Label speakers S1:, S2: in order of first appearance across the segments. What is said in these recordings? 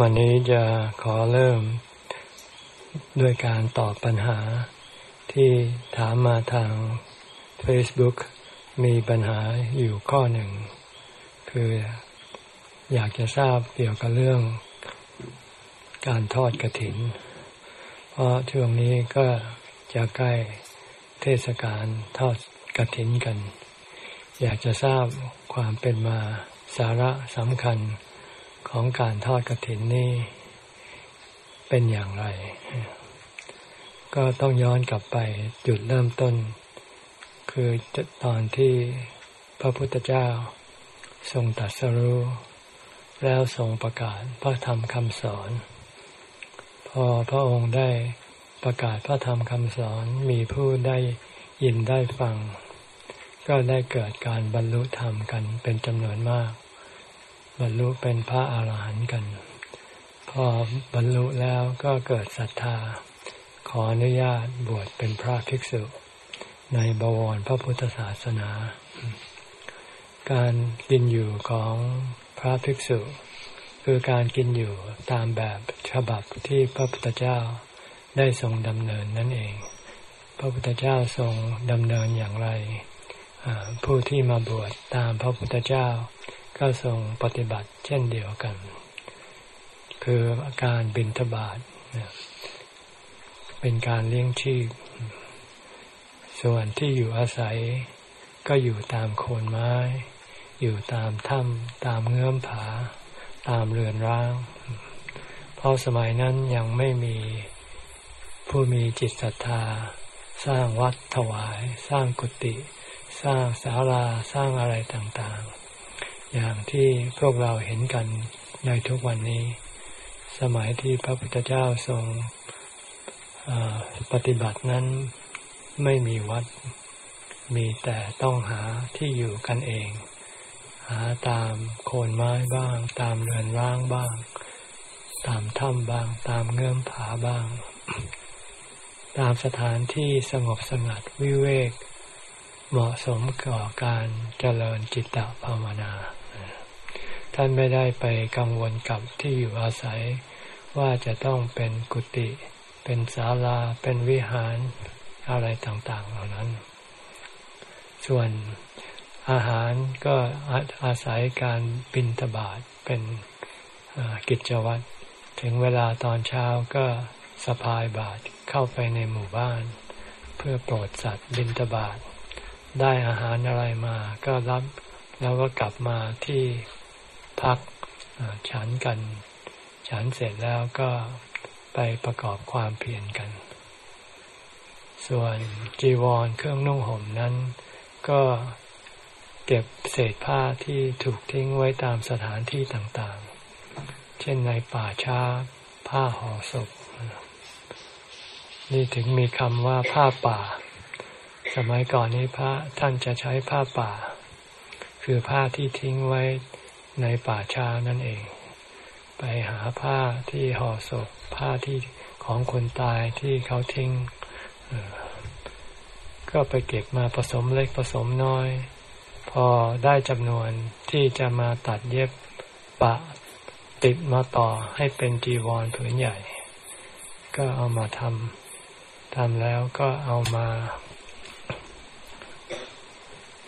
S1: วันนี้จะขอเริ่มด้วยการตอบปัญหาที่ถามมาทาง Facebook มีปัญหาอยู่ข้อหนึ่ง คืออยากจะทราบเกี่ยวกับเรื่องการทอดกระถิน เพราะช่วงนี้ก็จะใกล้เทศกาลทอดกระถินกัน อยากจะทราบความเป็นมาสาระสำคัญ ของการทอดกระถินนี่เป็นอย่างไร ก็ต้องย้อนกลับไปจุดเริ่มต้น คือตอนที่พระพุทธเจ้าทรงตัดสรู้แล้วทรงประกาศพระธรรมคำสอน พอพระองค์ได้ประกาศพระธรรมคำสอนมีผู้ได้ยินได้ฟัง ก็ได้เกิดการบรรลุธรรมกันเป็นจำนวนมาก บรรลุเป็นพระอาหารหันต์กัน พอบรรลุแล้วก็เกิดศรัทธา ขออนุญาตบวชเป็นพระภิกษุ ในบวรพระพุทธศาสนา การกินอยู่ของพระภิกษุ คือการกินอยู่ตามแบบฉบับที่พระพุทธเจ้าได้ทรงดำเนินนั่นเอง พระพุทธเจ้าทรงดำเนินอย่างไร ผู้ที่มาบวชตามพระพุทธเจ้า ก็ทรงปฏิบัติเช่นเดียวกัน คืออาการบินทบาทเป็นการเลี้ยงชีพ ส่วนที่อยู่อาศัยก็อยู่ตามโคนไม้ อยู่ตามถ้ำตามเงื้อมผา ตามเรือนร้าง เพราะสมัยนั้นยังไม่มีผู้มีจิตศรัทธา สร้างวัดถวาย สร้างกุฏิสร้างศาลาสร้างอะไรต่างๆ อย่างที่พวกเราเห็นกันในทุกวันนี้ สมัยที่พระพุทธเจ้าทรงปฏิบัตินั้นไม่มีวัด มีแต่ต้องหาที่อยู่กันเอง หาตามโคนไม้บ้าง ตามเรือนร่างบ้าง ตามถ้ำบ้าง ตามเงื่อมผาบ้าง ตามสถานที่สงบสงัดวิเวก เหมาะสมก่อการเจริญจิตตภาวนา ท่านไม่ได้ไปกังวลกับที่อยู่อาศัย ว่าจะต้องเป็นกุฏิเป็นศาลาเป็นวิหารอะไรต่างๆ เหล่านั้น ส่วนอาหารก็อาศัยการบินทบาทเป็นกิจวัตรถึงเวลาตอนเช้าก็สะพายบาทเข้าไปในหมู่บ้าน เพื่อโปรดสัตว์บินทบาทได้อาหารอะไรมาก็รับแล้วก็กลับมาที่ พักฉันกัน ฉันเสร็จแล้วก็ไปประกอบความเพียรกัน ส่วนจีวรเครื่องนุ่งห่มนั้น ก็เก็บเศษผ้าที่ถูกทิ้งไว้ตามสถานที่ต่างๆ เช่นในป่าช้า ผ้าห่อศพ นี่ถึงมีคำว่าผ้าป่า สมัยก่อนนี้พระท่านจะใช้ผ้าป่า คือผ้าที่ทิ้งไว้ ในป่าช้านั่นเอง ไปหาผ้าที่ห่อศพผ้าที่ของคนตายที่เขาทิ้ง ก็ไปเก็บมาผสมเล็กผสมน้อย พอได้จำนวนที่จะมาตัดเย็บปะติดมาต่อให้เป็นจีวรผืนใหญ่ ก็เอามาทำทำแล้วก็เอามา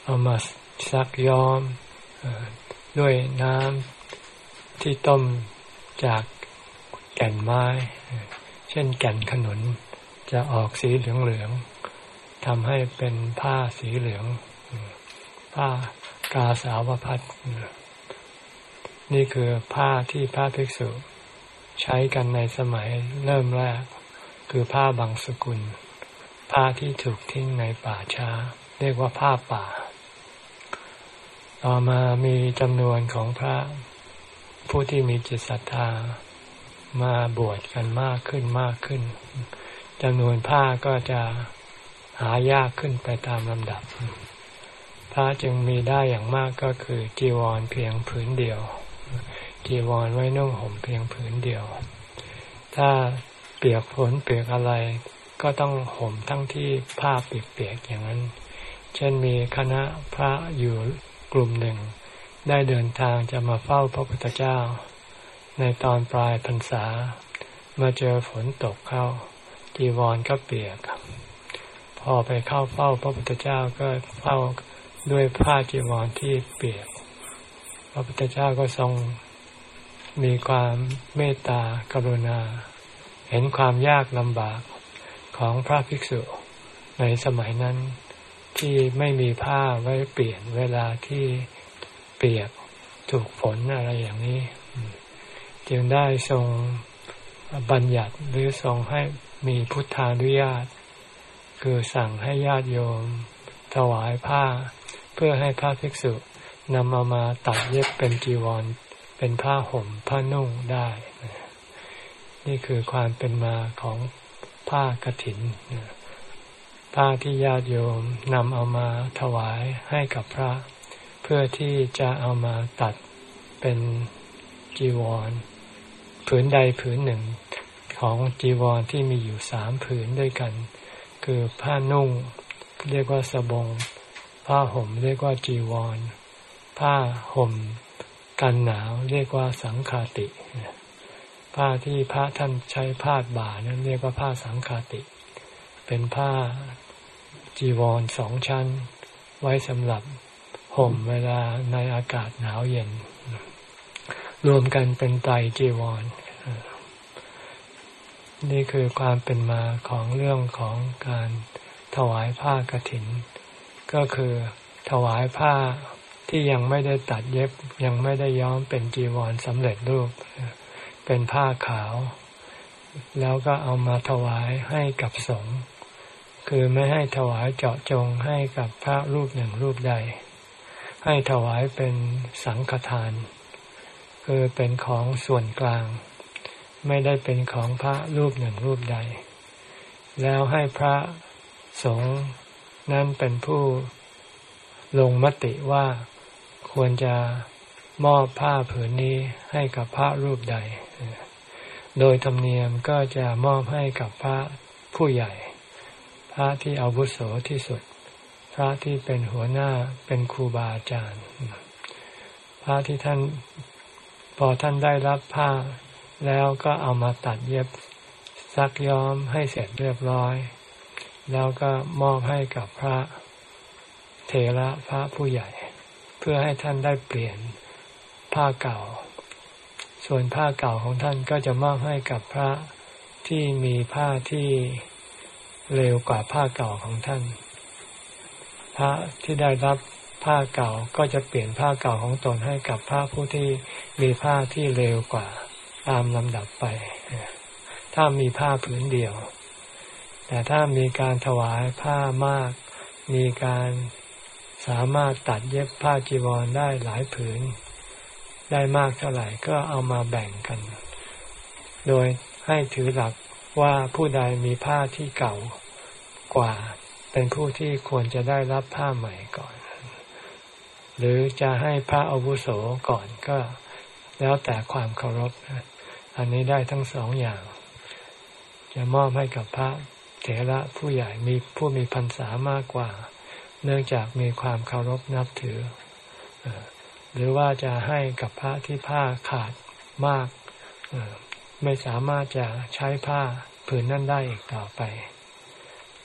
S1: เอามาซักย้อม ด้วยน้ำที่ต้มจากแก่นไม้ เช่นแก่นขนุนจะออกสีเหลืองๆทำให้เป็นผ้าสีเหลือง ผ้ากาสาวพัดนี่คือผ้าที่พระภิกษุใช้กันในสมัยเริ่มแรก คือผ้าบางสกุล ผ้าที่ถูกทิ้งในป่าช้า เรียกว่าผ้าป่า ต่อมามีจำนวนของพระผู้ที่มีจิตศรัทธามาบวชกันมากขึ้นมากขึ้นจำนวนผ้าก็จะหายากขึ้นไปตามลำดับ พระจึงมีได้อย่างมากก็คือจีวรเพียงผืนเดียว จีวรไว้นุ่งห่มเพียงผืนเดียว ถ้าเปียกฝนเปียกอะไรก็ต้องห่มทั้งที่ผ้าเปียกๆอย่างนั้น เช่นมีคณะพระอยู่ กลุ่มหนึ่ง ได้เดินทางจะมาเฝ้าพระพุทธเจ้า ในตอนปลายพรรษา มาเจอฝนตกเข้าจีวรก็เปียก พอไปเข้าเฝ้าพระพุทธเจ้าก็เฝ้าด้วยผ้าจีวรที่เปียก พระพุทธเจ้าก็ทรงมีความเมตตากรุณา เห็นความยากลำบากของพระภิกษุในสมัยนั้น ที่ไม่มีผ้าไว้เปลี่ยนเวลาที่เปียกถูกฝนอะไรอย่างนี้ จึงได้ทรงบัญญัติหรือทรงให้มีพุทธานุญาต คือสั่งให้ญาติโยม ถวายผ้า เพื่อให้พระภิกษุนำเอามาตัดเย็บเป็นจีวร เป็นผ้าห่มผ้านุ่งได้ นี่คือความเป็นมาของผ้ากรถิน ผ้าที่ญาติโยมนำเอามาถวายให้กับพระ เพื่อที่จะเอามาตัดเป็นจีวร ผืนใดผืนหนึ่งของจีวรที่มีอยู่สามผืนด้วยกัน คือผ้านุ่ง เรียกว่าสบง ผ้าห่มเรียกว่าจีวร ผ้าห่มกันหนาวเรียกว่าสังคาติ ผ้าที่พระท่านใช้พาดบ่านั้นเรียกว่าผ้าสังคาติ เป็นผ้า จีวรสองชั้น ไว้สำหรับห่มเวลาในอากาศหนาวเย็น รวมกันเป็นไตจีวร นี่คือความเป็นมาของเรื่องของการถวายผ้ากรถิน ก็คือถวายผ้าที่ยังไม่ได้ตัดเย็บยังไม่ได้ย้อมเป็นจีวรสำเร็จรูป เป็นผ้าขาว แล้วก็เอามาถวายให้กับสงฆ์ คือไม่ให้ถวายเจาะจงให้กับพระรูปหนึ่งรูปใด ให้ถวายเป็นสังฆทาน คือเป็นของส่วนกลาง ไม่ได้เป็นของพระรูปหนึ่งรูปใด แล้วให้พระสงฆ์นั้นเป็นผู้ลงมติว่าควรจะมอบผ้าผืนนี้ให้กับพระรูปใด โดยธรรมเนียมก็จะมอบให้กับพระผู้ใหญ่ พระที่อาวุโสที่สุด พระที่เป็นหัวหน้าเป็นครูบาอาจารย์ พระที่ท่านพอท่านได้รับผ้า แล้วก็เอามาตัดเย็บซักย้อมให้เสร็จเรียบร้อย แล้วก็มอบให้กับพระเทระพระผู้ใหญ่ เพื่อให้ท่านได้เปลี่ยนผ้าเก่า ส่วนผ้าเก่าของท่านก็จะมอบให้กับพระที่มีผ้าที่ เร็วกว่าผ้าเก่าของท่าน พระที่ได้รับผ้าเก่าก็จะเปลี่ยนผ้าเก่าของตนให้กับพระผู้ที่มีผ้าที่เร็วกว่าตามลำดับไป ถ้ามีผ้าผืนเดียว แต่ถ้ามีการถวายผ้ามาก มีการสามารถตัดเย็บผ้าจีวรได้หลายผืน ได้มากเท่าไหร่ก็เอามาแบ่งกัน โดยให้ถือหลัก ว่าผู้ใดมีผ้าที่เก่ากว่า เป็นผู้ที่ควรจะได้รับผ้าใหม่ก่อน หรือจะให้พระอาวุโสก่อนก็แล้วแต่ความเคารพ อันนี้ได้ทั้งสองอย่าง จะมอบให้กับพระเถระผู้ใหญ่มีผู้มีพรรษามากกว่า เนื่องจากมีความเคารพนับถือ หรือว่าจะให้กับพระที่ผ้าขาดมาก ไม่สามารถจะใช้ผ้าผืนนั้นได้อีกต่อไป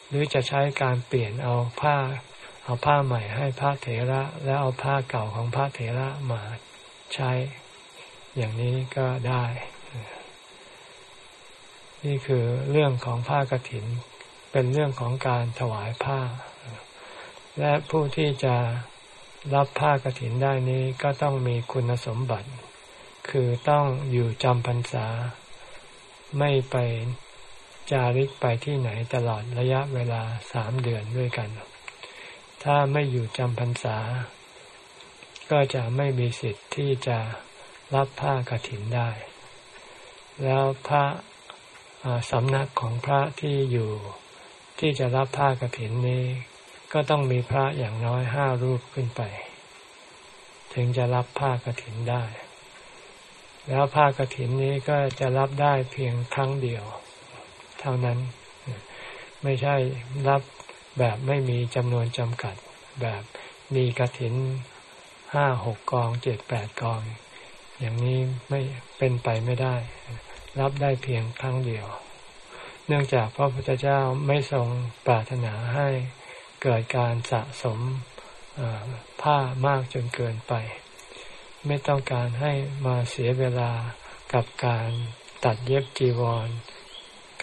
S1: หรือจะใช้การเปลี่ยนเอาผ้า เอาผ้าใหม่ให้พระเถระ แล้วเอาผ้าเก่าของพระเถระมาใช้ อย่างนี้ก็ได้ นี่คือเรื่องของผ้ากรถิน เป็นเรื่องของการถวายผ้า และผู้ที่จะรับผ้ากรถินได้นี้ก็ต้องมีคุณสมบัติ คือต้องอยู่จำพรรษา ไม่ไปจาริกไปที่ไหนตลอดระยะเวลาสามเดือนด้วยกัน ถ้าไม่อยู่จำพรรษา ก็จะไม่มีสิทธิ์ที่จะรับผ้ากรถินได้ แล้วพระสำนักของพระที่อยู่ที่จะรับผ้ากรถินนี้ ก็ต้องมีพระอย่างน้อยห้ารูปขึ้นไป ถึงจะรับผ้ากรถินได้ แล้วผ้ากรถินนี้ก็จะรับได้เพียงครั้งเดียว เท่านั้น ไม่ใช่รับแบบไม่มีจำนวนจำกัด แบบมีกรถินห้าหกกองเจ็ดแปดกอง อย่างนี้ไม่เป็นไปไม่ได้ รับได้เพียงครั้งเดียว เนื่องจากพระพุทธเจ้าไม่ทรงปรารถนาให้เกิดการสะสมผ้ามากจนเกินไป ไม่ต้องการให้มาเสียเวลากับการตัดเย็บจีวร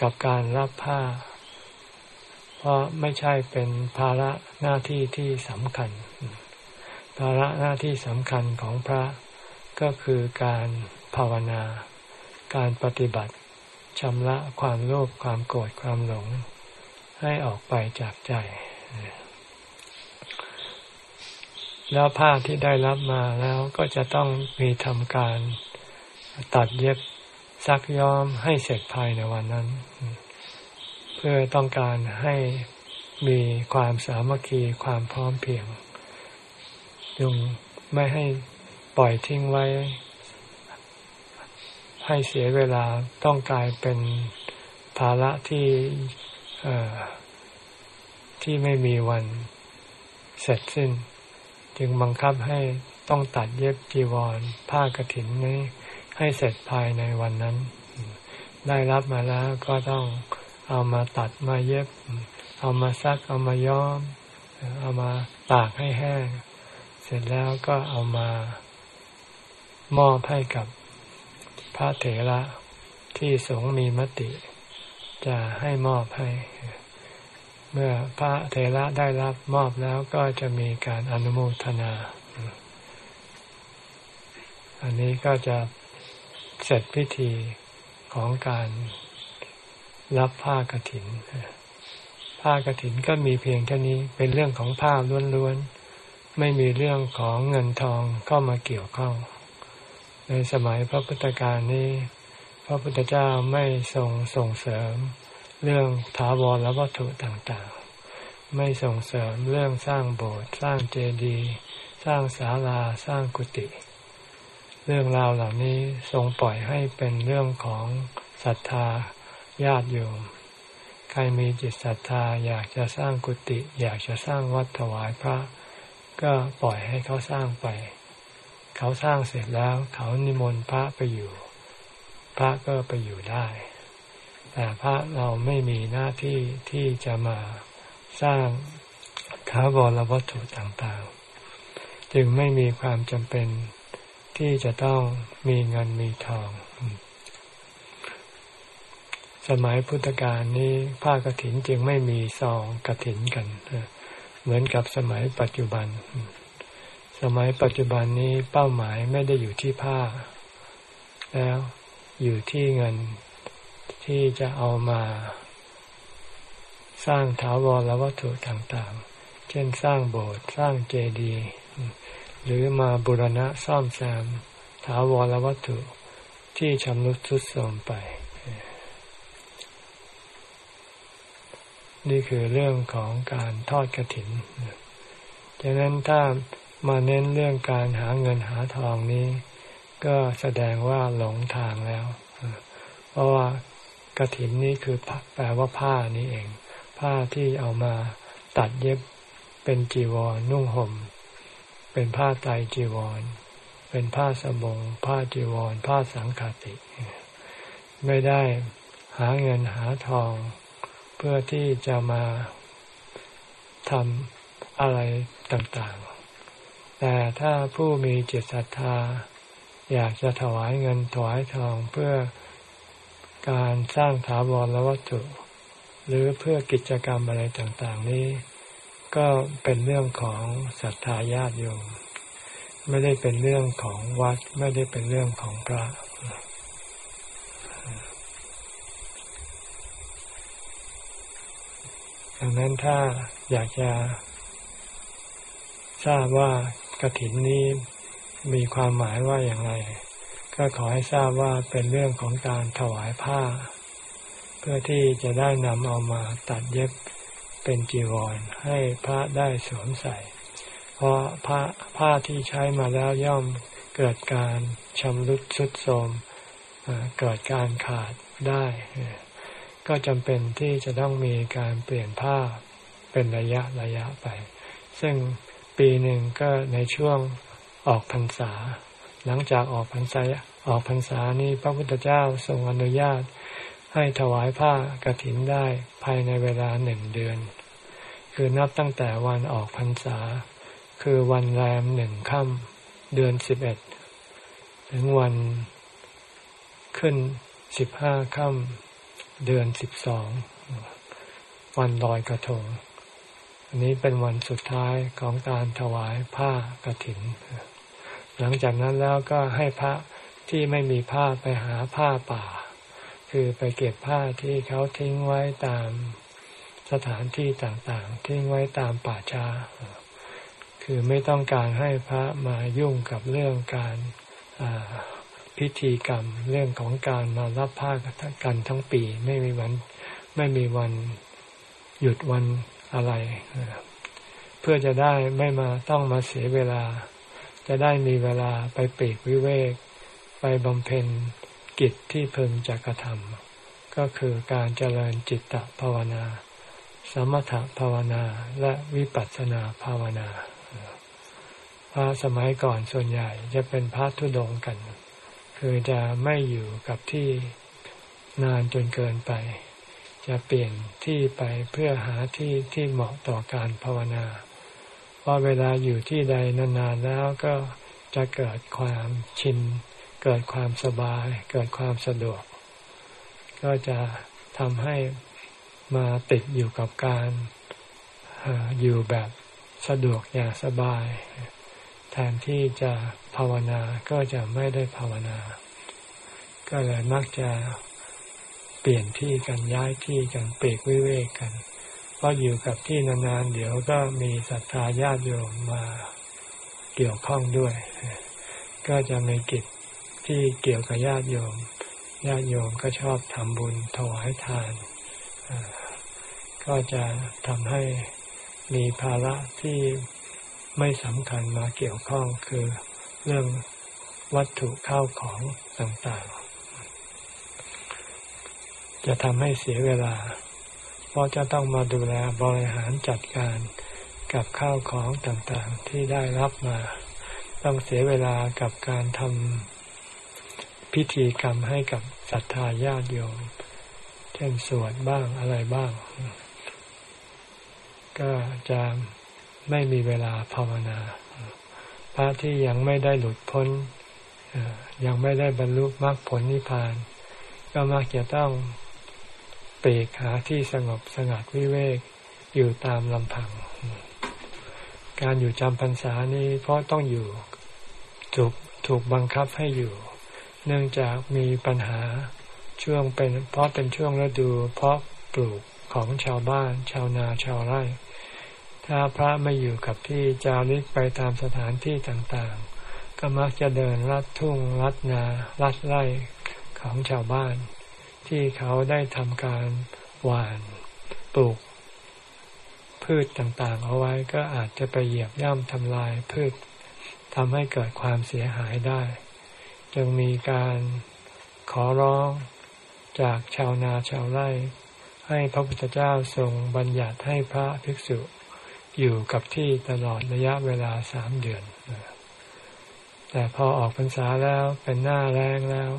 S1: กับการรับผ้า เพราะไม่ใช่เป็นภาระหน้าที่ที่สำคัญ ภาระหน้าที่สำคัญของพระก็คือการภาวนา การปฏิบัติชำระความโลภความโกรธความหลง ให้ออกไปจากใจ แล้วผ้าที่ได้รับมาแล้วก็จะต้องมีทำการตัดเย็บซักย้อมให้เสร็จภายในวันนั้น เพื่อต้องการให้มีความสามัคคีความพร้อมเพียงจึงไม่ให้ปล่อยทิ้งไว้ ให้เสียเวลาต้องกลายเป็นภาระที่ที่ไม่มีวันเสร็จสิ้น จึงบังคับให้ต้องตัดเย็บจีวร ผ้ากรถินนี้ให้เสร็จภายในวันนั้น ได้รับมาแล้วก็ต้องเอามาตัดมาเย็บ เอามาซัก เอามาย้อม เอามาตากให้แห้ง เสร็จแล้วก็เอามามอบให้กับพระเถระที่สงมีมติ จะให้มอบให้ เมื่อพระเถระได้รับมอบแล้วก็จะมีการอนุโมทนา อันนี้ก็จะเสร็จพิธีของการรับผ้ากรถิน ผ้ากรถินก็มีเพียงแค่นี้เป็นเรื่องของผ้าล้วนๆ ไม่มีเรื่องของเงินทองเข้ามาเกี่ยวข้อง ในสมัยพระพุทธการนี้ พระพุทธเจ้าไม่ทรงส่งเสริม เรื่องถาวรและวัตถุต่างๆ ไม่ส่งเสริมเรื่องสร้างโบสถ์สร้างเจดีย์สร้างศาลาสร้างกุฏิเรื่องราวเหล่านี้ทรงปล่อยให้เป็นเรื่องของศรัทธาญาติโยม ใครมีจิตศรัทธาอยากจะสร้างกุฏิอยากจะสร้างวัดถวายพระ ก็ปล่อยให้เขาสร้างไป เขาสร้างเสร็จแล้ว เขานิมนต์พระไปอยู่ พระก็ไปอยู่ได้ แต่พระเราไม่มีหน้าที่ที่จะมาสร้างท้าวรวัตถุต่างๆ จึงไม่มีความจำเป็นที่จะต้องมีเงินมีทอง สมัยพุทธกาลนี้ผ้ากรถินจึงไม่มีซองกรถินกัน เหมือนกับสมัยปัจจุบัน สมัยปัจจุบันนี้เป้าหมายไม่ได้อยู่ที่ผ้า แล้วอยู่ที่เงิน ที่จะเอามาสร้างถาวรวัตถุต่างๆ เช่นสร้างโบสถ์สร้างเจดีย์หรือมาบุรณะซ่อมแซมถาวรวัตถุที่ชำรุดทรุดโทรมไป นี่คือเรื่องของการทอดกระถินดังนั้นถ้ามาเน้นเรื่องการหาเงินหาทองนี้ ก็แสดงว่าหลงทางแล้ว เพราะว่า กระถินนี้คือแปลว่าผ้านี้เอง ผ้าที่เอามาตัดเย็บเป็นจีวรนุ่งหม่ม เป็นผ้าไตจีวร เป็นผ้าสบง ผ้าจีวร ผ้าสังฆติ ไม่ได้หาเงินหาทอง เพื่อที่จะมาทำอะไรต่างๆ แต่ถ้าผู้มีจิตศรัทธา อยากจะถวายเงินถวายทองเพื่อ การสร้างถาวรวัตถุ หรือเพื่อกิจกรรมอะไรต่างๆ นี้ ก็เป็นเรื่องของศรัทธาญาติโยมไม่ได้เป็นเรื่องของวัดไม่ได้เป็นเรื่องของพระ ดังนั้นถ้าอยากจะทราบว่ากระถินนี้มีความหมายว่าอย่างไร ก็ขอให้ทราบว่าเป็นเรื่องของการถวายผ้า เพื่อที่จะได้นำเอามาตัดเย็บเป็นจีวรให้พระได้สวมใส่ เพราะผ้าผ้าที่ใช้มาแล้วย่อมเกิดการชำรุดชุดโทรมเกิดการขาดได้ ก็จำเป็นที่จะต้องมีการเปลี่ยนผ้าเป็นระยะระยะไป ซึ่งปีหนึ่งก็ในช่วงออกพรรษา หลังจากออกพรรษาออกพรรษานี้พระพุทธเจ้าทรงอนุญาตให้ถวายผ้ากรถินได้ภายในเวลาหนึ่งเดือน คือนับตั้งแต่วันออกพรรษา คือวันแรมหนึ่งค่ำเดือนสิบเอ็ดถึงวันขึ้นสิบห้าค่ำเดือนสิบสองวันลอยกระทง อันนี้เป็นวันสุดท้ายของการถวายผ้ากรถิน หลังจากนั้นแล้วก็ให้พระที่ไม่มีผ้าไปหาผ้าป่า คือไปเก็บผ้าที่เขาทิ้งไว้ตามสถานที่ต่างๆ ทิ้งไว้ตามป่าช้า คือไม่ต้องการให้พระมายุ่งกับเรื่องการพิธีกรรม เรื่องของการมารับผ้ากันทั้งปี ไม่มีวันไม่มีวันหยุดวันอะไร เพื่อจะได้ไม่มาต้องมาเสียเวลา จะได้มีเวลาไปปีกวิเวก ไปบำเพ็ญกิจที่พึงจะกระทำก็คือการเจริญจิตตภาวนา สมถภาวนาและวิปัสสนาภาวนา พระสมัยก่อนส่วนใหญ่จะเป็นพระทุดงกัน คือจะไม่อยู่กับที่นานจนเกินไป จะเปลี่ยนที่ไปเพื่อหาที่ที่เหมาะต่อการภาวนา ราะเวลาอยู่ที่ใดนานๆแล้วก็จะเกิดความชิน เกิดความสบาย เกิดความสะดวก ก็จะทำให้มาติดอยู่กับการอยู่แบบสะดวกอย่างสบาย แทนที่จะภาวนาก็จะไม่ได้ภาวนา ก็เลยมักจะเปลี่ยนที่กันย้ายที่กันเปรกวิเวกกัน เพราะอยู่กับที่นานๆเดี๋ยวก็มีศรัทธาญาติโยมมาเกี่ยวข้องด้วย ก็จะมีกิจที่เกี่ยวกับญาติโยม ญาติโยมก็ชอบทำบุญถวายทาน ก็จะทำให้มีภาระที่ไม่สำคัญมาเกี่ยวข้องคือเรื่องวัตถุข้าวของต่างๆ จะทำให้เสียเวลา เพราะจะต้องมาดูแลบริหารจัดการกับข้าวของต่างๆที่ได้รับมา ต้องเสียเวลากับการทำพิธีกรรมให้กับศรัทธาญาติโยม เช่นสวดบ้างอะไรบ้าง ก็จะไม่มีเวลาภาวนา พระที่ยังไม่ได้หลุดพ้นยังไม่ได้บรรลุมรรคผลนิพพาน ก็มักจะต้อง ปกหาที่สงบสงัดวิเวกอยู่ตามลำพัง การอยู่จำพรรษานี้เพราะต้องอยู่ถูกถูกบังคับให้อยู่ เนื่องจากมีปัญหาช่วงเป็นเพราะเป็นช่วงฤดู เพราะปลูกของชาวบ้าน ชาวนาชาวไร่ ถ้าพระไม่อยู่กับที่จาริกไปตามสถานที่ต่างๆ ก็มักจะเดินลัดทุ่งลัดนาลัดไร่ของชาวบ้าน ที่เขาได้ทำการหว่านปลูก พืชต่างๆ เอาไว้ก็อาจจะไปเหยียบย่ำทำลายพืชทำให้เกิดความเสียหายได้ จึงมีการขอร้องจากชาวนาชาวไร่ให้พระพุทธเจ้าทรงบัญญัติให้พระภิกษุอยู่กับที่ตลอดระยะเวลาสามเดือน แต่พอออกพรรษาแล้วเป็นหน้าแรงแล้ว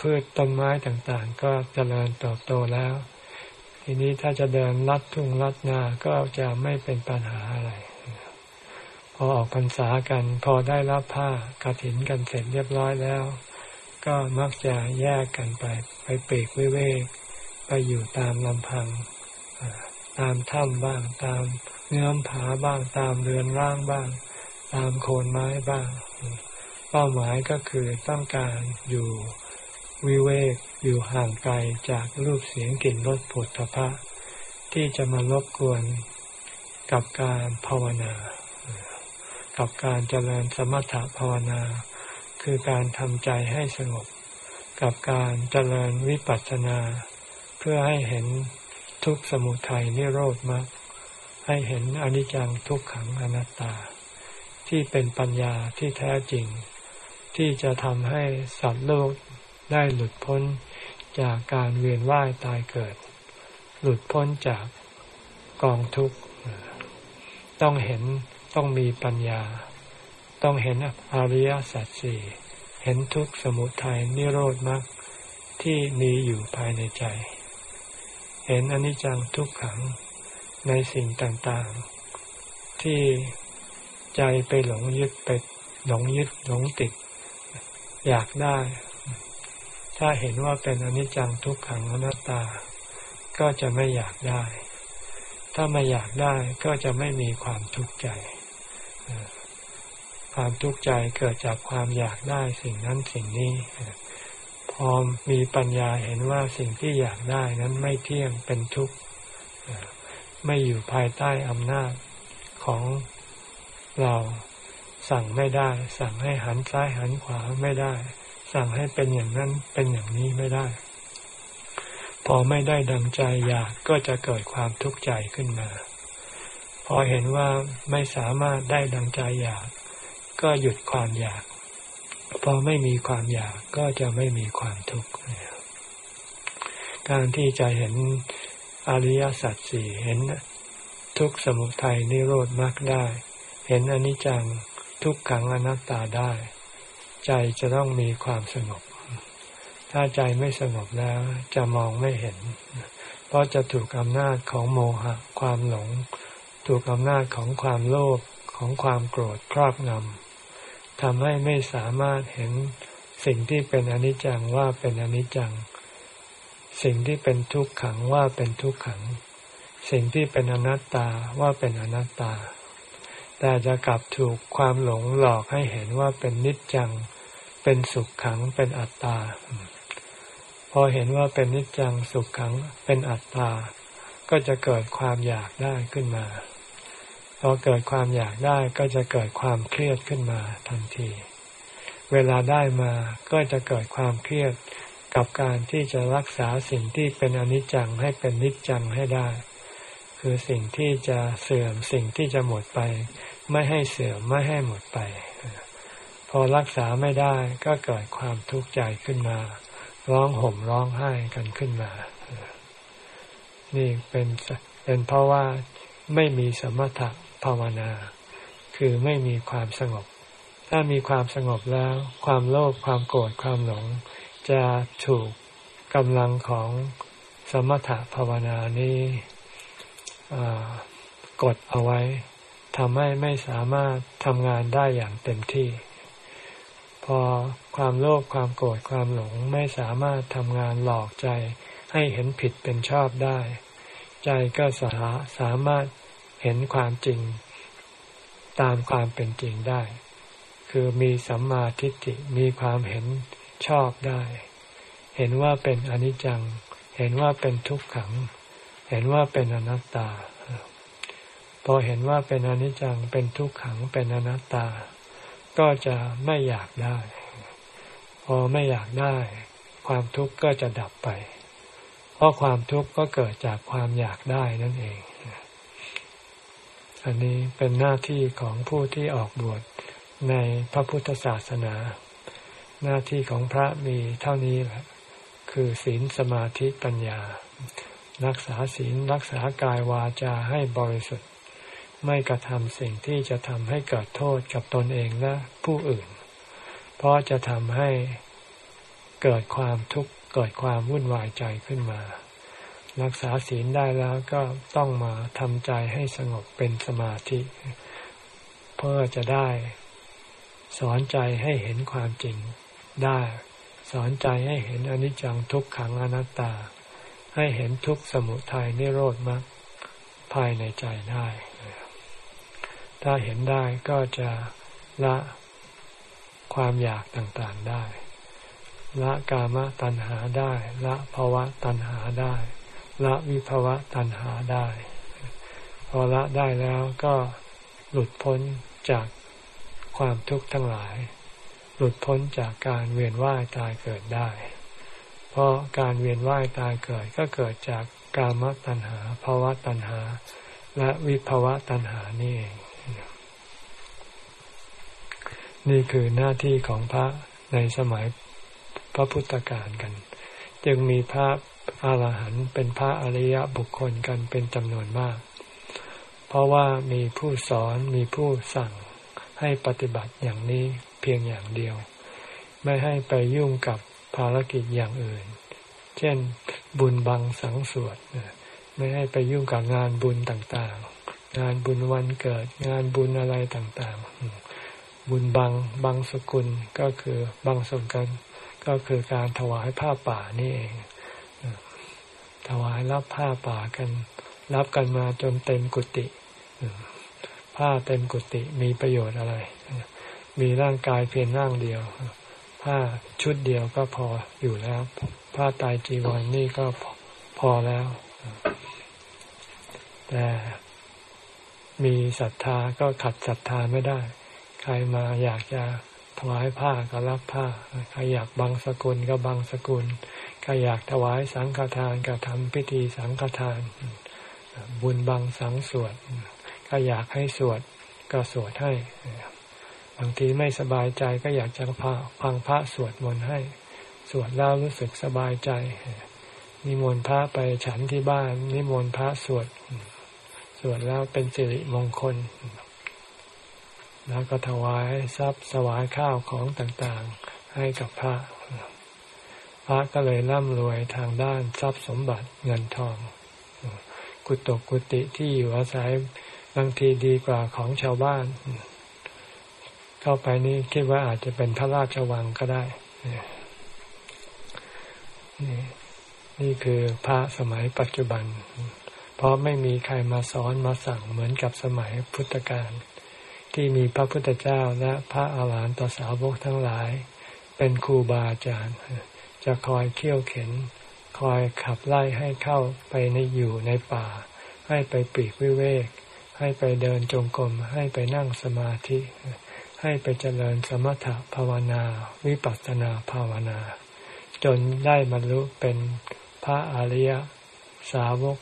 S1: พืชต้นไม้ต่างๆ ก็เจริญเติบโตแล้ว ทีนี้ถ้าจะเดินลัดทุ่งลัดนาก็จะไม่เป็นปัญหาอะไร พอออกพรรษากันพอได้รับผ้ากระถินกันเสร็จเรียบร้อยแล้ว ก็มักจะแยกกันไปไปเปรกเวกไปอยู่ตามลำพัง ตามถ้ำบ้างตามเนื้อผาบ้างตามเรือนร่างบ้าง ตามโคนไม้บ้าง เป้าหมายก็คือต้องการอยู่ วิเวกอยู่ห่างไกลจากรูปเสียงกลิ่นรสผลทพะที่จะมารบกวนกับการภาวนา กับการเจริญสมถะภาวนา คือการทำใจให้สงบ กับการเจริญวิปัสสนา เพื่อให้เห็นทุกสมุทัยนิโรธมรรคให้เห็นอนิจจังทุกขังอนัตตา ที่เป็นปัญญาที่แท้จริง ที่จะทำให้สัตว์โลก ได้หลุดพ้นจากการเวียนว่ายตายเกิด หลุดพ้นจากกองทุกข์ ต้องเห็นต้องมีปัญญา ต้องเห็นอริยสัจสี่เห็นทุกขสมุทัยนิโรธมรรคที่มีอยู่ภายในใจ เห็นอนิจจังทุกขังในสิ่งต่างๆ ที่ใจไปหลงยึดไปหลงยึดหลงติด อยากได้ ถ้าเห็นว่าเป็นอนิจจังทุกขังอนัตตา ก็จะไม่อยากได้ ถ้าไม่อยากได้ก็จะไม่มีความทุกข์ใจ ความทุกข์ใจเกิดจากความอยากได้สิ่งนั้นสิ่งนี้พอมีปัญญาเห็นว่าสิ่งที่อยากได้นั้นไม่เที่ยงเป็นทุกข์ไม่อยู่ภายใต้อำนาจของเราสั่งไม่ได้ สั่งให้หันซ้ายหันขวาไม่ได้ สั่งให้เป็นอย่างนั้นเป็นอย่างนี้ไม่ได้ พอไม่ได้ดังใจอยากก็จะเกิดความทุกข์ใจขึ้นมา พอเห็นว่าไม่สามารถได้ดังใจอยาก ก็หยุดความอยาก พอไม่มีความอยากก็จะไม่มีความทุกข์การที่จะเห็นอริยสัจสี่เห็นทุกสมุทัยนิโรธมรรคได้ เห็นอนิจจังทุกขังอนัตตาได้ ใจจะต้องมีความสงบ ถ้าใจไม่สงบแล้วจะมองไม่เห็น เพราะจะถูกอำนาจของโมหะ ความหลง ถูกอำนาจของความโลภของความโกรธครอบงำทำให้ไม่สามารถเห็นสิ่งที่เป็นอนิจจังว่าเป็นอนิจจัง สิ่งที่เป็นทุกขังว่าเป็นทุกขัง สิ่งที่เป็นอนัตตาว่าเป็นอนัตตา แต่จะกลับถูกความหลงหลอกให้เห็นว่าเป็นนิจจัง เป็นสุขขังเป็นอัตตา พอเห็นว่าเป็นนิจจังสุขขังเป็นอัตตา ก็จะเกิดความอยากได้ขึ้นมา พอเกิดความอยากได้ก็จะเกิดความเครียดขึ้นมาทันที เวลาได้มาก็จะเกิดความเครียดกับการที่จะรักษาสิ่งที่เป็นอนิจจังให้เป็นนิจจังให้ได้ คือสิ่งที่จะเสื่อมสิ่งที่จะหมดไป ไม่ให้เสื่อมไม่ให้หมดไป อรักษาไม่ได้ก็เกิดความทุกข์ใจขึ้นมา ร้องห่มร้องไห้กันขึ้นมา นี่เป็นเป็นเพราะว่าไม่มีสมถะภาวนา คือไม่มีความสงบ ถ้ามีความสงบแล้ว ความโลภความโกรธความหลง จะถูกกำลังของสมถะภาวนานี้กดเอาไว้ทำให้ไม่สามารถทำงานได้อย่างเต็มที่ พอความโลภความโกรธความหลงไม่สามารถทำงานหลอกใจให้เห็นผิดเป็นชอบได้ ใจก็สาสามารถเห็นความจริง ตามความเป็นจริงได้ คือมีสัมมาทิฏฐิมีความเห็นชอบได้ เห็นว่าเป็นอนิจจัง เห็นว่าเป็นทุกขัง เห็นว่าเป็นอนัตตา พอเห็นว่าเป็นอนิจจังเป็นทุกขังเป็นอนัตตา ก็จะไม่อยากได้ พอไม่อยากได้ ความทุกข์ก็จะดับไป เพราะความทุกข์ก็เกิดจากความอยากได้นั่นเอง อันนี้เป็นหน้าที่ของผู้ที่ออกบวชในพระพุทธศาสนา หน้าที่ของพระมีเท่านี้แหละคือศีลสมาธิปัญญา รักษาศีลรักษากายวาจาให้บริสุทธิ์ ไม่กระทำสิ่งที่จะทำให้เกิดโทษกับตนเองและผู้อื่น เพราะจะทำให้เกิดความทุกข์เกิดความวุ่นวายใจขึ้นมา รักษาศีลได้แล้วก็ต้องมาทำใจให้สงบเป็นสมาธิ เพื่อจะได้สอนใจให้เห็นความจริงได้ สอนใจให้เห็นอนิจจังทุกขังอนัตตา ให้เห็นทุกสมุทัยนิโรธมรรคภายในใจได้ ถ้าเห็นได้ก็จะละความอยากต่างๆได้ ละกามตัณหาได้ ละภาวะตัณหาได้ ละวิภาวะตัณหาได้ พอละได้แล้วก็หลุดพ้นจากความทุกข์ทั้งหลาย หลุดพ้นจากการเวียนว่ายตายเกิดได้ เพราะการเวียนว่ายตายเกิดก็เกิดจากกามตัณหาภาวะตัณหา และวิภาวะตัณหานี่เอง นี่คือหน้าที่ของพระในสมัยพระพุทธกาลกัน จึงมีพระอาหารหันต์เป็นพระอริยบุคคลกันเป็นจำนวนมาก เพราะว่ามีผู้สอนมีผู้สั่งให้ปฏิบัติอย่างนี้เพียงอย่างเดียว ไม่ให้ไปยุ่งกับภารกิจอย่างอื่น เช่น บุญบังสังสวดไม่ให้ไปยุ่งกับงานบุญต่างๆ งานบุญวันเกิดงานบุญอะไรต่างๆ บุญบังบังสกุลก็คือบังสกุลก็คือการถวายผ้าป่านี่เอง ถวายรับผ้าป่ากัน รับกันมาจนเต็มกุฏิผ้าเต็มกุฏิมีประโยชน์อะไร มีร่างกายเพียงร่างเดียว ผ้าชุดเดียวก็พออยู่แล้ว ผ้าตายจีวรนนี่ก็พอแล้ว แต่มีศรัทธาก็ขัดศรัทธาไม่ได้ ใครมาอยากจะถวายผ้าก็รับผ้า ใครอยากบังสกุลก็บังสกุล ใครอยากถวายสังฆทานก็ทำพิธีสังฆทาน บุญบังสังสวด ก็อยากให้สวดก็สวดให้ บางทีไม่สบายใจก็อยากจะพาฟังพระสวดมนต์ให้ สวดแล้วรู้สึกสบายใจ นิมนต์พระไปฉันที่บ้าน นิมนต์พระสวด สวดแล้วเป็นสิริมงคล แล้วก็ถวายทรัพย์สวายข้าวของต่างๆ ให้กับพระ พระก็เลยร่ำรวยทางด้านทรัพย์สมบัติเงินทอง กุตกกุติที่อยู่อาศัยบางทีดีกว่าของชาวบ้าน เข้าไปนี่คิดว่าอาจจะเป็นพระราชวังก็ได้ นี่นี่คือพระสมัยปัจจุบัน เพราะไม่มีใครมาสอนมาสั่งเหมือนกับสมัยพุทธกาล ที่มีพระพุทธเจ้าและพระอาหารหันตสาวกทั้งหลาย เป็นครูบาอาจารย์ จะคอยเขี่ยวเข็น คอยขับไล่ให้เข้าไปในอยู่ในป่า ให้ไปปีกวิเวก ให้ไปเดินจงกรมให้ไปนั่งสมาธิ ให้ไปเจริญสมถภาวนา วิปัสสนาภาวนา จนได้บรรลุเป็นพระอริยสาวก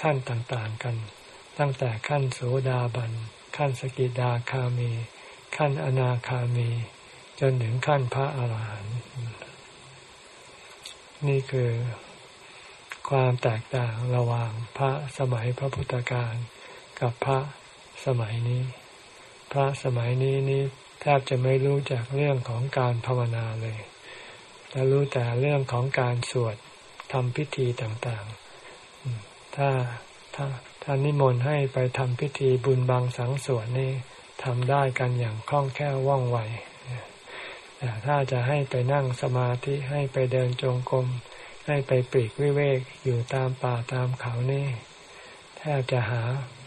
S1: ขั้นต่างๆกัน ตั้งแต่ขั้นโสดาบัน ขั้นสกิดาคามี ขั้นอนาคามี จนถึงขั้นพระอาหารหันต์นี่คือความแตกต่างระหว่างพระสมัยพระพุทธการกับพระสมัยนี้ พระสมัยนี้นี้แทบจะไม่รู้จากเรื่องของการภาวนาเลยจะรู้แต่เรื่องของการสวดทำพิธีต่างๆ ถ้าถ้า ท่านนิมนต์ให้ไปทำพิธีบุญบางสังส่วดนี่ทำได้กันอย่างคล่องแคล่วว่องไวแต่ถ้าจะให้ไปนั่งสมาธิให้ไปเดินจงกรมให้ไปปีกวิเวกอยู่ตามป่าตามเขานี่แทบจะหา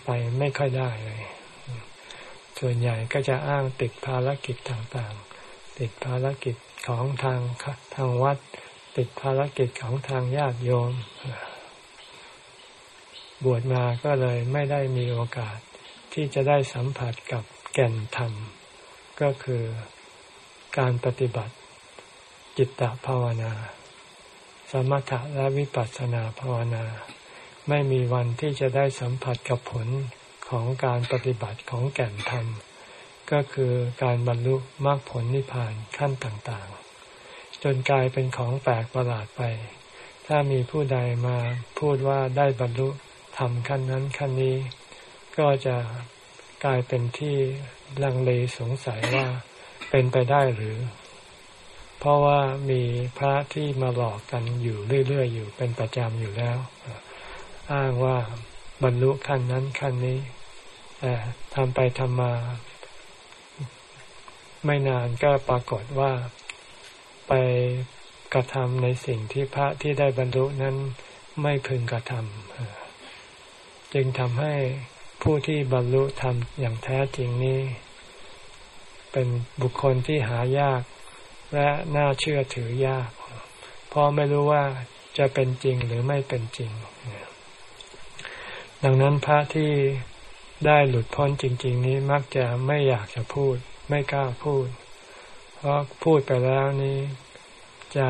S1: ไปไม่ค่อยได้เลย ส่วนใหญ่ก็จะอ้างติดภารกิจต่างๆ ติดภารกิจของทางทางวัด ติดภารกิจของทางญาติโยม บวชมาก็เลยไม่ได้มีโอกาสที่จะได้สัมผัสกับแก่นธรรม ก็คือการปฏิบัติจิตตภาวนา สมถะและวิปัสสนาภาวนา ไม่มีวันที่จะได้สัมผัสกับผลของการปฏิบัติของแก่นธรรม ก็คือการบรรลุมรรคผลนิพพานขั้นต่างๆ จนกลายเป็นของแปลกประหลาดไป ถ้ามีผู้ใดมาพูดว่าได้บรรลุ รรมขั้นนั้นขั้นนี้ ก็จะกลายเป็นที่ลังเลสงสัยว่าเป็นไปได้หรือ เพราะว่ามีพระที่มาหลอกกันอยู่เรื่อยๆอยู่เป็นประจำอยู่แล้ว อ้างว่าบรรลุขั้นนั้นขั้นนี้แต่ทำไปทำมา ไม่นานก็ปรากฏว่าไปกระทำในสิ่งที่พระที่ได้บรรลุนั้นไม่พึงกระทำ จึงทำให้ผู้ที่บรรลุธรรมอย่างแท้จริงนี้ เป็นบุคคลที่หายากและน่าเชื่อถือยาก เพราะไม่รู้ว่าจะเป็นจริงหรือไม่เป็นจริง ดังนั้นพระที่ได้หลุดพ้นจริง ๆ นี้มักจะไม่อยากจะพูด ไม่กล้าพูด เพราะพูดไปแล้วนี้จะ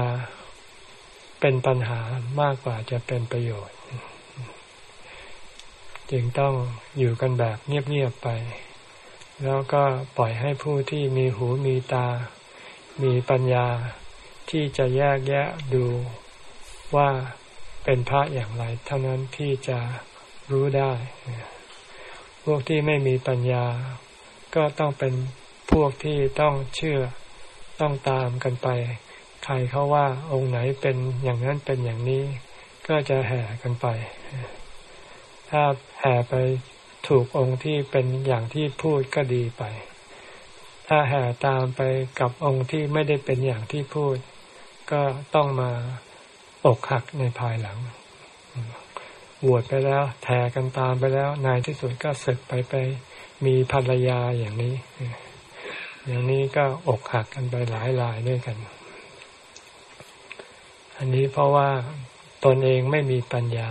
S1: เป็นปัญหามากกว่าจะเป็นประโยชน์ จึงต้องอยู่กันแบบเงียบๆไป แล้วก็ปล่อยให้ผู้ที่มีหูมีตา มีปัญญาที่จะแยกแยะดูว่าเป็นพระอย่างไร เท่านั้นที่จะรู้ได้ พวกที่ไม่มีปัญญา ก็ต้องเป็นพวกที่ต้องเชื่อต้องตามกันไป ใครเขาว่าองค์ไหนเป็นอย่างนั้นเป็นอย่างนี้ ก็จะแห่กันไป ถ้าแห่ไปถูกองค์ที่เป็นอย่างที่พูดก็ดีไป ถ้าแห่ตามไปกับองค์ที่ไม่ได้เป็นอย่างที่พูด ก็ต้องมาอกหักในภายหลังบวชไปแล้วแทกันตามไปแล้วนายที่สุดก็ศึกไปไป มีภรรยาอย่างนี้ อย่างนี้ก็อกหักกันไปหลายรายด้วยกัน อันนี้เพราะว่าตนเองไม่มีปัญญา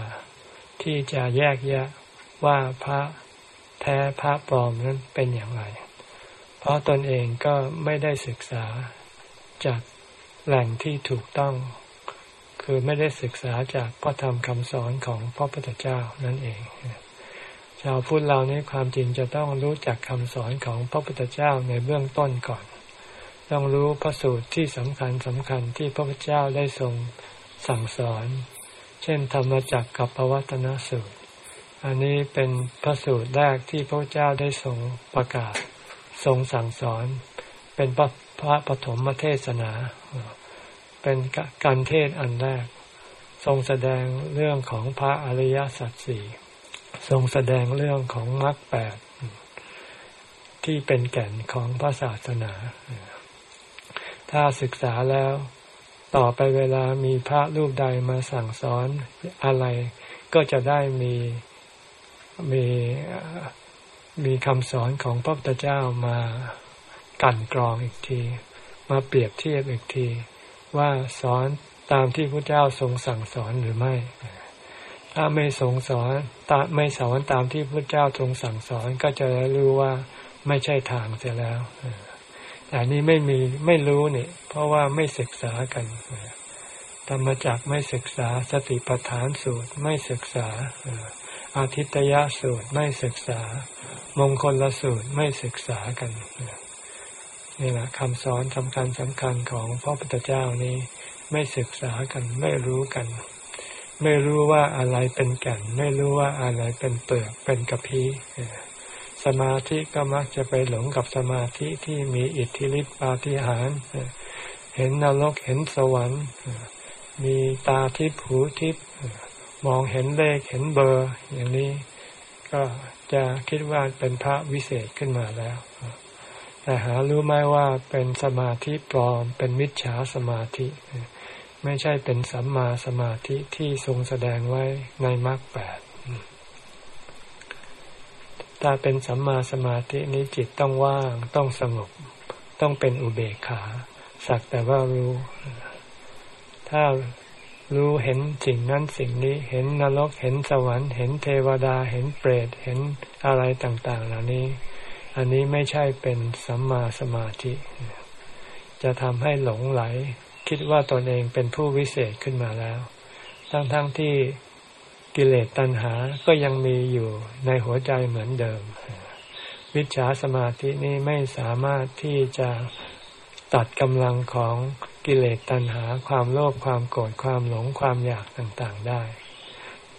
S1: ที่จะแยกแยะว่าพระแท้พระปลอมนั้นเป็นอย่างไร เพราะตนเองก็ไม่ได้ศึกษาจากแหล่งที่ถูกต้อง คือไม่ได้ศึกษาจากพระธรรมคำสอนของพระพุทธเจ้านั่นเอง ชาวพุทธเรานี้ความจริงจะต้องรู้จักคำสอนของพระพุทธเจ้าในเบื้องต้นก่อน ต้องรู้พระสูตรที่สำคัญสำคัญที่พระพุทธเจ้าได้ทรงสั่งสอน เช่นธรรมจักรกับปวัตนสูตร อันนี้เป็นพระสูตรแรกที่พระเจ้าได้ทรงประกาศ ทรงสั่งสอน เป็นพระพระปฐมเทศนา เป็นการเทศอันแรก ทรงแสดงเรื่องของพระอริยสัจสี่ทรงแสดงเรื่องของมรรคแปดที่เป็นแก่นของพระศาสนา ถ้าศึกษาแล้ว ต่อไปเวลามีพระรูปใดมาสั่งสอนอะไร ก็จะได้มีมีมีคำสอนของพระพุทธเจ้ามากันกรองอีกที มาเปรียบเทียบอีกที ว่าสอนตามที่พระเจ้าทรงสั่งสอนหรือไม่ ถ้าไม่ทรงสอนตาไม่สอนตามที่พระเจ้าทรงสั่งสอนก็จะรู้ว่าไม่ใช่ทางเสียแล้ว แต่นี้ไม่มีไม่รู้นี่เพราะว่าไม่ศึกษากันธรรมจักไม่ศึกษาสติปัฏฐานสูตรไม่ศึกษาอาทิตยสูตรไม่ศึกษา มงคลละสูตรไม่ศึกษากันนี่แหละคำสอนสำคัญสำคัญของพระพุทธเจ้านี้ ไม่ศึกษากันไม่รู้กัน ไม่รู้ว่าอะไรเป็นแก่น ไม่รู้ว่าอะไรเป็นเปลือกเป็นกระพี้ สมาธิก็มักจะไปหลงกับสมาธิที่มีอิทธิฤทธิปาฏิหาริย์เห็นนรกเห็นสวรรค์ มีตาทิพหูทิพมองเห็นเลขเห็นเบอร์ อย่างนี้ก็จะคิดว่าเป็นพระวิเศษขึ้นมาแล้ว แต่หารู้ไหมว่าเป็นสมาธิปลอม เป็นมิจฉาสมาธิ ไม่ใช่เป็นสัมมาสมาธิที่ทรงแสดงไว้ในมรรคแปด ถ้าเป็นสัมมาสมาธินี้จิตต้องว่างต้องสงบ ต้องเป็นอุเบกขา สักแต่ว่ารู้ ถ้ารู้เห็นสิ่งนั้นสิ่งนี้ เห็นนรกเห็นสวรรค์ เห็นเทวดาเห็นเปรตเห็นอะไรต่างๆ เหล่านี้ อันนี้ไม่ใช่เป็นสัมมาสมาธิ จะทำให้หลงไหล คิดว่าตนเองเป็นผู้วิเศษขึ้นมาแล้ว ทั้งๆทที่ กิเลสตัณหาก็ยังมีอยู่ในหัวใจเหมือนเดิม วิชาสมาธินี้ไม่สามารถที่จะตัดกำลังของกิเลสตัณหา ความโลภความโกรธความหลงความอยากต่างๆได้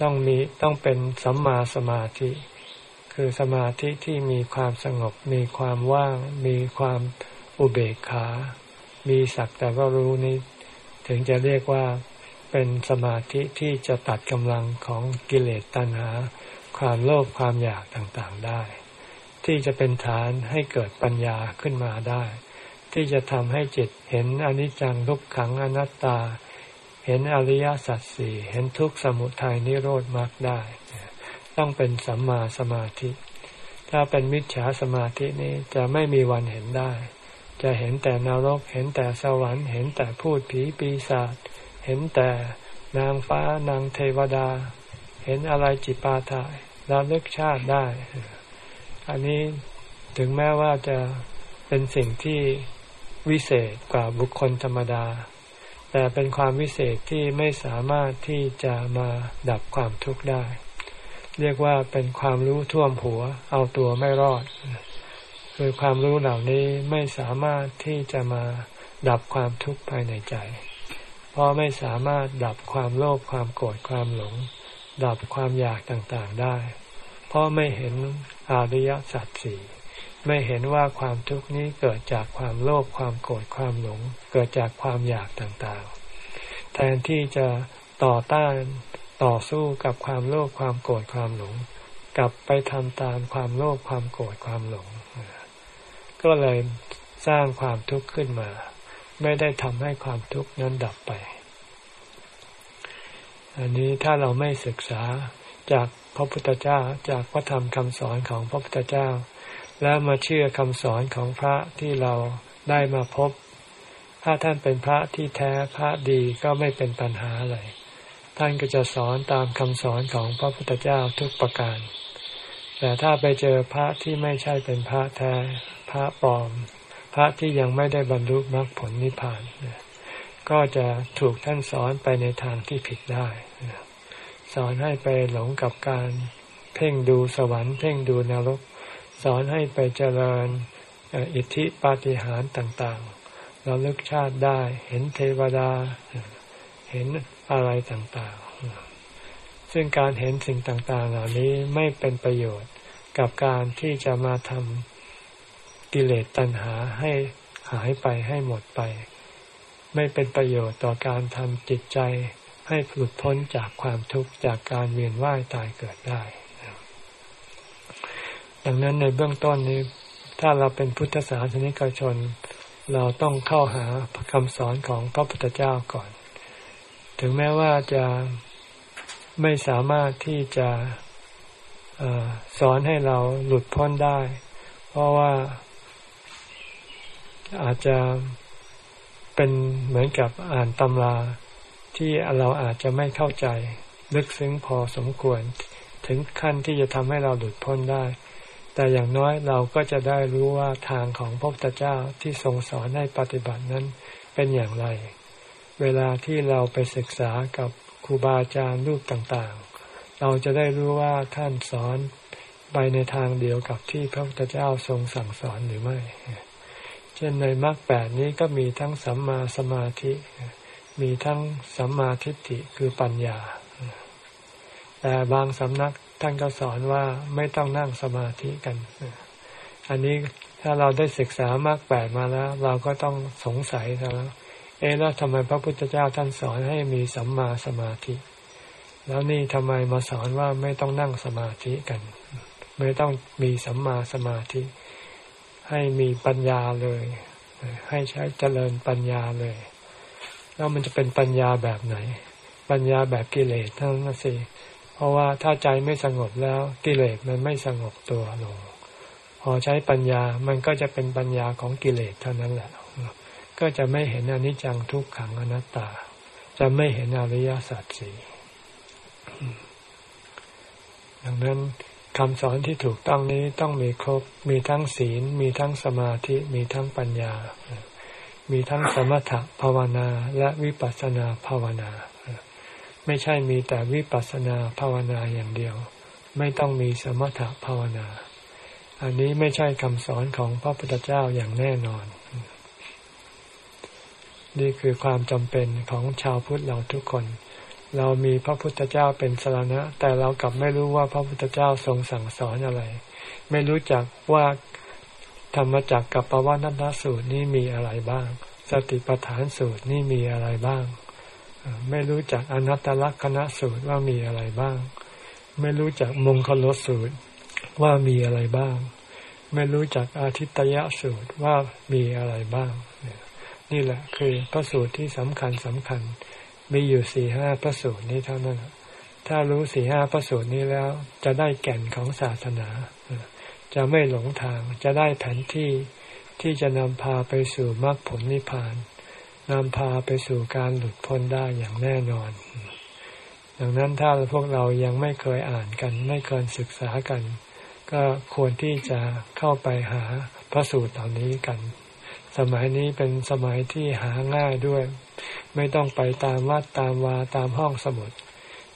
S1: ต้องมีต้องเป็นสัมมาสมาธิ คือสมาธิที่มีความสงบ มีความว่าง มีความอุเบกขา มีสักแต่ว่ารู้นี้ ถึงจะเรียกว่า เป็นสมาธิที่จะตัดกำลังของกิเลสตัณหา ความโลภความอยากต่างๆได้ ที่จะเป็นฐานให้เกิดปัญญาขึ้นมาได้ ที่จะทำให้จิตเห็นอนิจจังทุกขังอนัตตา เห็นอริยสัจสี่เห็นทุกสมุทัยนิโรธมรรคได้ ต้องเป็นสัมมาสมาธิ ถ้าเป็นมิจฉาสมาธินี้จะไม่มีวันเห็นได้ จะเห็นแต่นรกเห็นแต่สวรรค์ เห็นแต่พูดผีปีศาจ เห็นแต่นางฟ้านางเทวดา เห็นอะไรจิปาถะระลึกชาติได้ อันนี้ถึงแม้ว่าจะเป็นสิ่งที่วิเศษกว่าบุคคลธรรมดา แต่เป็นความวิเศษที่ไม่สามารถที่จะมาดับความทุกข์ได้ เรียกว่าเป็นความรู้ท่วมหัว เอาตัวไม่รอด คือความรู้เหล่านี้ไม่สามารถที่จะมาดับความทุกข์ภายในใจ เพราะไม่สามารถดับความโลภความโกรธความหลง ดับความอยากต่างๆได้ เพราะไม่เห็นอริยสัจสี่ไม่เห็นว่าความทุกข์นี้เกิดจากความโลภความโกรธความหลง เกิดจากความอยากต่างๆ แทนที่จะต่อต้านต่อสู้กับความโลภความโกรธความหลง กลับไปทำตามความโลภความโกรธความหลง ก็เลยสร้างความทุกข์ขึ้นมา ไม่ได้ทำให้ความทุกข์นั้นดับไป อันนี้ถ้าเราไม่ศึกษาจากพระพุทธเจ้าจากพระธรรมคำสอนของพระพุทธเจ้า แล้วมาเชื่อคำสอนของพระที่เราได้มาพบ ถ้าท่านเป็นพระที่แท้พระดีก็ไม่เป็นปัญหาอะไรท่านก็จะสอนตามคำสอนของพระพุทธเจ้าทุกประการ แต่ถ้าไปเจอพระที่ไม่ใช่เป็นพระแท้พระปลอม พระที่ยังไม่ได้บรรลุมรรคผลนิพพานก็จะถูกท่านสอนไปในทางที่ผิดได้สอนให้ไปหลงกับการเพ่งดูสวรรค์เพ่งดูนรก สอนให้ไปเจริญอิทธิปาฏิหาริย์ต่างๆ เราลึกชาติได้ เห็นเทวดา เห็นอะไรต่างๆ ซึ่งการเห็นสิ่งต่างๆ เหล่านี้ไม่เป็นประโยชน์กับการที่จะมาทำ กิเลสตัณหาให้หายไปให้หมดไป ไม่เป็นประโยชน์ต่อการทำจิตใจ ให้หลุดพ้นจากความทุกข์จากการเวียนว่ายตายเกิดได้ ดังนั้นในเบื้องต้นนี้ ถ้าเราเป็นพุทธศาสนิกชน เราต้องเข้าหาคำสอนของพระพุทธเจ้าก่อน ถึงแม้ว่าจะไม่สามารถที่จะอสอนให้เราหลุดพ้นได้ เพราะว่า อาจจะเป็นเหมือนกับอ่านตำราที่เราอาจจะไม่เข้าใจ ลึกซึ้งพอสมควร ถึงขั้นที่จะทำให้เราหลุดพ้นได้ แต่อย่างน้อยเราก็จะได้รู้ว่าทางของพระพุทธเจ้าที่ทรงสอนให้ปฏิบัตินั้นเป็นอย่างไร เวลาที่เราไปศึกษากับครูบาอาจารย์รูปต่างๆ เราจะได้รู้ว่าท่านสอนไปในทางเดียวกับที่พระพุทธเจ้าทรงสั่งสอนหรือไม่ ช่นในมรรคแปดนี้ก็มีทั้งสัมมาสมาธิ มีทั้งสัมมาทิฏฐิคือปัญญา แต่บางสำนักท่านก็สอนว่าไม่ต้องนั่งสมาธิกัน อันนี้ถ้าเราได้ศึกษามากแปดมาแล้ว เราก็ต้องสงสัยแล้วเอ๊ะแล้วทำไมพระพุทธเจ้าท่านสอนให้มีสัมมาสมาธิ แล้วนี่ทำไมมาสอนว่าไม่ต้องนั่งสมาธิกัน ไม่ต้องมีสัมมาสมาธิ ให้มีปัญญาเลย ให้ใช้เจริญปัญญาเลย แล้วมันจะเป็นปัญญาแบบไหน ปัญญาแบบกิเลสทั้งนั้นสิเพราะว่าถ้าใจไม่สงบแล้วกิเลสมันไม่สงบตัวลง พอใช้ปัญญามันก็จะเป็นปัญญาของกิเลสเท่านั้นแหละ ก็จะไม่เห็นอนิจจังทุกขังอนัตตา จะไม่เห็นอริยสัจสี่ดังนั้น คำสอนที่ถูกต้องนี้ต้องมีครบ มีทั้งศีล มีทั้งสมาธิ มีทั้งปัญญา มีทั้งสมถภาวนาและวิปัสสนาภาวนา ไม่ใช่มีแต่วิปัสสนาภาวนาอย่างเดียว ไม่ต้องมีสมถภาวนา อันนี้ไม่ใช่คำสอนของพระพุทธเจ้าอย่างแน่นอน นี่คือความจำเป็นของชาวพุทธเราทุกคน เรามีพระพุทธเจ้าเป็นสารณะ แต่เรากลับไม่รู้ว่าพระพุทธเจ้าทรงสั่งสอนอะไร ไม่รู้จักว่าธรรมจักกับปวัตนสูตรนี่มีอะไรบ้าง สติปัฏฐานสูตรนี่มีอะไรบ้าง ไม่รู้จักอนัตตลักษณสูตรว่ามีอะไรบ้าง ไม่รู้จักมงคลสูตรว่ามีอะไรบ้าง ไม่รู้จักอาทิตยสูตรว่ามีอะไรบ้าง นี่แหละคือพระสูตรที่สำคัญสำคัญ มีอยู่สี่ห้าพระสูตรนี้เท่านั้น ถ้ารู้สี่ห้าพระสูตรนี้แล้ว จะได้แก่นของศาสนา จะไม่หลงทาง จะได้แผนที่ที่จะนำพาไปสู่มรรคผลนิพพานนำพาไปสู่การหลุดพ้นได้อย่างแน่นอน ดังนั้นถ้าพวกเรายังไม่เคยอ่านกัน ไม่เคยศึกษากัน ก็ควรที่จะเข้าไปหาพระสูตรเหล่านี้กัน สมัยนี้เป็นสมัยที่หาง่ายด้วย ไม่ต้องไปตามวัดตามวาตามห้องสมุด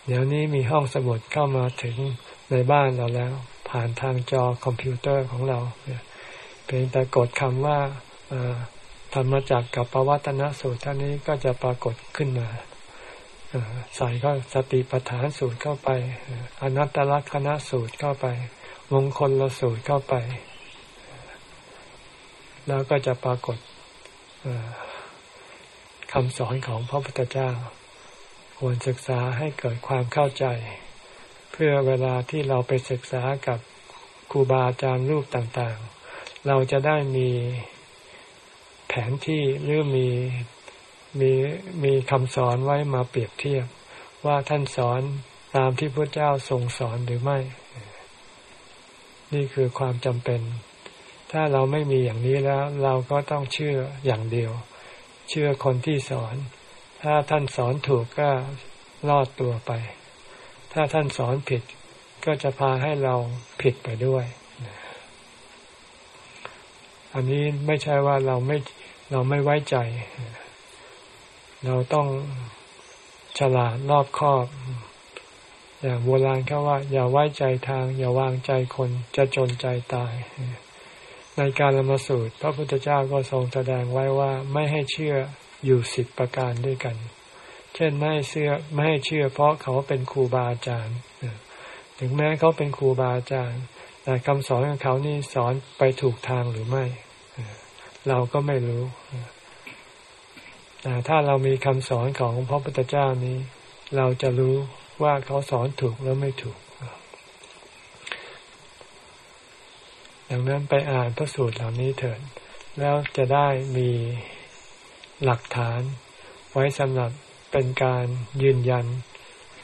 S1: เดี๋ยวนี้มีห้องสมุดเข้ามาถึงในบ้านเราแล้ว ผ่านทางจอคอมพิวเตอร์ของเราเพียงแต่กดคำว่าธรรมจักกับปวัตนสูตรท่านี้ก็จะปรากฏขึ้นมาใส่ก็สติปัฏฐานสูตรเข้าไป อนัตตลักษณสูตรเข้าไปมงคลละสูตรเข้าไป แล้วก็จะปรากฏ คำสอนของพระพุทธเจ้า ควรศึกษาให้เกิดความเข้าใจ เพื่อเวลาที่เราไปศึกษากับครูบาอาจารย์รูปต่างๆ เราจะได้มีแผนที่หรือมีมีมีคำสอนไว้มาเปรียบเทียบ ว่าท่านสอนตามที่พระเจ้าทรงสอนหรือไม่ นี่คือความจำเป็น ถ้าเราไม่มีอย่างนี้แล้ว เราก็ต้องเชื่ออย่างเดียว เชื่อคนที่สอน ถ้าท่านสอนถูกก็รอดตัวไป ถ้าท่านสอนผิดก็จะพาให้เราผิดไปด้วย อันนี้ไม่ใช่ว่าเราไม่เราไม่ไว้ใจ เราต้องฉลาดรอบคอบ อย่างโบราณเขาว่า อย่าไว้ใจทาง อย่าวางใจคนจะจนใจตาย ในการละมาสูตร พระพุทธเจ้าก็ทรงแสดงไว้ว่าไม่ให้เชื่ออยู่สิบประการด้วยกัน เช่นไม่ให้เชื่อไม่ให้เชื่อ เพราะเขาเป็นครูบาอาจารย์ ถึงแม้เขาเป็นครูบาอาจารย์ แต่คำสอนของเขานี่สอนไปถูกทางหรือไม่ เราก็ไม่รู้ แต่ถ้าเรามีคำสอนของพระพุทธเจ้านี้ เราจะรู้ว่าเขาสอนถูกหรือไม่ถูก ดังนั้นไปอ่านพระสูตรเหล่านี้เถิด แล้วจะได้มีหลักฐานไว้สำหรับเป็นการยืนยัน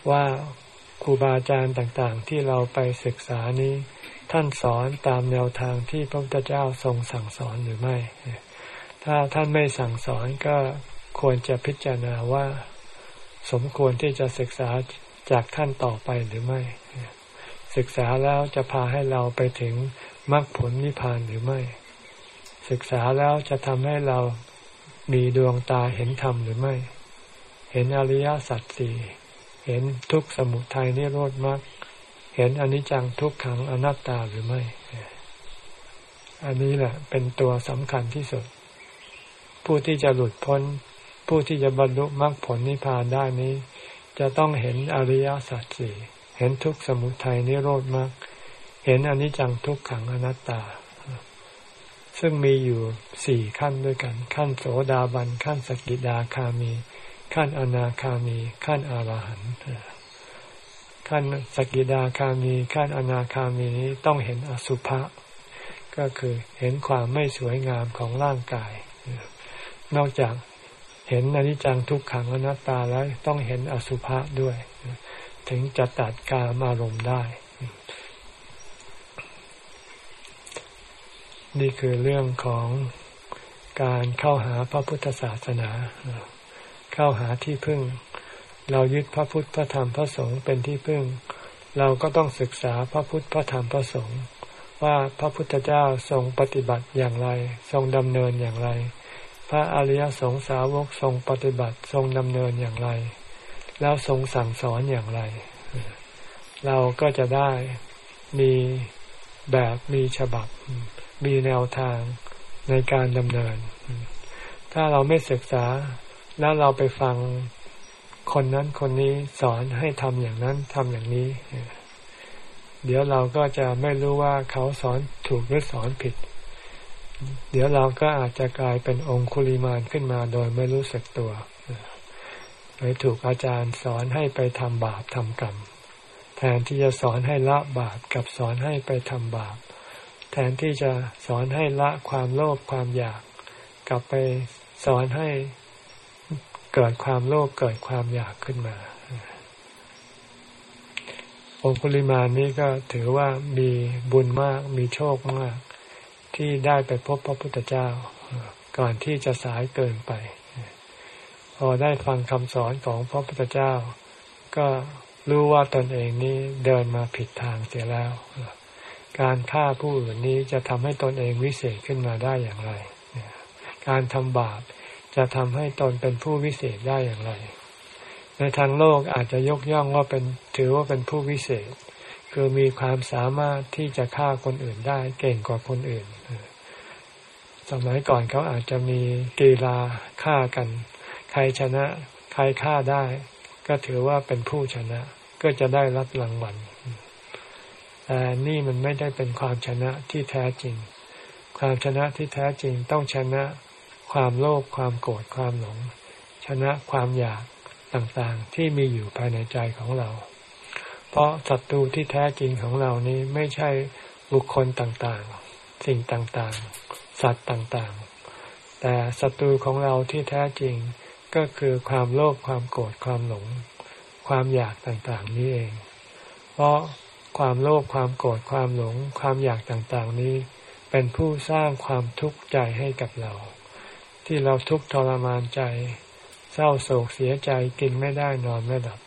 S1: ว่าครูบาอาจารย์ต่างๆ ที่เราไปศึกษานี้ ท่านสอนตามแนวทางที่พระพุทธเจ้าทรงสั่งสอนหรือไม่ ถ้าท่านไม่สั่งสอนก็ควรจะพิจารณาว่า สมควรที่จะศึกษาจากท่านต่อไปหรือไม่ ศึกษาแล้วจะพาให้เราไปถึง มรรคผลนิพพานหรือไม่ ศึกษาแล้วจะทำให้เรามีดวงตาเห็นธรรมหรือไม่ เห็นอริยสัจสี่เห็นทุกสมุทัยนิโรธมรรคเห็นอนิจจังทุกขังอนัตตาหรือไม่ อันนี้แหละเป็นตัวสำคัญที่สุด ผู้ที่จะหลุดพ้น ผู้ที่จะบรรลุมรรคผลนิพพานได้นี้ จะต้องเห็นอริยสัจสี่เห็นทุกสมุทัยนิโรธมรรค เห็นอนิจจังทุกขังอนัตตา ซึ่งมีอยู่สี่ขั้นด้วยกัน ขั้นโสดาบัน ขั้นสกิดาคามี ขั้นอนาคามี ขั้นอรหันต์ขั้นสกิดาคามีขั้นอนาคามีนี้ต้องเห็นอสุภะก็คือเห็นความไม่สวยงามของร่างกาย นอกจากเห็นอนิจจังทุกขังอนัตตาแล้วต้องเห็นอสุภะด้วย ถึงจะตัดกามารมณ์ได้ นี่คือเรื่องของการเข้าหาพระพุทธศาสนา เข้าหาที่พึ่ง เรายึดพระพุทธพระธรรมพระสงฆ์เป็นที่พึ่ง เราก็ต้องศึกษาพระพุทธพระธรรมพระสงฆ์ว่าพระพุทธเจ้าทรงปฏิบัติอย่างไร ทรงดำเนินอย่างไร พระอริยสงสาวกทรงปฏิบัติทรงดำเนินอย่างไร แล้วทรงสั่งสอนอย่างไร เราก็จะได้มีแบบมีฉบับ มีแนวทางในการดำเนิน ถ้าเราไม่ศึกษาแล้วเราไปฟังคนนั้นคนนี้สอนให้ทำอย่างนั้นทำอย่างนี้ เดี๋ยวเราก็จะไม่รู้ว่าเขาสอนถูกหรือสอนผิด เดี๋ยวเราก็อาจจะกลายเป็นองคุลิมานขึ้นมาโดยไม่รู้สึกตัวไปถูกอาจารย์สอนให้ไปทำบาปทำกรรม แทนที่จะสอนให้ละบาปกับสอนให้ไปทำบาป แทนที่จะสอนให้ละความโลภความอยาก กลับไปสอนให้เกิดความโลภเกิดความอยากขึ้นมาองคุลิมานี้ก็ถือว่ามีบุญมาก มีโชคมาก ที่ได้ไปพบพระพุทธเจ้า ก่อนที่จะสายเกินไป พอได้ฟังคำสอนของพระพุทธเจ้า ก็รู้ว่าตนเองนี้เดินมาผิดทางเสียแล้ว การฆ่าผู้อื่นนี้จะทำให้ตนเองวิเศษขึ้นมาได้อย่างไร การทำบาปจะทำให้ตนเป็นผู้วิเศษได้อย่างไร ในทางโลกอาจจะยกย่องว่าเป็นถือว่าเป็นผู้วิเศษ คือมีความสามารถที่จะฆ่าคนอื่นได้เก่งกว่าคนอื่น สมัยก่อนเขาอาจจะมีกีฬาฆ่ากัน ใครชนะ ใครฆ่าได้ ก็ถือว่าเป็นผู้ชนะ ก็จะได้รับรางวัล แต่นี่มันไม่ได้เป็นความชนะที่แท้จริง ความชนะที่แท้จริงต้องชนะความโลภความโกรธความหลง ชนะความอยากต่างๆที่มีอยู่ภายในใจของเรา เพราะศัตรูที่แท้จริงของเรานี้ไม่ใช่บุคคลต่างๆ สิ่งต่างๆ สัตว์ต่างๆ แต่ศัตรูของเราที่แท้จริงก็คือความโลภความโกรธความหลง ความอยากต่างๆ นี้เอง เพราะ ความโลภความโกรธความหลง ความอยากต่างๆนี้ เป็นผู้สร้างความทุกข์ใจให้กับเรา ที่เราทุกข์ทรมานใจ เศร้าโศกเสียใจกินไม่ได้นอนไม่หลับ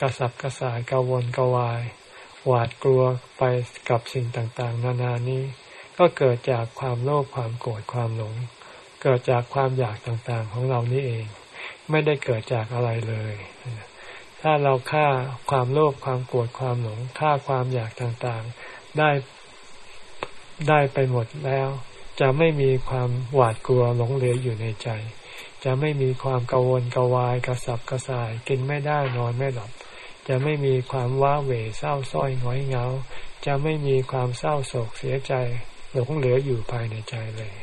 S1: กระสับกระส่ายกังวลกวาย หวาดกลัวไปกับสิ่งต่างๆ นานานี้ ก็เกิดจากความโลภความโกรธความหลง เกิดจากความอยากต่างๆของเรานี่เอง ไม่ได้เกิดจากอะไรเลย ถ้าเราฆ่าความโลภความโกรธความหลงฆ่าความอยากต่างๆ ได้ได้ไปหมดแล้ว จะไม่มีความหวาดกลัวหลงเหลืออยู่ในใจ จะไม่มีความกังวลกวายกระสับกระส่าย กินไม่ได้นอนไม่หลับ จะไม่มีความว้าเหวเศร้าส้อยง้อยเงา จะไม่มีความเศร้าโศกเสียใจหลงเหลืออยู่ภายในใจเลย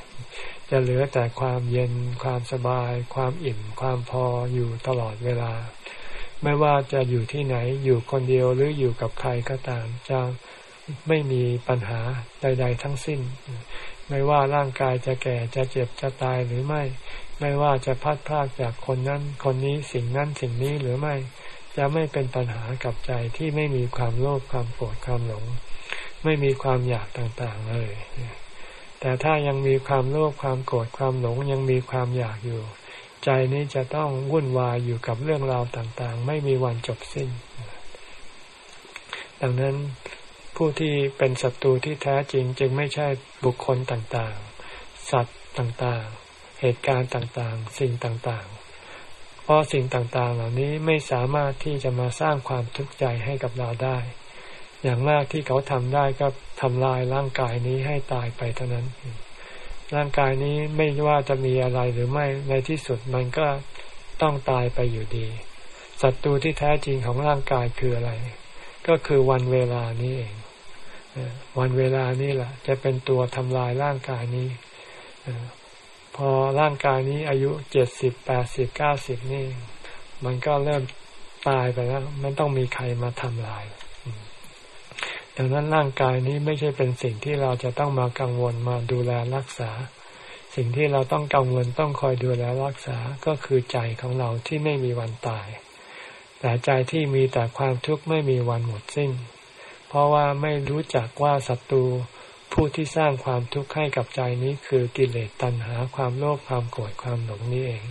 S1: จะเหลือแต่ความเย็นความสบาย ความอิ่ม ความพออยู่ตลอดเวลา ไม่ว่าจะอยู่ที่ไหนอยู่คนเดียวหรืออยู่กับใครก็ตาม จะไม่มีปัญหาใด ๆ ทั้งสิ้น ไม่ว่าร่างกายจะแก่จะเจ็บจะตายหรือไม่ ไม่ว่าจะพัดพากจากคนนั้น คนนี้สิ่งนั้นสิ่งนี้หรือไม่ จะไม่เป็นปัญหากับใจที่ไม่มีความโลภความโกรธความหลง ไม่มีความอยากต่างๆเลย แต่ถ้ายังมีความโลภความโกรธความหลงยังมีความอยากอยู่ ใจนี้จะต้องวุ่นวายอยู่กับเรื่องราวต่างๆ ไม่มีวันจบสิ้น ดังนั้นผู้ที่เป็นศัตรูที่แท้จริง จึงไม่ใช่บุคคลต่างๆ สัตว์ต่างๆ เหตุการณ์ต่างๆ สิ่งต่างๆ เพราะสิ่งต่างๆ เหล่านี้ไม่สามารถที่จะมาสร้างความทุกข์ใจให้กับเราได้ อย่างมากที่เขาทำได้ก็ทำลายร่างกายนี้ให้ตายไปเท่านั้น ร่างกายนี้ไม่ว่าจะมีอะไรหรือไม่ในที่สุดมันก็ต้องตายไปอยู่ดีศัตรูที่แท้จริงของร่างกายคืออะไร ก็คือวันเวลานี้เองวันเวลานี้แหละ จะเป็นตัวทำลายร่างกายนี้พอร่างกายนี้อายุเจ็ดสิบแปดสิบเก้าสิบนี่ มันก็เริ่มตายไปแล้ว มันต้องมีใครมาทำลาย ดังนั้นร่างกายนี้ไม่ใช่เป็นสิ่งที่เราจะต้องมากังวลมาดูแลรักษา สิ่งที่เราต้องกังวลต้องคอยดูแลรักษาก็คือใจของเราที่ไม่มีวันตาย แต่ใจที่มีแต่ความทุกข์ไม่มีวันหมดสิ้น เพราะว่าไม่รู้จักว่าศัตรูผู้ที่สร้างความทุกข์ให้กับใจนี้คือกิเลสตัณหาความโลภความโกรธความหลงนี้เอง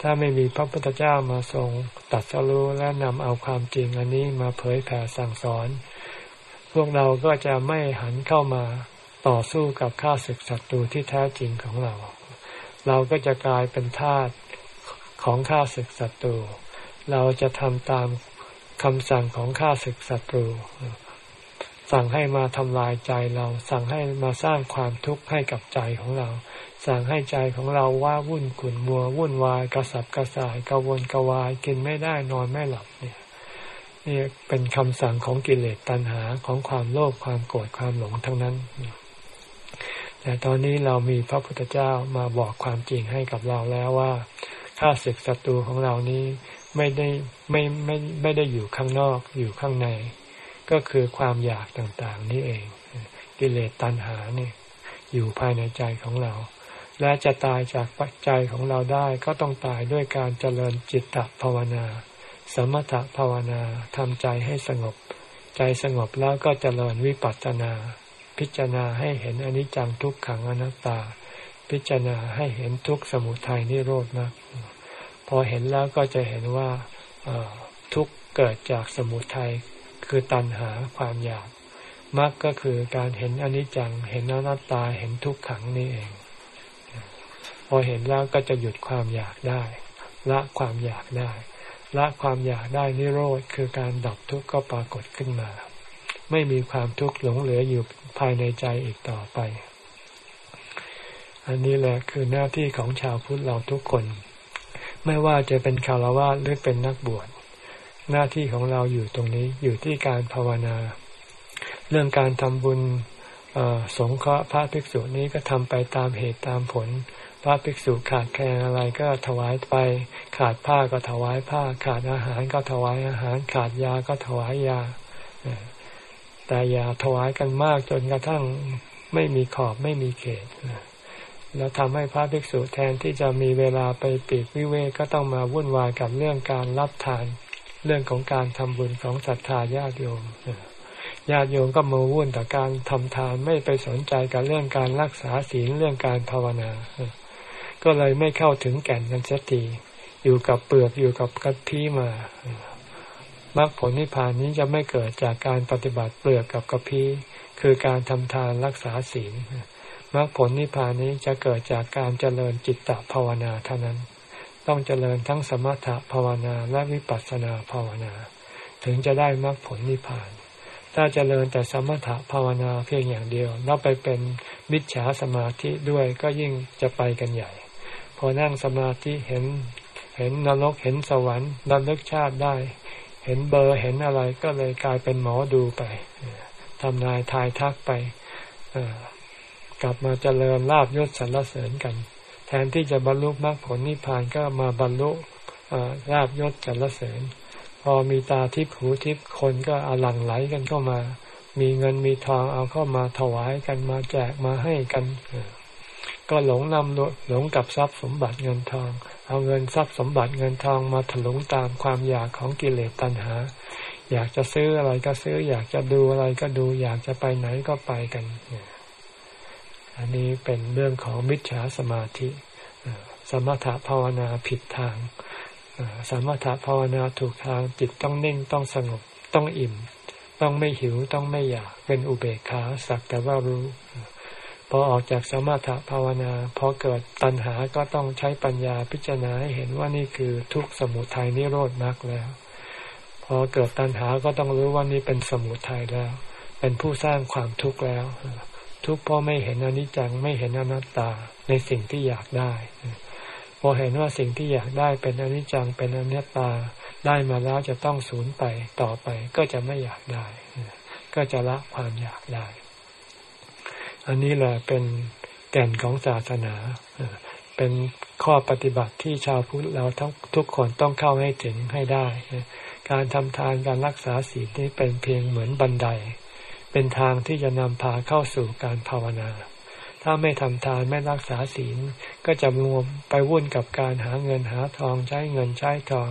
S1: ถ้าไม่มีพระพุทธเจ้ามาทรงตัดสรู้และนำเอาความจริงอันนี้มาเผยแผ่สั่งสอน พวกเราก็จะไม่หันเข้ามาต่อสู้กับข้าศึกศัตรูที่แท้จริงของเรา เราก็จะกลายเป็นทาสของข้าศึกศัตรู เราจะทำตามคำสั่งของข้าศึกศัตรู สั่งให้มาทำลายใจเรา สั่งให้มาสร้างความทุกข์ให้กับใจของเรา สั่งให้ใจของเราว่าวุ่นขุ่นมัว วุ่นวายกระสับกระส่ายกระวนกระวายกินไม่ได้นอนไม่หลับเนี่ย นี่เป็นคำสั่งของกิเลสตัณหาของความโลภความโกรธความหลงทั้งนั้น แต่ตอนนี้เรามีพระพุทธเจ้ามาบอกความจริงให้กับเราแล้วว่าข้าศึกศัตรูของเรานี้ไม่ได้ไม่ไม่ไม่ได้อยู่ข้างนอกอยู่ข้างใน ก็คือความอยากต่างๆ นี่เอง กิเลสตัณหาเนี่ย อยู่ภายในใจของเรา และจะตายจากปัจจัยของเราได้ก็ต้องตายด้วยการเจริญจิตตภาวนา สมถภาวนาทำใจให้สงบ ใจสงบแล้วก็เจริญวิปัสสนา พิจารณาให้เห็นอนิจจังทุกขังอนัตตา พิจารณาให้เห็นทุกสมุทัยนิโรธนะพอเห็นแล้วก็จะเห็นว่าทุกเกิดจากสมุทัยคือตัณหาความอยากมรรคก็คือการเห็นอนิจจัง เห็นอนัตตา เห็นทุกขังนี่เอง พอเห็นแล้วก็จะหยุดความอยากได้ ละความอยากได้ ละความอยากได้นิโรธคือการดับทุกข์ก็ปรากฏขึ้นมา ไม่มีความทุกข์หลงเหลืออยู่ภายในใจอีกต่อไป อันนี้แหละคือหน้าที่ของชาวพุทธเราทุกคน ไม่ว่าจะเป็นคารวะหรือเป็นนักบวช หน้าที่ของเราอยู่ตรงนี้อยู่ที่การภาวนา เรื่องการทำบุญสงเคราะห์พระภิกษุนี้ก็ทำไปตามเหตุตามผล พระภิกษุขาดแคลนอะไรก็ถวายไป ขาดผ้าก็ถวายผ้า ขาดอาหารก็ถวายอาหาร ขาดยาก็ถวายยา แต่อย่าถวายกันมากจนกระทั่งไม่มีขอบไม่มีเขตแล้วทำให้พระภิกษุแทนที่จะมีเวลาไปปีกวิเวกก็ต้องมาวุ่นวายกับเรื่องการรับทาน เรื่องของการทำบุญของศรัทธาญาติโยมญาติโยมก็มาวุ่นต่อการทำทานไม่ไปสนใจกับเรื่องการรักษาศีลเรื่องการภาวนา ก็เลยไม่เข้าถึงแก่นกันสักทีอยู่กับเปลือกอยู่กับกะทิมามรรคผลนิพพานนี้จะไม่เกิดจากการปฏิบัติเปลือกกับกะพี้คือการทำทานรักษาศีลมรรคผลนิพพานนี้จะเกิดจากการเจริญจิตตภาวนาเท่านั้น ต้องเจริญทั้งสมถะภาวนาและวิปัสสนาภาวนา ถึงจะได้มรรคผลนิพพาน ถ้าเจริญแต่สมถะภาวนาเพียงอย่างเดียวแล้วไปเป็นมิจฉาสมาธิด้วยก็ยิ่งจะไปกันใหญ่ อนั่งสมาธิเห็น เห็นนรกเห็นสวรรค์นรกชาติได้ เห็นเบอร์เห็นอะไรก็เลยกลายเป็นหมอดูไปทำนายทายทักไปกลับมาเจริญลาบยศสรรเสริญกัน แทนที่จะบรรลุมรรคผลนิพพานก็มาบรรลุลาบยศสรรเสริญ พอมีตาทิพหูทิพคนก็อลังไหลกันเข้ามา มีเงินมีทองเอาเข้ามาถวายกันมาแจกมาให้กัน ก็หลงนำหลงกับทรัพย์สมบัติเงินทอง เอาเงินทรัพย์สมบัติเงินทองมาถลุงตามความอยากของกิเลสตัณหา อยากจะซื้ออะไรก็ซื้อ อยากจะดูอะไรก็ดู อยากจะไปไหนก็ไปกันเนี่ยอันนี้เป็นเรื่องของมิจฉาสมาธิ สมถะภาวนาผิดทาง สมถะภาวนาถูกทางจิตต้องนิ่งต้องสงบต้องอิ่ม ต้องไม่หิวต้องไม่อยากเป็นอุเบกขาสักแต่ว่ารู้ พอออกจากสมถะภาวนาพอเกิดตัณหาก็ต้องใช้ปัญญาพิจารณาให้เห็นว่านี่คือทุกสมุทัยนิโรธมรรคแล้ว พอเกิดตัณหาก็ต้องรู้ว่านี่เป็นสมุทัยแล้ว เป็นผู้สร้างความทุกข์แล้ว ทุกข์เพราะไม่เห็นอนิจจังไม่เห็นอนัตตาในสิ่งที่อยากได้ พอเห็นว่าสิ่งที่อยากได้เป็นอนิจจังเป็นอนัตตาได้มาแล้วจะต้องสูญไปต่อไปก็จะไม่อยากได้ ก็จะละความอยากได้ อันนี้แหละเป็นแก่นของศาสนา เป็นข้อปฏิบัติที่ชาวพุทธเราทุกทุกคนต้องเข้าให้ถึงให้ได้ การทำทานการรักษาศีลนี้เป็นเพียงเหมือนบันได เป็นทางที่จะนำพาเข้าสู่การภาวนา ถ้าไม่ทำทานไม่รักษาศีลก็จะรวมไปวุ่นกับการหาเงินหาทองใช้เงินใช้ทอง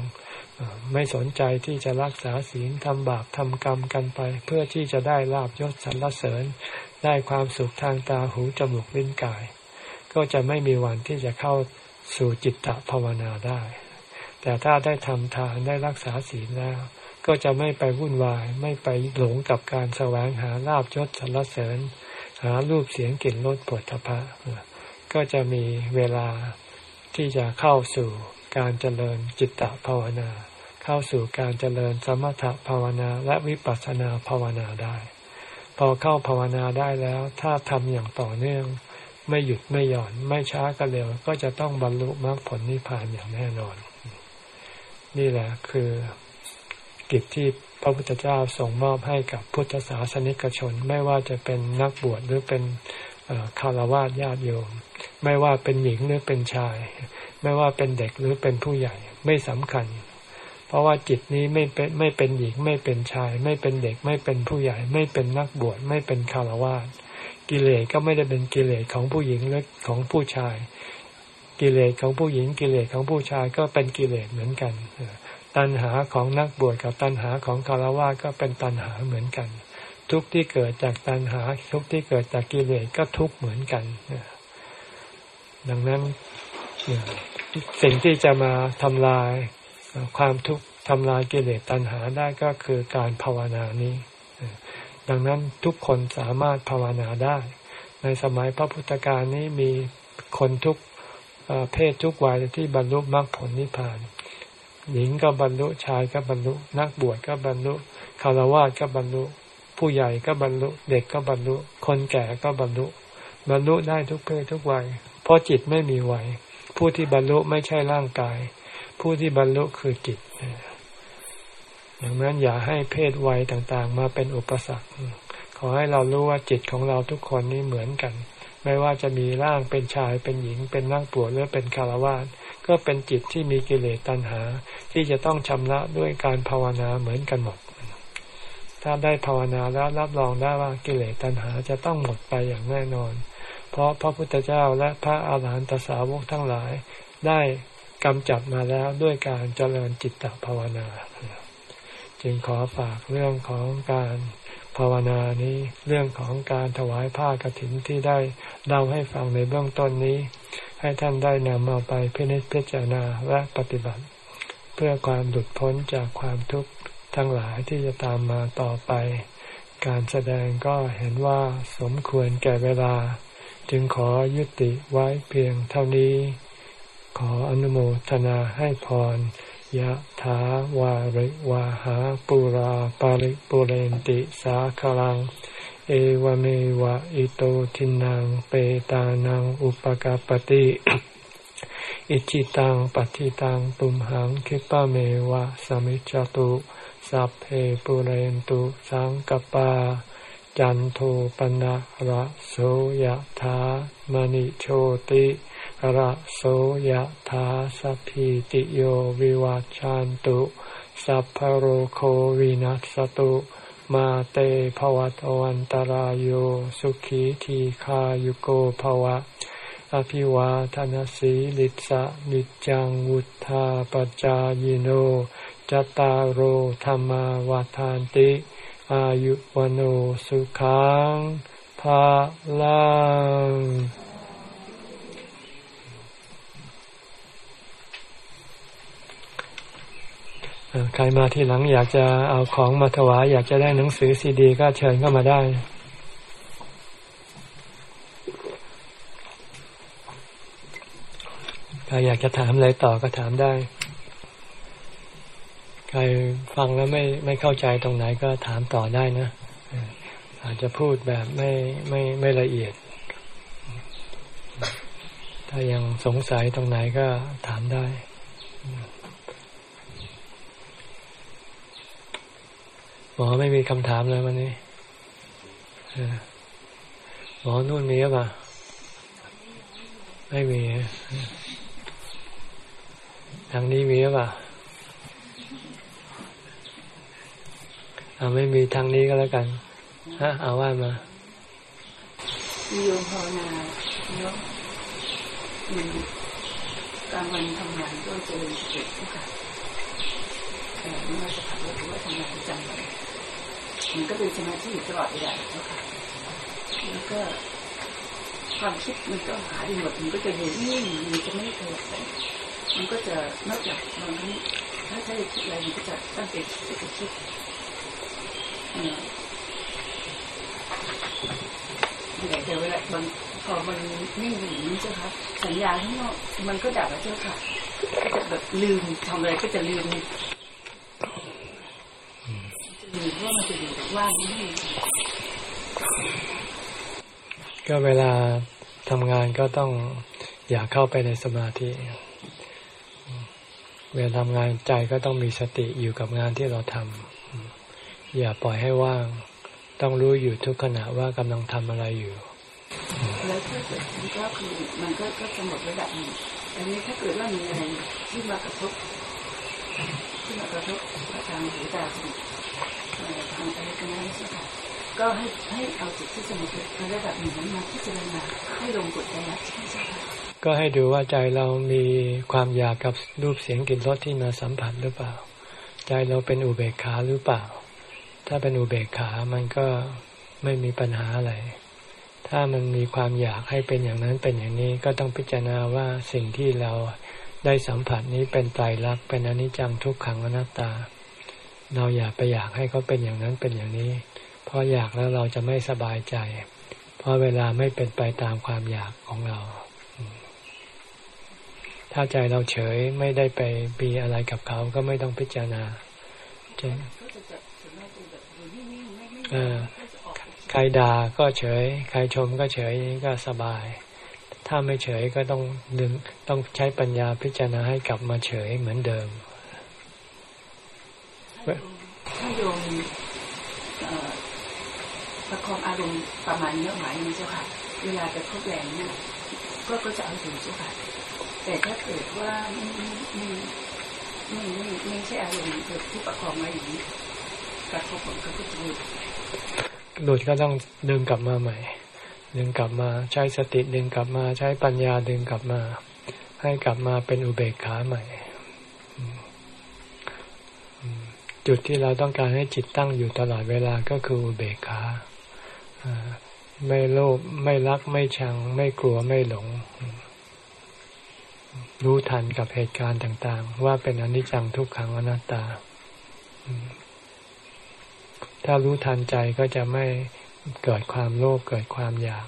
S1: ไม่สนใจที่จะรักษาศีลทำบาปทำกรรมกันไป เพื่อที่จะได้ลาบยศสรรเสริญ ได้ความสุขทางตาหูจมูกลิ้นกาย ก็จะไม่มีวันที่จะเข้าสู่จิตตภาวนาได้ แต่ถ้าได้ทำทานได้รักษาศีลแล้ว ก็จะไม่ไปวุ่นวาย ไม่ไปหลงกับการแสวงหาลาบยศสรรเสริญ หารูปเสียงกลิ่นรสปวดทพะก็จะมีเวลาที่จะเข้าสู่การเจริญจิตตภาวนา เข้าสู่การเจริญสมถภาวนาและวิปัสสนาภาวนาได้ อเข้าภาวนาได้แล้ว ถ้าทำอย่างต่อเนื่อง ไม่หยุดไม่หย่อน ไม่ช้าก็เร็ว ก็จะต้องบรรลุมรรคผลนิพพานอย่างแน่นอน นี่แหละคือกิจที่พระพุทธเจ้าส่งมอบให้กับพุทธศาสนิกชน ไม่ว่าจะเป็นนักบวชหรือเป็นคารวะญาติโยม ไม่ว่าเป็นหญิงหรือเป็นชาย ไม่ว่าเป็นเด็กหรือเป็นผู้ใหญ่ไม่สำคัญ เพราะว่าจิตนี้ไม่เป็นไม่เป็นหญิงไม่เป็นชาย ไม่เป็นเด็กไม่เป็นผู้ใหญ่ ไม่เป็นนักบวชไม่เป็นคารวะกิเลสก็ไม่ได้เป็นกิเลสของผู้หญิงหรือของผู้ชาย กิเลสของผู้หญิงกิเลสของผู้ชายก็เป็นกิเลสเหมือนกันตัณหาของนักบวชกับตัณหาของคารวะก็เป็นตัณหาเหมือนกัน ทุกที่เกิดจากตัณหา ทุกที่เกิดจากกิเลสก็ทุกเหมือนกันดังนั้นสิ่งที่จะมาทำลาย ความทุกข์ทำลายกิเลสตัณหาได้ก็คือการภาวนานี้ ดังนั้นทุกคนสามารถภาวนาได้ ในสมัยพระพุทธการนี้มีคนทุกเพศทุกวัยที่บรรลุมรรคผลนิพพาน หญิงก็บรรลุชายก็บรรลุ นักบวชก็บรรลุคารวะก็บรรลุ ผู้ใหญ่ก็บรรลุ เด็กก็บรรลุ คนแก่ก็บรรลุ บรรลุได้ทุกเพศทุกวัย เพราะจิตไม่มีวัย ผู้ที่บรรลุไม่ใช่ร่างกาย ผู้ที่บรรลุคือจิตดังนั้นอย่าให้เพศวัยต่างๆ มาเป็นอุปสรรค ขอให้เรารู้ว่าจิตของเราทุกคนนี่เหมือนกัน ไม่ว่าจะมีร่างเป็นชายเป็นหญิง เป็นนักบวชหรือเป็นคารวะก็เป็นจิตที่มีกิเลสตัณหา ที่จะต้องชำระด้วยการภาวนาเหมือนกันหมด ถ้าได้ภาวนาแล้วรับรองได้ว่ากิเลสตัณหาจะต้องหมดไปอย่างแน่นอน เพราะพระพุทธเจ้าและพระอาหารหันตสาวกทั้งหลายได้ กำจัดมาแล้วด้วยการเจริญจิตตภาวนา จึงขอฝากเรื่องของการภาวนานี้เรื่องของการถวายผ้ากรถินที่ได้เล่าให้ฟังในเบื้องต้นนี้ ให้ท่านได้นำเอาไปพินิจพิจารณาและปฏิบัติ เพื่อความหลุดพ้นจากความทุกข์ทั้งหลายที่จะตามมาต่อไป การแสดงก็เห็นว่าสมควรแก่เวลา จึงขอยุติไว้เพียงเท่านี้ ออนุโมทนาให้พรยะถาวาริวาหาปุราปาริปุเรนติสาคลัง เอวเมวะอิโตทินังเปตานังอุปกาปติอิจิตังปฏิตังตุมหังคิปะเมวะสมิจจตุสัพเพปุเรนตุสังกปา จันโทปนะระโสยธามณิโชติ ระโสยธาสัพพิติโยวิวัจจันตุสัพพโรโควินัสตุมาเตภวัตวันตารโยสุขีทีขายุโกภวะ อภิวาทนสีลิสะนิจังวุธาปจายโนจตารโหธรรมวาทานติ อายุวโนสุขังภาลัง ใครมาที่หลังอยากจะเอาของมาถวายอยากจะได้หนังสือซีดี ก็เชิญเข้ามาได้ ใครอยากจะถามอะไรต่อก็ถามได้ ใครฟังแล้วไม่ไม่เข้าใจตรงไหนก็ถามต่อได้นะ อาจจะพูดแบบไม่ไม่ไม่ละเอียด ถ้ายังสงสัยตรงไหนก็ถามได้ อไม่มีคำถามเลยวันนี้หมอนู่นมีหรือเปล่าไม่มีทางนี้มีหรือเปล่าเอาไม่มีทางนี้ก็แล้วกันฮะเอาว่ามา
S2: โยมภาวนาเนาะมันกลางวันทำงานก็เจริญสติค่ะแต่ไม่ว่าจะขับรถหรือว่าทำงานประจำเลย มันก็เป็นสมาธิอยู่ตลอดเวลาแล้วค่ะแล้วก็ความคิดมันก็หายหมดมันก็จะอยู่นิ่งมันจะไม่เคยไปมันก็จะนอกจากบางครั้งถ้าใช้คิดอะไรมันก็จะตั้งใจคิดจะคิดแต่เวลาบางพอมันนิ่งอย่างนี้เจ้าค่ะสัญญาทั้งนอกมันก็ดับแล้วเจ้าค่ะก็จะแบบลืมทำอะไรก็จะลืม
S1: ก็เวลาทำงานก็ต้องอย่าเข้าไปในสมาธิ เวลาทำงานใจก็ต้องมีสติอยู่กับงานที่เราทำอย่าปล่อยให้ว่าง ต้องรู้อยู่ทุกขณะว่ากำลังทำอะไรอยู่
S2: แล้วถ้าเกิดมันก็คือมันก็ก็จะหมดระดับหนึ่งอันนี้ถ้าเกิดว่ามีอะไรที่มากระทบที่มากระทบทางหูตาจมูก ทางอะไรงนั้นใช่ไหมก็ให้ให้เอาจิตที่สงบในระดับหนึ่งนั้นมาพิจารณาให้ลงกฎได้ใช่ไหม
S1: ก็ให้ดูว่าใจเรามีความอยากกับรูปเสียงกลิ่นรสที่มาสัมผัสหรือเปล่า ใจเราเป็นอุเบกขาหรือเปล่า ถ้าเป็นอุเบกขามันก็ไม่มีปัญหาอะไร ถ้ามันมีความอยากให้เป็นอย่างนั้นเป็นอย่างนี้ก็ต้องพิจารณาว่าสิ่งที่เราได้สัมผัสนี้เป็นไตรลักษณ์เป็นอนิจจังทุกขังอนัตตา เราอย่าไปอยากให้เขาเป็นอย่างนั้นเป็นอย่างนี้ เพราะอยากแล้วเราจะไม่สบายใจ เพราะเวลาไม่เป็นไปตามความอยากของเรา ถ้าใจเราเฉยไม่ได้ไปมีอะไรกับเขาก็ไม่ต้องพิจารณาใครด่าก็เฉย ใครชมก็เฉยก็สบาย ถ้าไม่เฉยก็ต้องดึงต้องใช้ปัญญาพิจารณาให้กลับมาเฉยเหมือนเดิม
S2: ถ้าโยมประคองอารมณ์ประมาณเนื้หมายนี้เจ้าค่ะ เวลาจะทบแรงเนี่ยก็ก็จะเอาอยู่เจ้าค่ะ แต่ถ้าเกิดว่าไม่ไม่ไม่ไม่ไม่ใช่อารมณ์เกิดที่ประคองมาอย่างนี้กระทบผลก็จะหลุด
S1: หลุดก็ต้องดึงกลับมาใหม่ ดึงกลับมาใช้สติดึงกลับมาใช้ปัญญาดึงกลับมา ให้กลับมาเป็นอุเบกขาใหม่ จุดที่เราต้องการให้จิตตั้งอยู่ตลอดเวลาก็คืออุเบกขาไม่โลภไม่รักไม่ชัง ไม่กลัวไม่หลง รู้ทันกับเหตุการณ์ต่าง ๆ ว่าเป็นอนิจจังทุกขังอนัตตา ถ้ารู้ทันใจก็จะไม่เกิดความโลภเกิดความอยาก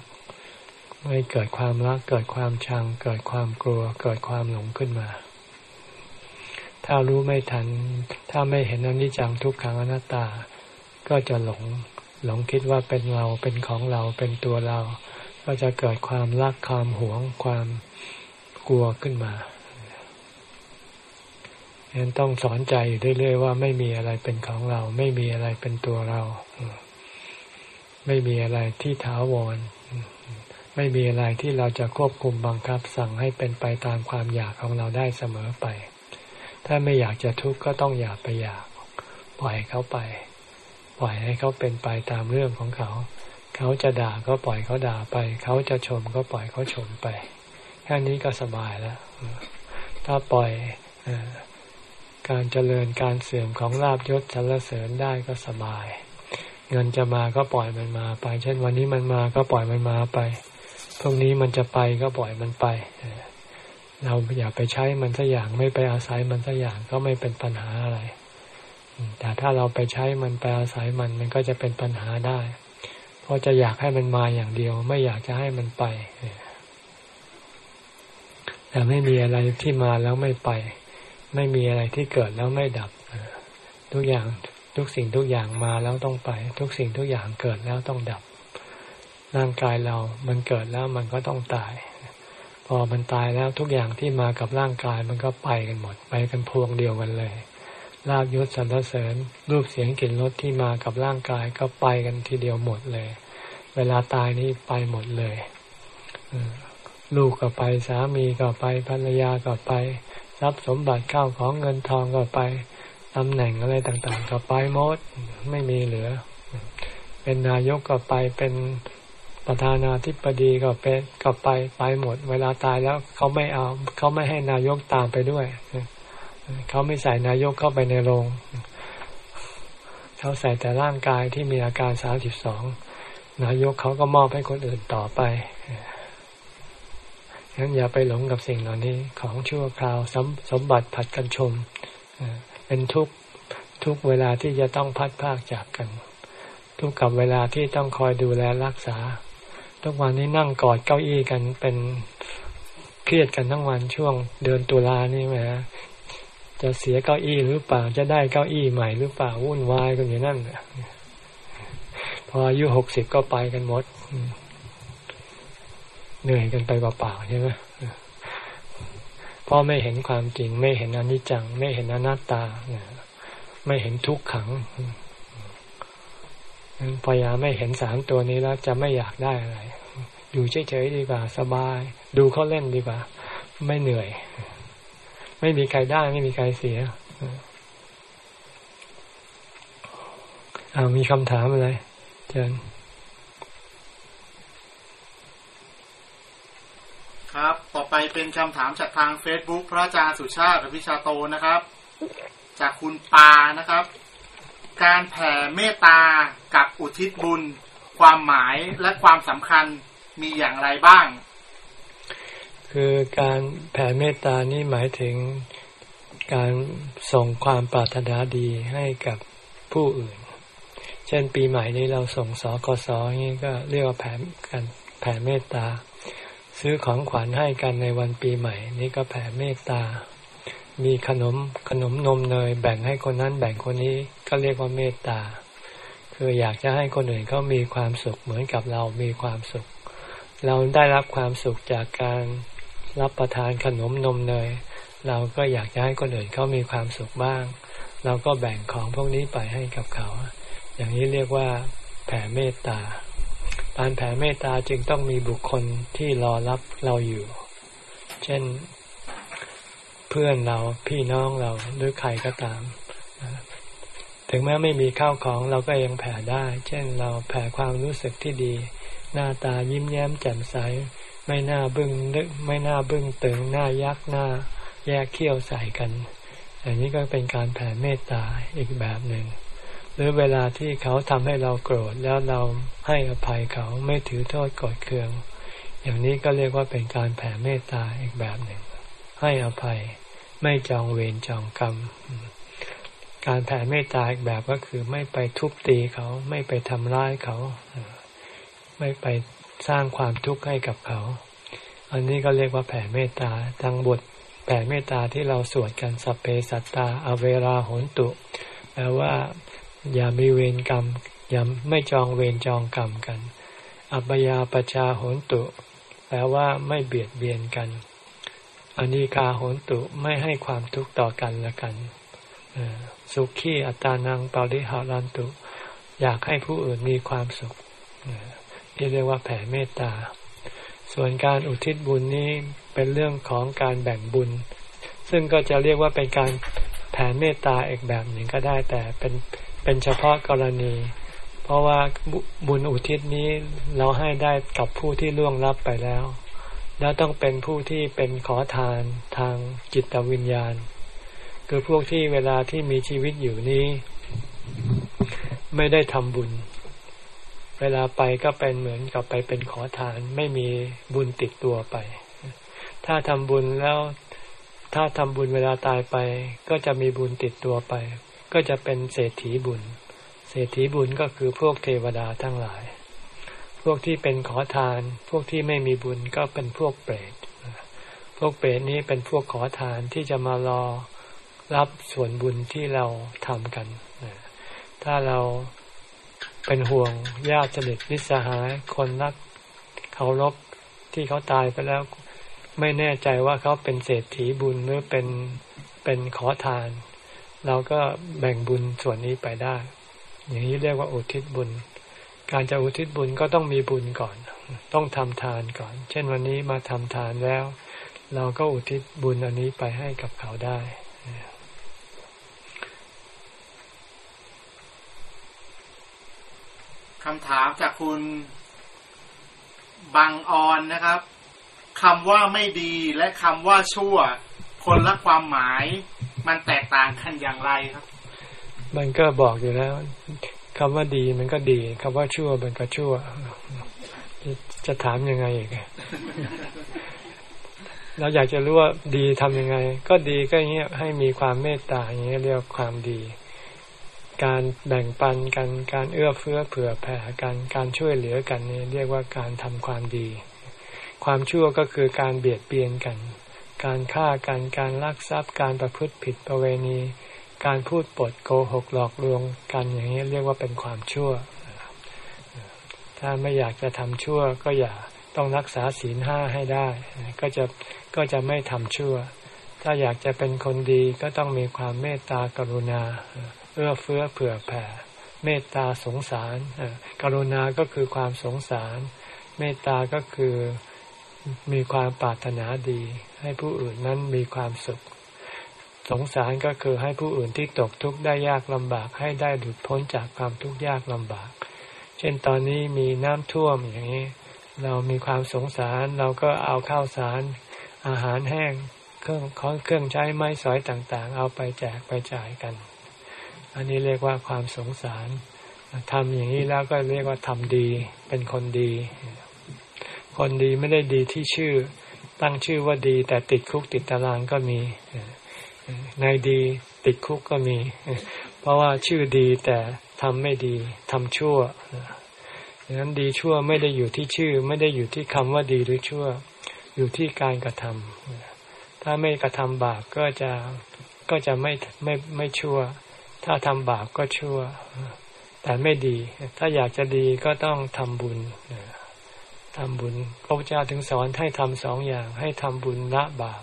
S1: ไม่เกิดความรัก เกิดความชัง เกิดความกลัว เกิดความหลงขึ้นมา ถ้ารู้ไม่ทัน ถ้าไม่เห็นอนิจจังทุกขังอนัตตา ก็จะหลง หลงคิดว่าเป็นเราเป็นของเราเป็นตัวเรา ก็จะเกิดความรักความหวงความกลัวขึ้นมาฉะนั้นต้องสอนใจอยู่เรื่อยๆว่าไม่มีอะไรเป็นของเรา ไม่มีอะไรเป็นตัวเรา ไม่มีอะไรที่ท้าวร ไม่มีอะไรที่เราจะควบคุมบังคับสั่งให้เป็นไปตามความอยากของเราได้เสมอไป ถ้าไม่อยากจะทุกข์ก็ต้องอย่าไปอยาก ปล่อยเขาไป ปล่อยให้เขาเป็นไปตามเรื่องของเขา เขาจะด่าก็ปล่อยเขาด่าไป เขาจะชมก็ปล่อยเขาชมไป แค่นี้ก็สบายแล้ว ถ้าปล่อยอการเจริญการเสื่อมของลาบยศสรรเสริญได้ก็สบาย เงินจะมาก็ปล่อยมันมาไป เช่นวันนี้มันมาก็ปล่อยมันมาไปพรุ่งนี้มันจะไปก็ปล่อยมันไปเราอย่าไปใช้มันสักอย่างไม่ไปอาศัยมันสักอย่างก็ไม่เป็นปัญหาอะไร แต่ถ้าเราไปใช้มันไปอาศัยมันมันก็จะเป็นปัญหาได้เพราะจะอยากให้มันมาอย่างเดียว ไม่อยากจะให้มันไปแต่ไม่มีอะไรที่มาแล้วไม่ไป ไม่มีอะไรที่เกิดแล้วไม่ดับทุกอย่างทุกสิ่งทุกอย่างมาแล้วต้องไป ทุกสิ่งทุกอย่างเกิดแล้วต้องดับ ร่างกายเรามันเกิดแล้วมันก็ต้องตาย พอมันตายแล้วทุกอย่างที่มากับร่างกายมันก็ไปกันหมด ไปกันพวงเดียวกันเลยลาบยศสรรเสริญ รูปเสียงกลิ่นรสที่มากับร่างกายก็ไปกันทีเดียวหมดเลย เวลาตายนี่ไปหมดเลยลูกก็ไปสามีก็ไปภรรยาก็ไป ทรัพย์สมบัติข้าวของเงินทองก็ไปตำแหน่งอะไรต่างๆ ก็ไปหมดไม่มีเหลือ เป็นนายกก็ไปเป็น ประธานาธิบดีก็เป็นก็ไปไปหมด เวลาตายแล้วเขาไม่เอาเขาไม่ให้นายกตามไปด้วยเขาไม่ใส่นายกเข้าไปในโรงเขาใส่แต่ร่างกายที่มีอาการสามสิบสองนายกเขาก็มอบให้คนอื่นต่อไปงั้นอย่าไปหลงกับสิ่งเหล่านี้ของชั่วคราวสมสมบัติผัดกันชมเป็นทุกทุกเวลาที่จะต้องพัดพากจากกัน ทุกกับเวลาที่ต้องคอยดูแลรักษา ทุกวันนี้นั่งกอดเก้าอี้กันเป็นเครียดกันทั้งวันช่วงเดือนตุลานี่แหมจะเสียเก้าอี้หรือเปล่าจะได้เก้าอี้ใหม่หรือเปล่าวุ่นวายกันอย่างนั้นพออายุหกสิบก็ไปกันหมด เหนื่อยกันไปเปล่าๆใช่ไหมเพราะไม่เห็นความจริง ไม่เห็นอนิจจัง ไม่เห็นอนัตตา ไม่เห็นทุกขัง พยายามไม่เห็นสามตัวนี้แล้วจะไม่อยากได้อะไร อยู่เฉยๆดีกว่า สบาย ดูเขาเล่นดีกว่า ไม่เหนื่อย ไม่มีใครได้ไม่มีใครเสียอามีคำถามอะไรเชิญ
S3: ครับ ต่อไปเป็นคำถามจากทางเฟซบุ๊กพระอาจารย์สุชาติอภิชาโตนะครับ จากคุณปานะครับ การแผ่เมตตากับอุทิศบุญ ความหมายและความสำคัญมีอย่างไรบ้าง
S1: คือการแผ่เมตตานี่หมายถึงการส่งความปรารถนาดีให้กับผู้อื่น เช่นปีใหม่นี้เราส่งสกสนี่ก็เรียกว่าแผ่กันแผ่เมตตา ซื้อของขวัญให้กันในวันปีใหม่ นี่ก็แผ่เมตตา มีขนมขนมนมเนยแบ่งให้คนนั้นแบ่งคนนี้ก็เรียกว่าเมตตา คืออยากจะให้คนอื่นเขามีความสุขเหมือนกับเรามีความสุข เราได้รับความสุขจากการรับประทานขนมนมเนย เราก็อยากจะให้คนอื่นเขามีความสุขบ้าง เราก็แบ่งของพวกนี้ไปให้กับเขา อย่างนี้เรียกว่าแผ่เมตตาการแผ่เมตตาจึงต้องมีบุคคลที่รอรับเราอยู่ เช่น เพื่อนเราพี่น้องเราหรือใครก็ตาม ถึงแม้ไม่มีข้าวของเราก็ยังแผ่ได้ เช่นเราแผ่ความรู้สึกที่ดี หน้าตายิ้มแย้มแจ่มใส ไม่น่าบึง้งนึกไม่น่าบึ้งตึงหน้ายักหน้า แยกเขี้ยวใส่กันอันนี้ก็เป็นการแผ่เมตตาอีกแบบหนึ่ง หรือเวลาที่เขาทำให้เราโกรธแล้วเราให้อภัยเขาไม่ถือโทษกดเคือง อย่างนี้ก็เรียกว่าเป็นการแผ่เมตตาอีกแบบหนึ่ง ให้อภัย ไม่จองเวรจองกรรม การแผ่เมตตาอีกแบบก็คือไม่ไปทุบตีเขา ไม่ไปทำร้ายเขา ไม่ไปสร้างความทุกข์ให้กับเขา อันนี้ก็เรียกว่าแผ่เมตตาทางบทแผ่เมตตาที่เราสวดกันสัพเพสัตตา อเวราโหนตุแปลว่า อย่ามีเวรกรรม อย่าไม่จองเวรจองกรรมกัน อัปยาปชาโหนตุ แปลว่าไม่เบียดเบียนกัน อนิคาโหนตุไม่ให้ความทุกข์ต่อกันละกันสุขีอัตานังปาริหารันตุ อยากให้ผู้อื่นมีความสุขนี่เรียกว่าแผ่เมตตา ส่วนการอุทิศบุญนี้เป็นเรื่องของการแบ่งบุญ ซึ่งก็จะเรียกว่าเป็นการแผ่เมตตาอีกแบบหนึ่งก็ได้แต่เป็นเป็นเฉพาะกรณี เพราะว่าบุญอุทิศนี้เราให้ได้กับผู้ที่ล่วงลับไปแล้ว แล้วต้องเป็นผู้ที่เป็นขอทานทางจิตวิญญาณ คือพวกที่เวลาที่มีชีวิตอยู่นี้ ไม่ได้ทำบุญ เวลาไปก็เป็นเหมือนกับไปเป็นขอทาน ไม่มีบุญติดตัวไป ถ้าทำบุญแล้วถ้าทำบุญเวลาตายไป ก็จะมีบุญติดตัวไป ก็จะเป็นเศรษฐีบุญ เศรษฐีบุญก็คือพวกเทวดาทั้งหลาย พวกที่เป็นขอทาน พวกที่ไม่มีบุญก็เป็นพวกเปรต พวกเปรตนี้เป็นพวกขอทานที่จะมารอรับส่วนบุญที่เราทำกัน ถ้าเราเป็นห่วงญาติสนิทนิสหายคนรักเคารพที่เขาตายไปแล้ว ไม่แน่ใจว่าเขาเป็นเศรษฐีบุญหรือเป็นเป็นขอทาน เราก็แบ่งบุญส่วนนี้ไปได้ อย่างนี้เรียกว่าอุทิศบุญ การจะอุทิศบุญก็ต้องมีบุญก่อน ต้องทำทานก่อน เช่นวันนี้มาทำทานแล้ว เราก็อุทิศบุญอันนี้ไปให้กับเขาได้
S3: คำถามจากคุณบางออนนะครับคำว่าไม่ดีและคำว่าชั่ว คนละความหมาย มันแตกต่างกันอย่างไรครับ
S1: มันก็บอกอยู่แล้ว คำว่าดีมันก็ดีคำว่าชั่วมันก็ชั่ว จะถามยังไงอีกเราอยากจะรู้ว่าดีทำยังไง ก็ดีก็เงี้ยให้มีความเมตตาอย่างเงี้ยเรียกความดี การแบ่งปันกันการเอื้อเฟื้อเผื่อแผ่กันการช่วยเหลือกันนี่เรียกว่าการทำความดี ความชั่วก็คือการเบียดเบียนกัน การฆ่ากันการลักทรัพย์การประพฤติผิดประเวณี การพูดปดโกหกหลอกลวงกันอย่างนี้เรียกว่าเป็นความชั่ว ถ้าไม่อยากจะทำชั่วก็อย่าต้องรักษาศีลห้าให้ได้ ก็จะก็จะไม่ทำชั่ว ถ้าอยากจะเป็นคนดีก็ต้องมีความเมตตากรุณา เอื้อเฟื้อเผื่อแผ่ เมตตาสงสาร กรุณาก็คือความสงสาร เมตตาก็คือมีความปรารถนาดี ให้ผู้อื่นนั้นมีความสุข สงสารก็คือให้ผู้อื่นที่ตกทุกข์ได้ยากลำบากให้ได้หลุดพ้นจากความทุกข์ยากลำบาก เช่นตอนนี้มีน้ำท่วมอย่างนี้ เรามีความสงสารเราก็เอาข้าวสาร อาหารแห้งเครื่องของเครื่องใช้ไม้สอยต่างๆ เอาไปแจกไปจ่ายกัน อันนี้เรียกว่าความสงสารทำอย่างนี้แล้วก็เรียกว่าทำดี เป็นคนดี คนดีไม่ได้ดีที่ชื่อ ตั้งชื่อว่าดีแต่ติดคุกติดตารางก็มี นายดีติดคุกก็มี เพราะว่าชื่อดีแต่ทำไม่ดีทำชั่วดังนั้นดีชั่วไม่ได้อยู่ที่ชื่อ ไม่ได้อยู่ที่คำว่าดีหรือชั่ว อยู่ที่การกระทำถ้าไม่กระทำบาปก็จะก็จะไม่ไม่ไม่ชั่ว ถ้าทำบาปก็ชั่ว แต่ไม่ดี ถ้าอยากจะดีก็ต้องทำบุญทำบุญพระพุทธเจ้าถึงสอนให้ทำสองอย่าง ให้ทำบุญละบาป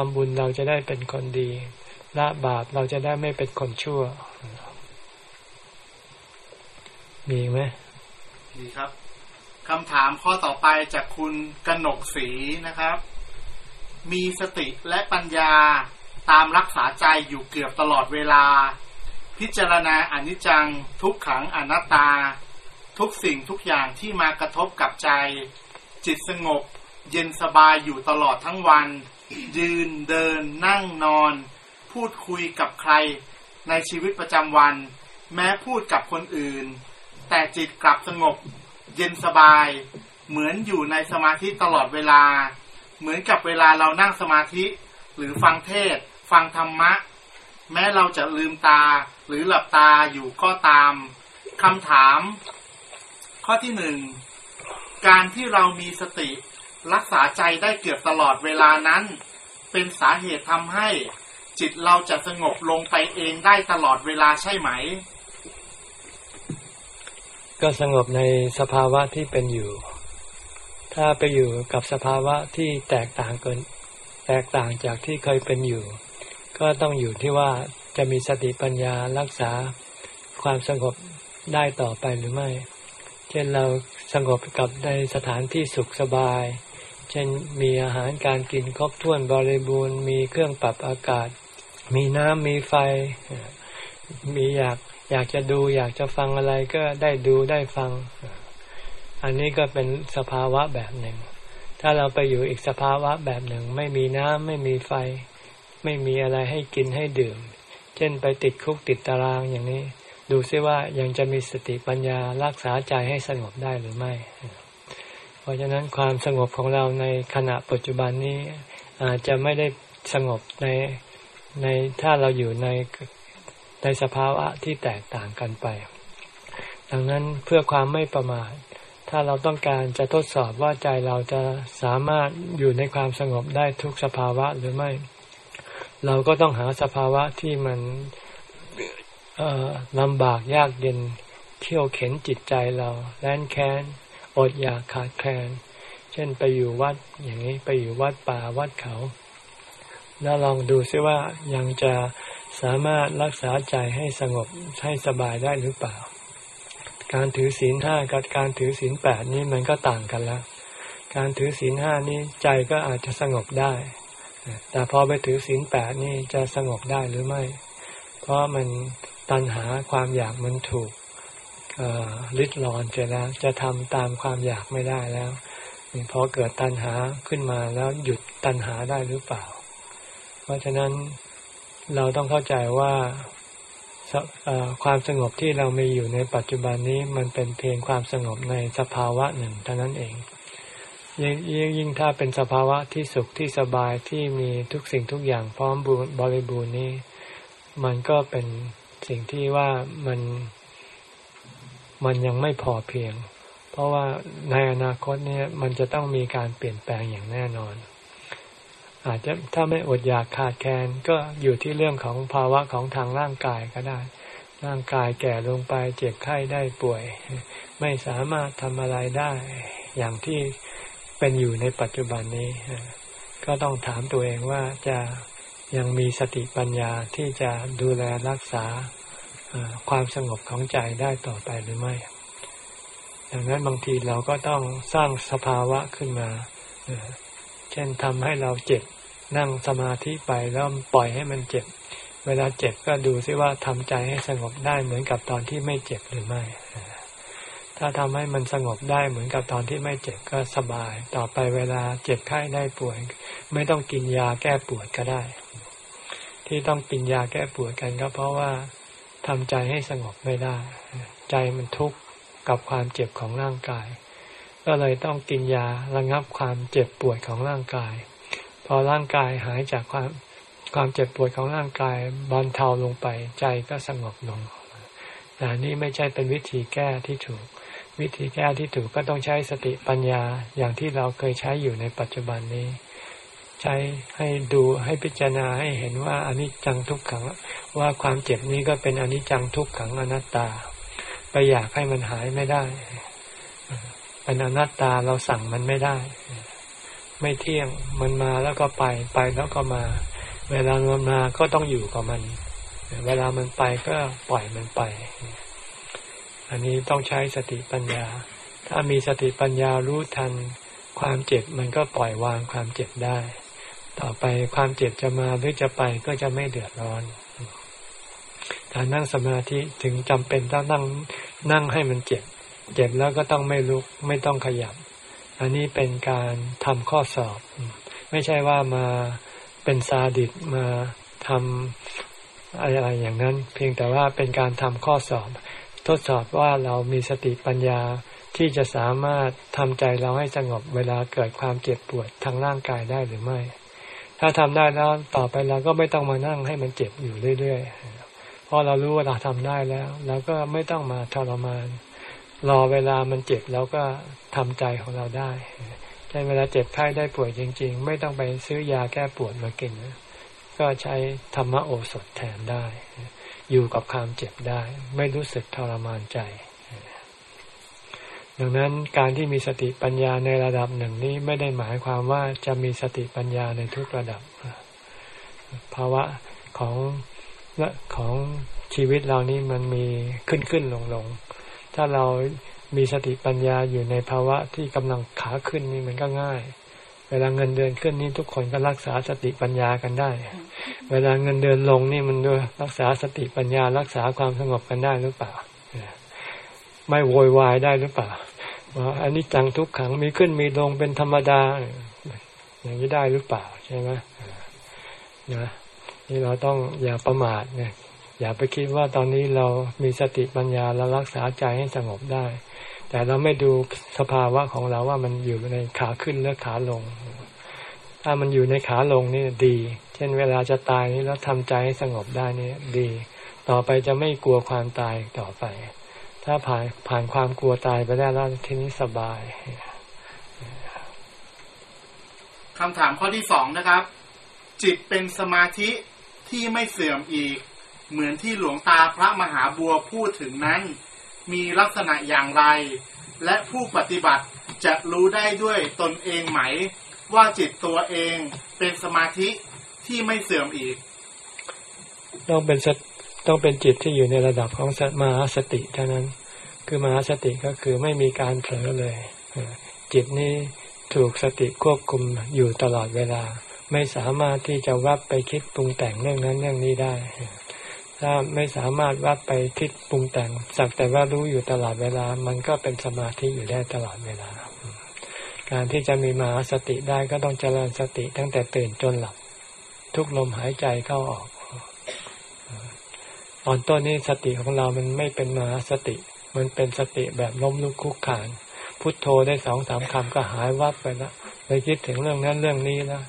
S1: ทำบุญเราจะได้เป็นคนดีละบาปเราจะได้ไม่เป็นคนชั่ว มีไหม
S3: ดีครับคำถามข้อต่อไปจากคุณกนกศรีนะครับ มีสติและปัญญาตามรักษาใจอยู่เกือบตลอดเวลา พิจารณาอนิจจังทุกขังอนัตตา ทุกสิ่งทุกอย่างที่มากระทบกับใจ จิตสงบ เย็นสบายอยู่ตลอดทั้งวัน ยืนเดินนั่งนอน พูดคุยกับใครในชีวิตประจำวัน แม้พูดกับคนอื่น แต่จิตกลับสงบ เย็นสบาย เหมือนอยู่ในสมาธิตลอดเวลา เหมือนกับเวลาเรานั่งสมาธิ หรือฟังเทศ ฟังธรรมะ แม้เราจะลืมตาหรือหลับตาอยู่ก็ตามคำถาม ข้อที่หนึ่งการที่เรามีสติ รักษาใจได้เกือบตลอดเวลานั้น เป็นสาเหตุทำให้จิตเราจะสงบลงไปเองได้ตลอดเวลาใช่ไหม
S1: ก็สงบในสภาวะที่เป็นอยู่ ถ้าไปอยู่กับสภาวะที่แตกต่างเกิน แตกต่างจากที่เคยเป็นอยู่ ก็ต้องอยู่ที่ว่าจะมีสติปัญญารักษาความสงบได้ต่อไปหรือไม่ เช่นเราสงบกับในสถานที่สุขสบาย เช่นมีอาหารการกินครบถ้วนบริบูรณ์ มีเครื่องปรับอากาศ มีน้ำมีไฟ มีอยากอยากจะดูอยากจะฟังอะไรก็ได้ดูได้ฟัง อันนี้ก็เป็นสภาวะแบบหนึ่ง ถ้าเราไปอยู่อีกสภาวะแบบหนึ่ง ไม่มีน้ำไม่มีไฟ ไม่มีอะไรให้กินให้ดื่ม เช่นไปติดคุกติดตารางอย่างนี้ ดูซิว่ายังจะมีสติปัญญารักษาใจให้สงบได้หรือไม่ ราะฉะนั้นความสงบของเราในขณะปัจจุบันนี้อาจจะไม่ได้สงบในในถ้าเราอยู่ในในสภาวะที่แตกต่างกันไป ดังนั้นเพื่อความไม่ประมาทถ้าเราต้องการจะทดสอบว่าใจเราจะสามารถอยู่ในความสงบได้ทุกสภาวะหรือไม่ เราก็ต้องหาสภาวะที่มันลำบากยากเย็นเที่ยวเข็นจิตใจเราแลนแค้น อดอยากขาดแคลน เช่นไปอยู่วัดอย่างนี้ไปอยู่วัดป่าวัดเขา แล้วลองดูซิว่ายังจะสามารถรักษาใจให้สงบให้สบายได้หรือเปล่า การถือศีลห้ากับการถือศีลแปดนี้มันก็ต่างกันแล้ว การถือศีลห้านี้ใจก็อาจจะสงบได้ แต่พอไปถือศีลแปดนี่จะสงบได้หรือไม่ เพราะมันตัณหาความอยากมันถูก ลิดรอนเสร็จแล้ว จะทำตามความอยากไม่ได้แล้วพอเกิดตัณหาขึ้นมาแล้วหยุดตัณหาได้หรือเปล่า เพราะฉะนั้นเราต้องเข้าใจว่าความสงบที่เรามีอยู่ในปัจจุบันนี้มันเป็นเพียงความสงบในสภาวะหนึ่งเท่านั้นเองยิ่งยิ่งถ้าเป็นสภาวะที่สุขที่สบายที่มีทุกสิ่งทุกอย่างพร้อมบริบูรณ์นี้ มันก็เป็นสิ่งที่ว่ามัน มันยังไม่พอเพียง เพราะว่าในอนาคตเนี่ยมันจะต้องมีการเปลี่ยนแปลงอย่างแน่นอน อาจจะถ้าไม่อดอยากขาดแคลนก็อยู่ที่เรื่องของภาวะของทางร่างกายก็ได้ ร่างกายแก่ลงไปเจ็บไข้ได้ป่วย ไม่สามารถทำอะไรได้อย่างที่เป็นอยู่ในปัจจุบันนี้ ก็ต้องถามตัวเองว่าจะยังมีสติปัญญาที่จะดูแลรักษา ความสงบของใจได้ต่อไปหรือไม่ ดังนั้นบางทีเราก็ต้องสร้างสภาวะขึ้นมา เช่นทำให้เราเจ็บนั่งสมาธิไปแล้วปล่อยให้มันเจ็บ เวลาเจ็บก็ดูซิว่าทำใจให้สงบได้เหมือนกับตอนที่ไม่เจ็บหรือไม่ ถ้าทำให้มันสงบได้เหมือนกับตอนที่ไม่เจ็บก็สบาย ต่อไปเวลาเจ็บไข้ได้ป่วย ไม่ต้องกินยาแก้ปวดก็ได้ ที่ต้องกินยาแก้ปวดกันก็เพราะว่า ทำใจให้สงบไม่ได้ ใจมันทุกข์กับความเจ็บของร่างกาย ก็เลยต้องกินยาระงับความเจ็บปวดของร่างกาย พอร่างกายหายจากความความเจ็บปวดของร่างกายบรรเทาลงไป ใจก็สงบลงแต่นี่ไม่ใช่เป็นวิธีแก้ที่ถูก วิธีแก้ที่ถูกก็ต้องใช้สติปัญญาอย่างที่เราเคยใช้อยู่ในปัจจุบันนี้ ใช้ให้ดูให้พิจารณาให้เห็นว่าอนิจจังทุกขัง ว่าความเจ็บนี้ก็เป็นอนิจจังทุกขังอนัตตา ไปอยากให้มันหายไม่ได้เป็นอนัตตาเราสั่งมันไม่ได้ ไม่เที่ยงมันมาแล้วก็ไปไปแล้วก็มา เวลามันมาก็ต้องอยู่กับมัน เวลามันไปก็ปล่อยมันไป อันนี้ต้องใช้สติปัญญา ถ้ามีสติปัญญารู้ทันความเจ็บมันก็ปล่อยวางความเจ็บได้ ต่อไปความเจ็บจะมาหรือจะไปก็จะไม่เดือดร้อนการนั่งสมาธิถึงจำเป็นต้องนั่งนั่งให้มันเจ็บ เจ็บแล้วก็ต้องไม่ลุกไม่ต้องขยับ อันนี้เป็นการทำข้อสอบ ไม่ใช่ว่ามาเป็นซาดิสมาทำอะไรอย่างนั้น เพียงแต่ว่าเป็นการทำข้อสอบ ทดสอบว่าเรามีสติปัญญาที่จะสามารถทำใจเราให้สงบเวลาเกิดความเจ็บปวดทางร่างกายได้หรือไม่ ถ้าทำได้แล้วต่อไปเราก็ไม่ต้องมานั่งให้มันเจ็บอยู่เรื่อยๆเพราะเรารู้ว่าเราทำได้แล้วเราก็ไม่ต้องมาทรมาน รอเวลามันเจ็บแล้วก็ทำใจของเราได้ใช่เวลาเจ็บไข้ได้ป่วยจริง ๆ ไม่ต้องไปซื้อยาแก้ปวดมากินก็ใช้ธรรมโอสถแทนได้ อยู่กับความเจ็บได้ ไม่รู้สึกทรมานใจ ดังนั้นการที่มีสติปัญญาในระดับหนึ่งนี้ไม่ได้หมายความว่าจะมีสติปัญญาในทุกระดับ ภาวะของของชีวิตเรานี้มันมีขึ้นขึ้นลงลง ถ้าเรามีสติปัญญาอยู่ในภาวะที่กำลังขาขึ้นนี่มันก็ง่าย เวลาเงินเดือนขึ้นนี่ทุกคนก็รักษาสติปัญญากันได้ เวลาเงินเดือนลงนี่มันด้วยรักษาสติปัญญา รักษาความสงบกันได้หรือเปล่า ไม่โวยวายได้หรือเปล่าว่าอันนี้จังทุกขังมีขึ้นมีลงเป็นธรรมดา อย่างนี้ได้หรือเปล่าใช่ไหมนะนี่เราต้องอย่าประมาทเนี่ยอย่าไปคิดว่าตอนนี้เรามีสติปัญญาเรารักษาใจให้สงบได้ แต่เราไม่ดูสภาวะของเราว่ามันอยู่ในขาขึ้นหรือขาลง ถ้ามันอยู่ในขาลงนี่ดี เช่นเวลาจะตายนี่แล้วทำใจให้สงบได้นี่ดี ต่อไปจะไม่กลัวความตายต่อไป ถ้าผ่านผ่านความกลัวตายไปได้แล้วทีนี้สบาย
S3: คำถามข้อที่สองนะครับ จิตเป็นสมาธิที่ไม่เสื่อมอีก เหมือนที่หลวงตาพระมหาบัวพูดถึงนั้น มีลักษณะอย่างไร และผู้ปฏิบัติจะรู้ได้ด้วยตนเองไหม ว่าจิตตัวเองเป็นสมาธิที่ไม่เสื่อมอีก
S1: ต้องเป็นต้องเป็นจิตที่อยู่ในระดับของมหาสติเท่านั้น คือมหาสติก็คือไม่มีการเผลอเลย จิตนี้ถูกสติควบคุมอยู่ตลอดเวลา ไม่สามารถที่จะวับไปคิดปรุงแต่งเรื่องนั้นเรื่องนี้ได้ ถ้าไม่สามารถวับไปคิดปรุงแต่ง สักแต่ว่ารู้อยู่ตลอดเวลา มันก็เป็นสมาธิอยู่ได้ตลอดเวลา การที่จะมีมหาสติได้ก็ต้องเจริญสติตั้งแต่ตื่นจนหลับ ทุกลมหายใจเข้าออกตอนต้นนี้สติของเรามันไม่เป็นมหาสติ มันเป็นสติแบบล้มลุกคุกขาน พุทโธได้สองสามคำก็หายวับไปล้วไปคิดถึงเรื่องนั้นเรื่องนี้ล้ว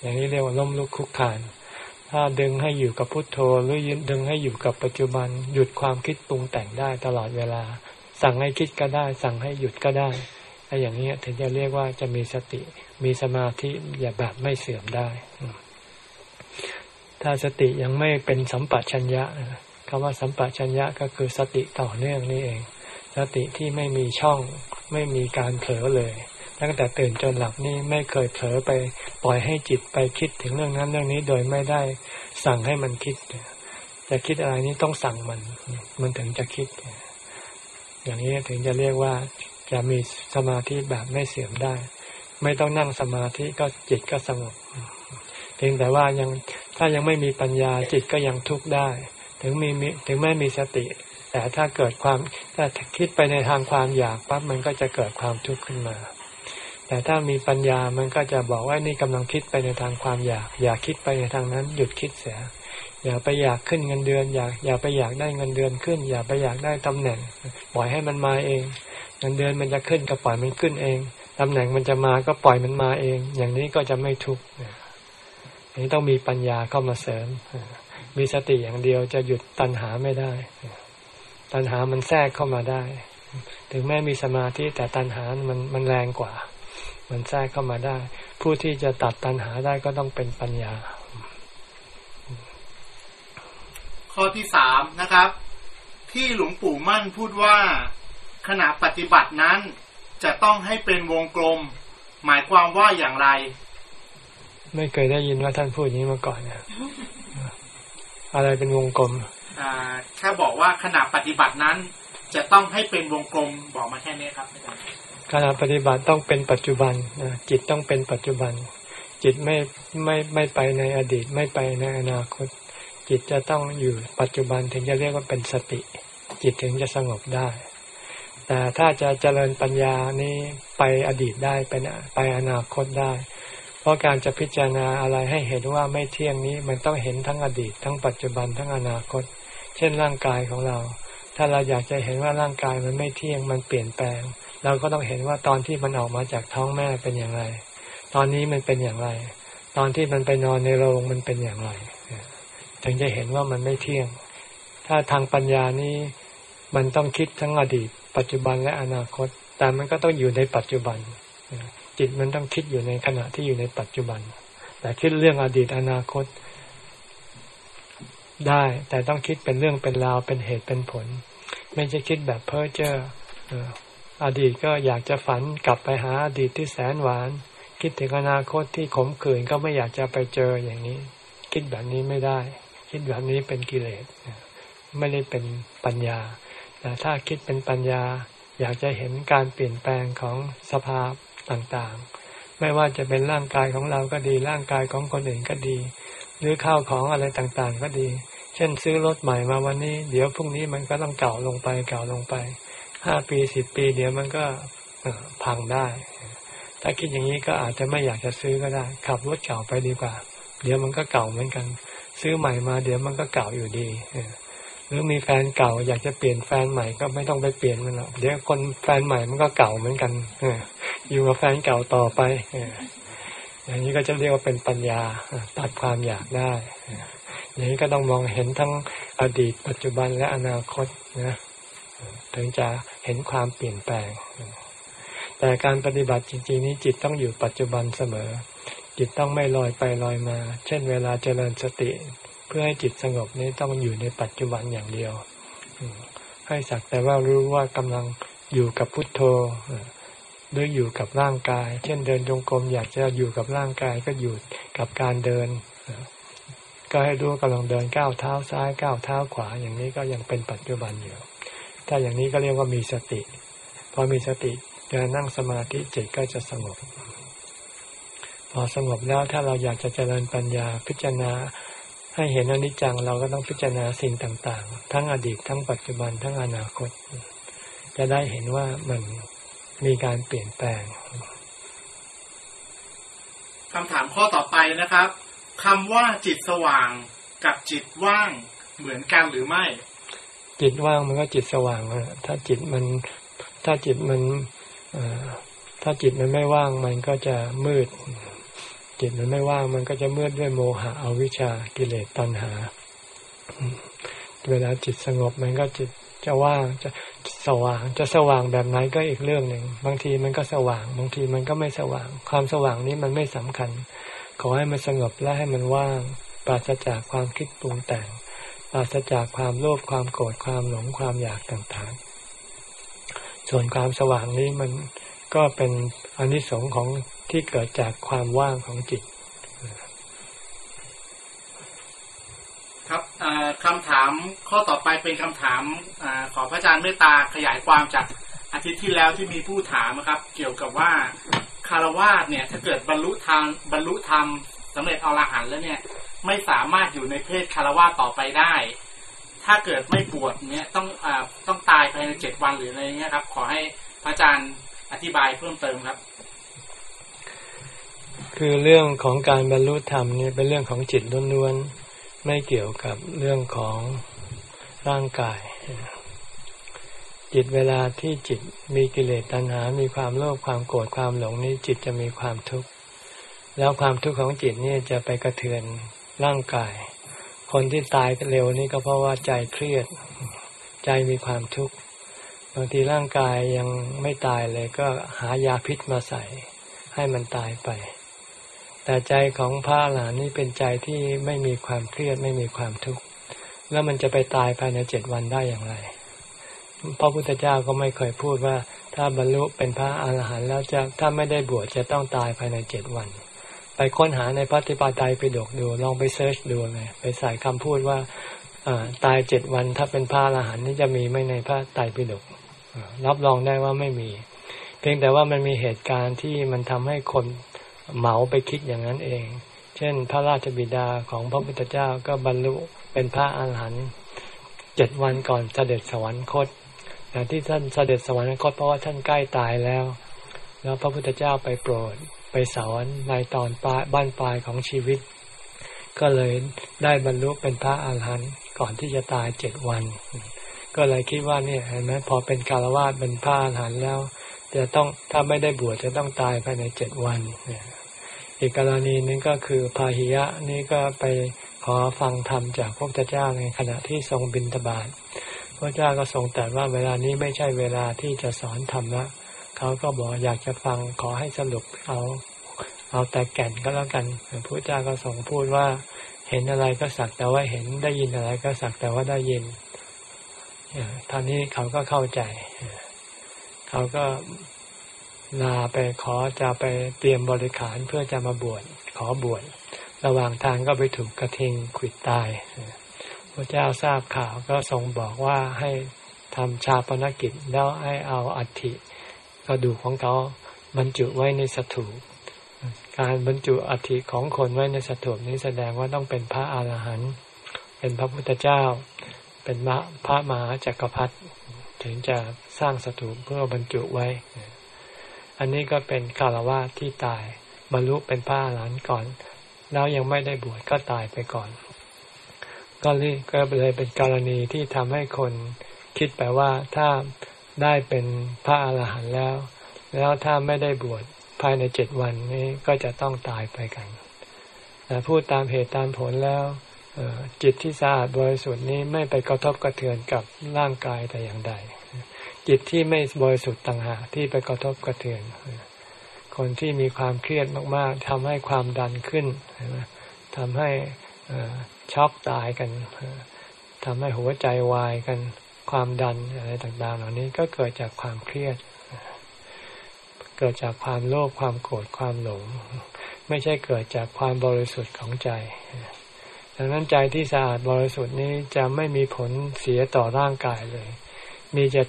S1: อย่างนี้เรียกว่าล้มลุกคุกขาน ถ้าดึงให้อยู่กับพุทโธหรือดึงให้อยู่กับปัจจุบัน หยุดความคิดปรุงแต่งได้ตลอดเวลา สั่งให้คิดก็ได้ สั่งให้หยุดก็ได้ไอ้อย่างนี้ถึงจะเรียกว่าจะมีสติ มีสมาธิอย่าแบบไม่เสื่อมได้ ถ้าสติยังไม่เป็นสัมปชัญญะ คำว่าสัมปชัญญะก็คือสติต่อเนื่องนี่เอง สติที่ไม่มีช่องไม่มีการเผลอเลย ตั้งแต่ตื่นจนหลับนี่ไม่เคยเผลอไปปล่อยให้จิตไปคิดถึงเรื่องนั้นเรื่องนี้โดยไม่ได้สั่งให้มันคิด จะคิดอะไรนี้ต้องสั่งมัน มันถึงจะคิด อย่างนี้ถึงจะเรียกว่าจะมีสมาธิแบบไม่เสื่อมได้ ไม่ต้องนั่งสมาธิก็จิตก็สงบเพียงแต่ว่ายังถ้ายังไม่มีปัญญาจิตก็ยังทุกข์ได้ ถึงมีถึงแม้มีสติ แต่ถ้าเกิดความถ้าคิดไปในทางความอยากปั๊บมันก็จะเกิดความทุกข์ขึ้นมา แต่ถ้ามีปัญญามันก็จะบอกว่านี่กำลังคิดไปในทางความอยาก อย่าคิดไปในทางนั้น หยุดคิดเสียอย่าไปอยากขึ้นเงินเดือนอย่าอย่าไปอยากได้เงินเดือนขึ้น อย่าไปอยากได้ตำแหน่ง ปล่อยให้มันมาเอง เงินเดือนมันจะขึ้นก็ปล่อยมันขึ้นเองตำแหน่งมันจะมาก็ปล่อยมันมาเอง อย่างนี้ก็จะไม่ทุกข์นี่ต้องมีปัญญาเข้ามาเสริม มีสติอย่างเดียวจะหยุดตัณหาไม่ได้ ตัณหามันแทรกเข้ามาได้ ถึงแม้มีสมาธิแต่ตัณหามันมันแรงกว่า มันแทรกเข้ามาได้ ผู้ที่จะตัดตัณหาได้ก็ต้องเป็นปัญญา
S3: ข้อที่สามนะครับ ที่หลวงปู่มั่นพูดว่าขณะปฏิบัตินั้นจะต้องให้เป็นวงกลม หมายความว่าอย่างไร
S1: ไม่เคยได้ยินว่าท่านพูดอย่างนี้มาก่อนนะ อะไรเป็นวงกลม
S3: อ่าถ้าบอกว่าขณะปฏิบัตินั้น จะต้องให้เป็นวงกลมบอกมาแค่นี้ครับอาจารย์
S1: การปฏิบัติต้องเป็นปัจจุบันนะจิตต้องเป็นปัจจุบัน จิตไม่ไม่ไม่ไปในอดีตไม่ไปในอนาคต จิตจะต้องอยู่ปัจจุบันถึงจะเรียกว่าเป็นสติ จิตถึงจะสงบได้ แต่ถ้าจะเจริญปัญญานี้ไปอดีตได้เป็นไปอนาคตได้ เพราะการจะพิจารณาอะไรให้เห็นว่าไม่เที่ยงนี้มันต้องเห็นทั้งอดีต ทั้งปัจจุบันทั้งอนาคต เช่นร่างกายของเรา ถ้าเราอยากจะเห็นว่าร่างกายมันไม่เที่ยงมันเปลี่ยนแปลง เราก็ต้องเห็นว่าตอนที่มันออกมาจากท้องแม่เป็นอย่างไร ตอนนี้มันเป็นอย่างไร ตอนที่มันไปนอนในโรงมันเป็นอย่างไรถึงจะเห็นว่ามันไม่เที่ยง ถ้าทางปัญญานี้มันต้องคิดทั้งอดีต ปัจจุบันและอนาคต แต่มันก็ต้องอยู่ในปัจจุบัน จิตมันต้องคิดอยู่ในขณะที่อยู่ในปัจจุบัน แต่คิดเรื่องอดีตอนาคตได้ แต่ต้องคิดเป็นเรื่องเป็นราวเป็นเหตุเป็นผล ไม่ใช่คิดแบบเพ้อเจ้ออดีตก็อยากจะฝันกลับไปหาอดีตที่แสนหวาน คิดถึงอนาคตที่ขมขื่นก็ไม่อยากจะไปเจออย่างนี้ คิดแบบนี้ไม่ได้ คิดแบบนี้เป็นกิเลสไม่ได้เป็นปัญญา แต่ถ้าคิดเป็นปัญญา อยากจะเห็นการเปลี่ยนแปลงของสภาพ ต่างๆ ไม่ว่าจะเป็นร่างกายของเราก็ดี ร่างกายของคนอื่นก็ดี หรือข้าวของอะไรต่างๆ ก็ดี เช่นซื้อรถใหม่มาวันนี้ เดี๋ยวพรุ่งนี้มันก็ต้องเก่าลงไปเก่าลงไปห้าปีสิบปีเดี๋ยวมันก็พังได้ ถ้าคิดอย่างนี้ก็อาจจะไม่อยากจะซื้อก็ได้ ขับรถเก่าไปดีกว่า เดี๋ยวมันก็เก่าเหมือนกัน ซื้อใหม่มาเดี๋ยวมันก็เก่าอยู่ดี รือมีแฟนเก่า อยากจะเปลี่ยนแฟนใหม่ก็ไม่ต้องไปเปลี่ยนมันหรอกเดี๋ยวคนแฟนใหม่มันก็เก่าเหมือนกันอยู่กับแฟนเก่าต่อไปอย่างนี้ก็จะเรียกว่าเป็นปัญญาตัดความอยากได้อย่างนี้ก็ต้องมองเห็นทั้งอดีต ปัจจุบันและอนาคตนะถึงจะเห็นความเปลี่ยนแปลง แต่การปฏิบัติจริงๆนี้จิตต้องอยู่ปัจจุบันเสมอ จิตต้องไม่ลอยไปลอยมา เช่นเวลาเจริญสติ พื่อให้จิตสงบนี้ต้องอยู่ในปัจจุบันอย่างเดียว ให้สักแต่ว่ารู้ว่ากำลังอยู่กับพุทโธหรืออยู่กับร่างกาย เช่นเดินจงกรมอยากจะอยู่กับร่างกายก็อยู่กับการเดิน ก็ให้รู้กำลังเดินก้าวเท้าซ้ายก้าวเท้าขวา อย่างนี้ก็ยังเป็นปัจจุบันอยู่ ถ้าอย่างนี้ก็เรียกว่ามีสติ พอมีสติเดินนั่งสมาธิจิตก็จะสงบ พอสงบแล้วถ้าเราอยากจะเจริญปัญญาพิจารณา ให้เห็นอนิจจังเราก็ต้องพิจารณาสิ่งต่าง ๆ ทั้งอดีตทั้งปัจจุบันทั้งอนาคต จะได้เห็นว่ามันมีการเปลี่ยนแปลง
S3: คำถามข้อต่อไปนะครับคำว่าจิตสว่างกับจิตว่างเหมือนกันหรือไม่
S1: จิตว่างมันก็จิตสว่างถ้าจิตมัน ถ้าจิตมันถ้าจิตมันไม่ว่างมันก็จะมืด จิตมันไม่ว่างมันก็จะมืดด้วยโมหะอวิชชากิเลสตัณหา เวลาจิตสงบมันก็จิตจะว่างจะสว่างจะสว่างแบบไหนก็อีกเรื่องหนึ่ง บางทีมันก็สว่าง บางทีมันก็ไม่สว่าง ความสว่างนี้มันไม่สำคัญ ขอให้มันสงบและให้มันว่าง ปราศจากความคิดปรุงแต่ง ปราศจากความโลภความโกรธความหลงความอยากต่างๆ ส่วนความสว่างนี้มันก็เป็นอนิสงส์ของ ที่เกิดจากความว่างของจิต
S3: ครับคำถามข้อต่อไปเป็นคำถามอขอพระอาจารย์เมตตาขยายความจากอาทิตย์ที่แล้วที่มีผู้ถามนะครับ เกี่ยวกับว่าคารวาสเนี่ย ถ้าเกิดบรรลุทางบรรลุธรรมสำเร็จอรหันต์แล้วเนี่ย ไม่สามารถอยู่ในเพศคารวาสต่อไปได้ ถ้าเกิดไม่บวชเนี่ยต้องอต้องตายภายในเจ็ดวันหรืออะไรเงี้ยครับ ขอให้พระอาจารย์อธิบายเพิ่มเติมครับ
S1: คือเรื่องของการบรรลุธรรมนี่เป็นเรื่องของจิตล้วนๆไม่เกี่ยวกับเรื่องของร่างกาย จิตเวลาที่จิตมีกิเลสตัณหา มีความโลภความโกรธความหลงนี้จิตจะมีความทุกข์แล้วความทุกข์ของจิตนี่จะไปกระเทือนร่างกาย คนที่ตายเร็วนี่ก็เพราะว่าใจเครียด ใจมีความทุกข์บางทีร่างกายยังไม่ตายเลยก็หายาพิษมาใส่ให้มันตายไป แต่ใจของพระหลานนี่เป็นใจที่ไม่มีความเครียดไม่มีความทุกข์แล้วมันจะไปตายภายในเจ็ดวันได้อย่างไรพระพุทธเจ้าก็ไม่เคยพูดว่า ถ้าบรรลุเป็นพระอาหารหันต์แล้วจะถ้าไม่ได้บวชจะต้องตายภายในเจ็ดวัน ไปค้นหาในพระติปาไตยไปดกดู ลองไปเซิร์ชดูเลยไปใส่คำพูดว่าตายเจ็ดวัน ถ้าเป็นพระอรหันต์นี่จะมีไม่ในพระไตรปิฎกรับรองได้ว่าไม่มี เพียงแต่ว่ามันมีเหตุการณ์ที่มันทำให้คน เหมาไปคิดอย่างนั้นเอง เช่น พระราชบิดาของพระพุทธเจ้าก็บรรลุเป็นพระอรหันต์เจ็ดวันก่อนเสด็จสวรรคตแต่ที่ท่านเสด็จสวรรคตเพราะว่าท่านใกล้ตายแล้ว แล้วพระพุทธเจ้าไปโปรดไปสอนในตอนปลายบ้านปลายของชีวิต ก็เลยได้บรรลุเป็นพระอาหารหันต์ก่อนที่จะตายเจ็ดวัน ก็เลยคิดว่าเนี่ยเห็นไหมพอเป็นกาลวาสเป็นพระอาหารหันต์แล้ว จะต้องถ้าไม่ได้บวชจะต้องตายภายในเจ็ดวัน อีกกรณีนึงก็คือพาหิยะนี่ก็ไปขอฟังธรรมจากพระพุทธเจ้าในขณะที่ทรงบิณฑบาตพระเจ้าก็ทรงแตรัสว่าเวลานี้ไม่ใช่เวลาที่จะสอนธรรมะเขาก็บอกอยากจะฟังขอให้สรุปเอาเอาแต่แก่นก็แล้วกันพระเจ้าก็ทรงพูดว่าเห็นอะไรก็สักแต่ว่าเห็นได้ยินอะไรก็สักแต่ว่าได้ยินท่านี้เขาก็เข้าใจ เขาก็ ลาไปขอจะไปเตรียมบริขารเพื่อจะมาบวชขอบวชระหว่างทางก็ไปถูกกระทิงขิดตายพระเจ้าทราบข่าวก็ทรงบอกว่าให้ทำชาปนกิจแล้วให้เอาอัฐิกระดูกของเขาบรรจุไว้ในสถูปการบรรจุอัฐิของคนไว้ในสถูปนี้แสดงว่าต้องเป็นพระอาหารหันต์เป็นพระพุทธเจ้า เป็นพระมหาจักรพรรดิถึงจะสร้างสถูปเพื่อบรรจุไว้ อันนี้ก็เป็นคารวะที่ตายบรรลุเป็นพระอรหันต์ก่อน แล้วยังไม่ได้บวชก็ตายไปก่อน ก็เลยก็เลยเป็นกรณีที่ทำให้คนคิดไปว่าถ้าได้เป็นพระอรหันต์แล้ว แล้วถ้าไม่ได้บวชภายในเจ็ดวันนี้ก็จะต้องตายไปกันแต่พูดตามเหตุตามผลแล้วจิตที่สะอาดบริสุทธิ์นี้ไม่ไปกระทบกระเทือนกับร่างกายแต่อย่างใด จิตที่ไม่บริสุทธิ์ต่างหากที่ไปกระทบกระเทือนคนที่มีความเครียดมากๆทำให้ความดันขึ้นทำให้ช็อกตายกันทำให้หัวใจวายกันความดันอะไรต่างๆ เหล่านี้ก็เกิดจากความเครียด เกิดจากความโลภความโกรธความหลง ไม่ใช่เกิดจากความบริสุทธิ์ของใจดังนั้นใจที่สะอาดบริสุทธิ์นี้จะไม่มีผลเสียต่อร่างกายเลย มีจะ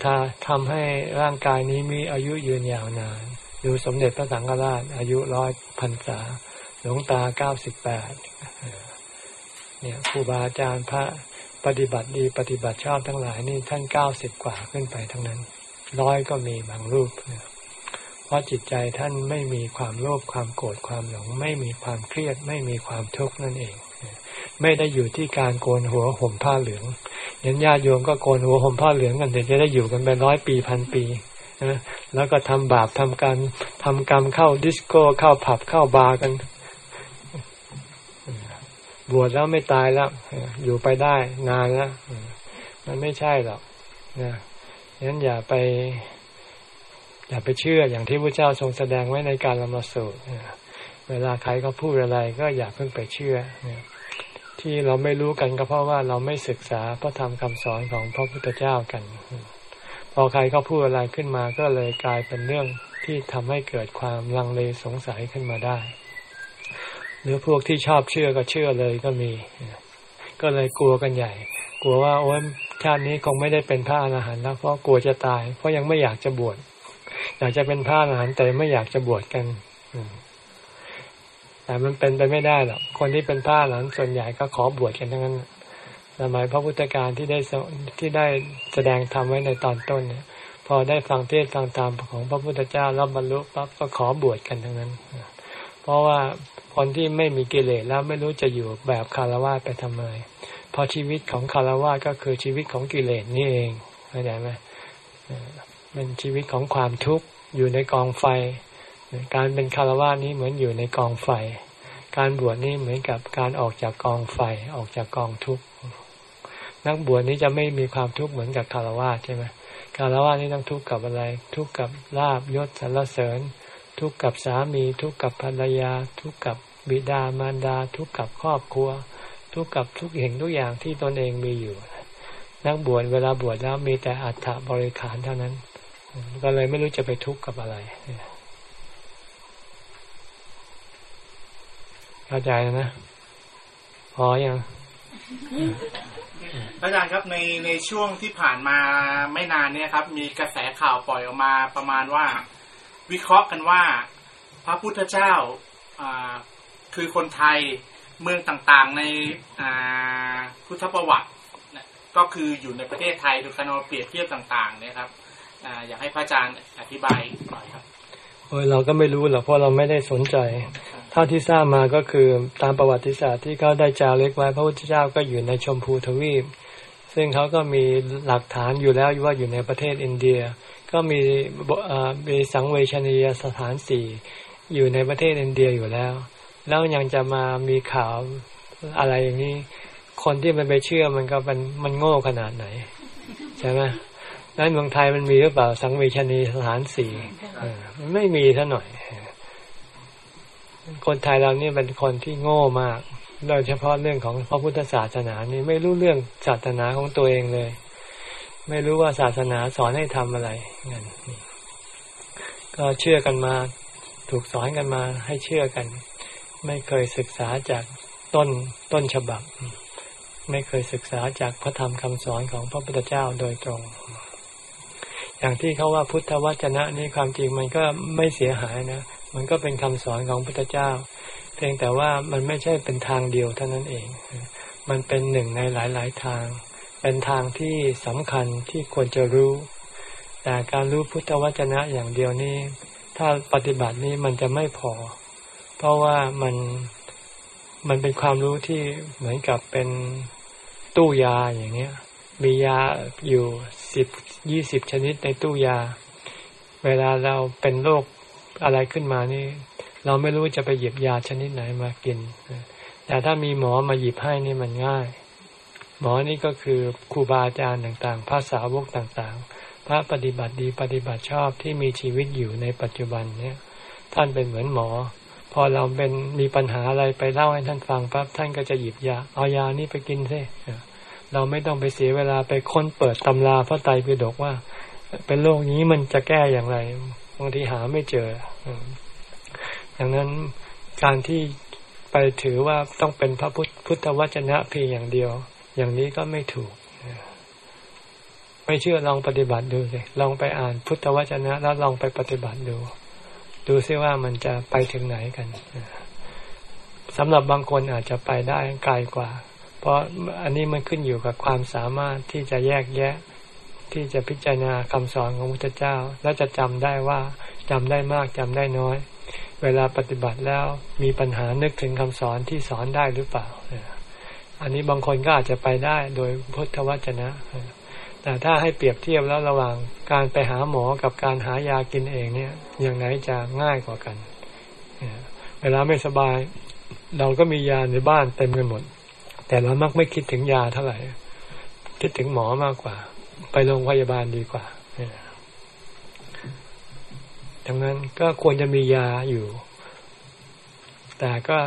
S1: ทำให้ร่างกายนี้มีอายุยืนยาวนาน ดูสมเด็จพระสังฆราช อายุร้อยพันษา หลวงตาเก้าสิบแปดเนี่ยครูบาอาจารย์พระปฏิบัติดีปฏิบัติชอบทั้งหลายนี่ท่านเก้าสิบกว่าขึ้นไปทั้งนั้น ร้อยก็มีบางรูป เพราะจิตใจท่านไม่มีความโลภความโกรธความหลง ไม่มีความเครียดไม่มีความทุกข์นั่นเอง ไม่ได้อยู่ที่การโกนหัวห่มผ้าเหลืองยันญาติโยมก็โกนหัวห่มผ้าเหลืองกันเดี๋ยวจะได้อยู่กันเป็นร้อยปีพันปีนะแล้วก็ทำบาปทำการทำกรรมเข้าดิสโก้เข้าผับเข้าบาร์กัน บวชแล้วไม่ตายแล้ว อยู่ไปได้นานแล้วมันไม่ใช่หรอกนะงั้นอย่าไป อย่าไปเชื่ออย่างที่พระเจ้าทรงแสดงไว้ในการละมาสูตรเวลาใครเขาพูดอะไรก็อย่าเพิ่งไปเชื่อ ที่เราไม่รู้กันก็เพราะว่าเราไม่ศึกษาพระธรรมคำสอนของพระพุทธเจ้ากัน พอใครเขาพูดอะไรขึ้นมาก็เลยกลายเป็นเรื่องที่ทำให้เกิดความลังเลสงสัยขึ้นมาได้ หรือพวกที่ชอบเชื่อก็เชื่อเลยก็มี ก็เลยกลัวกันใหญ่ กลัวว่าโอ้ยชาตินี้คงไม่ได้เป็นพระอรหันต์แล้วเพราะกลัวจะตาย เพราะยังไม่อยากจะบวชอยากจะเป็นพระอรหันต์แต่ไม่อยากจะบวชกัน แต่มันเป็นไปไม่ได้หรอกคนที่เป็นพระอรหันต์ส่วนใหญ่ก็ขอบวชกันทั้งนั้นสมัยพระพุทธการที่ได้ที่ได้แสดงธรรมไว้ในตอนต้นเนี่ยพอได้ฟังเทศฟังธรรมของพระพุทธเจ้าแล้วบรรลุปั๊บก็ขอบวชกันทั้งนั้น เพราะว่าคนที่ไม่มีกิเลสแล้วไม่รู้จะอยู่แบบคารวะไปทำไม เพราะชีวิตของคารวะก็คือชีวิตของกิเลสนี่เองเข้าใจไหมเป็นชีวิตของความทุกข์อยู่ในกองไฟ การเป็นคารวะนี้เหมือนอยู่ในกองไฟ การบวชนี่เหมือนกับการออกจากกองไฟออกจากกองทุกข์นักบวชนี้จะไม่มีความทุกข์เหมือนกับคารวะใช่ไหมคารวะนี่ต้องทุกข์กับอะไร ทุกข์กับลาบยศสรรเสริญ ทุกข์กับสามี ทุกข์กับภรรยา ทุกข์กับบิดามารดา ทุกข์กับครอบครัว ทุกข์กับทุกอย่างทุกอย่างที่ตนเองมีอยู่ นักบวชเวลาบวชแล้วมีแต่อัฐบริขารเท่านั้น ก็เลยไม่รู้จะไปทุกข์กับอะไร เข้าใจนะพออยัง
S3: อาจารย์ครับในในช่วงที่ผ่านมาไม่นานเนี่ยครับ มีกระแสข่าวปล่อยออกมาประมาณว่า วิเคราะห์กันว่า พระพุทธเจ้าอ่าคือคนไทยเมืองต่างๆในอ่าพุทธประวัตินะก็คืออยู่ในประเทศไทยโดยการเอาเปรียบเทียบต่าง ๆ เนี่ยครับอ่าอยากให้พระอาจารย์อธิบายหน่อยครับ
S1: โอ้ยเราก็ไม่รู้หรอกเพราะเราไม่ได้สนใจ เท่าที่ทราบมาก็คือตามประวัติศาสตร์ที่เขาได้จารึกไว้พระพุทธเจ้าก็อยู่ในชมพูทวีป ซึ่งเขาก็มีหลักฐานอยู่แล้วว่าอยู่ในประเทศอินเดีย ก็มีบออมีสังเวชนียสถานสี่อยู่ในประเทศอินเดียอยู่แล้ว แล้วยังจะมามีข่าวอะไรอย่างนี้ คนที่มันไปเชื่อมันก็เป็นมันโง่ขนาดไหนใช่ไหมแล้วเมืองไทยมันมีหรือเปล่าสังเวชนียสถานสี่มันไม่มีซะหน่อย คนไทยเรานี่เป็นคนที่โง่มาก โดยเฉพาะเรื่องของพระพุทธศาสนานี่ไม่รู้เรื่องศาสนาของตัวเองเลย ไม่รู้ว่าศาสนาสอนให้ทำอะไรงั้นก็เชื่อกันมาถูกสอนกันมาให้เชื่อกัน ไม่เคยศึกษาจากต้นต้นฉบับ ไม่เคยศึกษาจากพระธรรมคำสอนของพระพุทธเจ้าโดยตรง อย่างที่เขาว่าพุทธวจนะนี่ความจริงมันก็ไม่เสียหายนะ มันก็เป็นคำสอนของพระพุทธเจ้า เพียงแต่ว่ามันไม่ใช่เป็นทางเดียวเท่านั้นเอง มันเป็นหนึ่งในหลาย ๆ ทาง เป็นทางที่สำคัญที่ควรจะรู้ แต่การรู้พุทธวจนะอย่างเดียวนี้ ถ้าปฏิบัตินี้มันจะไม่พอ เพราะว่ามันมันเป็นความรู้ที่เหมือนกับเป็นตู้ยาอย่างเงี้ย มียาอยู่สิบยี่สิบชนิดในตู้ยา เวลาเราเป็นโรค อะไรขึ้นมานี่ เราไม่รู้จะไปหยิบยาชนิดไหนมากิน แต่ถ้ามีหมอมาหยิบให้นี่มันง่าย หมอนี่ก็คือครูบาอาจารย์ต่างๆ ภาษาวกต่างๆ พระปฏิบัติดีปฏิบัติชอบที่มีชีวิตอยู่ในปัจจุบันเนี่ย ท่านเป็นเหมือนหมอ พอเราเป็นมีปัญหาอะไรไปเล่าให้ท่านฟังปั๊บท่านก็จะหยิบยาเอายานี่ไปกินซิเราไม่ต้องไปเสียเวลาไปค้นเปิดตำราพระไตรปิฎกว่า เป็นโรคนี้มันจะแก้อย่างไร บางทีหาไม่เจอดังนั้นการที่ไปถือว่าต้องเป็นพระพุทธวจนะเพียงอย่างเดียว อย่างนี้ก็ไม่ถูก ไม่เชื่อลองปฏิบัติดูเลยลองไปอ่านพุทธวจนะ แล้วลองไปปฏิบัติดู ดูซิว่ามันจะไปถึงไหนกันสำหรับบางคนอาจจะไปได้ไกลกว่า เพราะอันนี้มันขึ้นอยู่กับความสามารถที่จะแยกแยะ ที่จะพิจารณาคำสอนของพระพุทธเจ้า แล้วจะจำได้ว่าจำได้มากจำได้น้อย เวลาปฏิบัติแล้วมีปัญหานึกถึงคำสอนที่สอนได้หรือเปล่า อันนี้บางคนก็อาจจะไปได้โดยพุทธวจนะ แต่ถ้าให้เปรียบเทียบแล้วระหว่างการไปหาหมอกับการหายากินเองเนี่ย อย่างไหนจะง่ายกว่ากัน เวลาไม่สบาย เราก็มียาในบ้านเต็มไปหมด แต่เรามักไม่คิดถึงยาเท่าไหร่ คิดถึงหมอมากกว่า ไปโรงพยาบาลดีกว่าดังนั้นก็ควรจะมียาอยู่ แต่ก็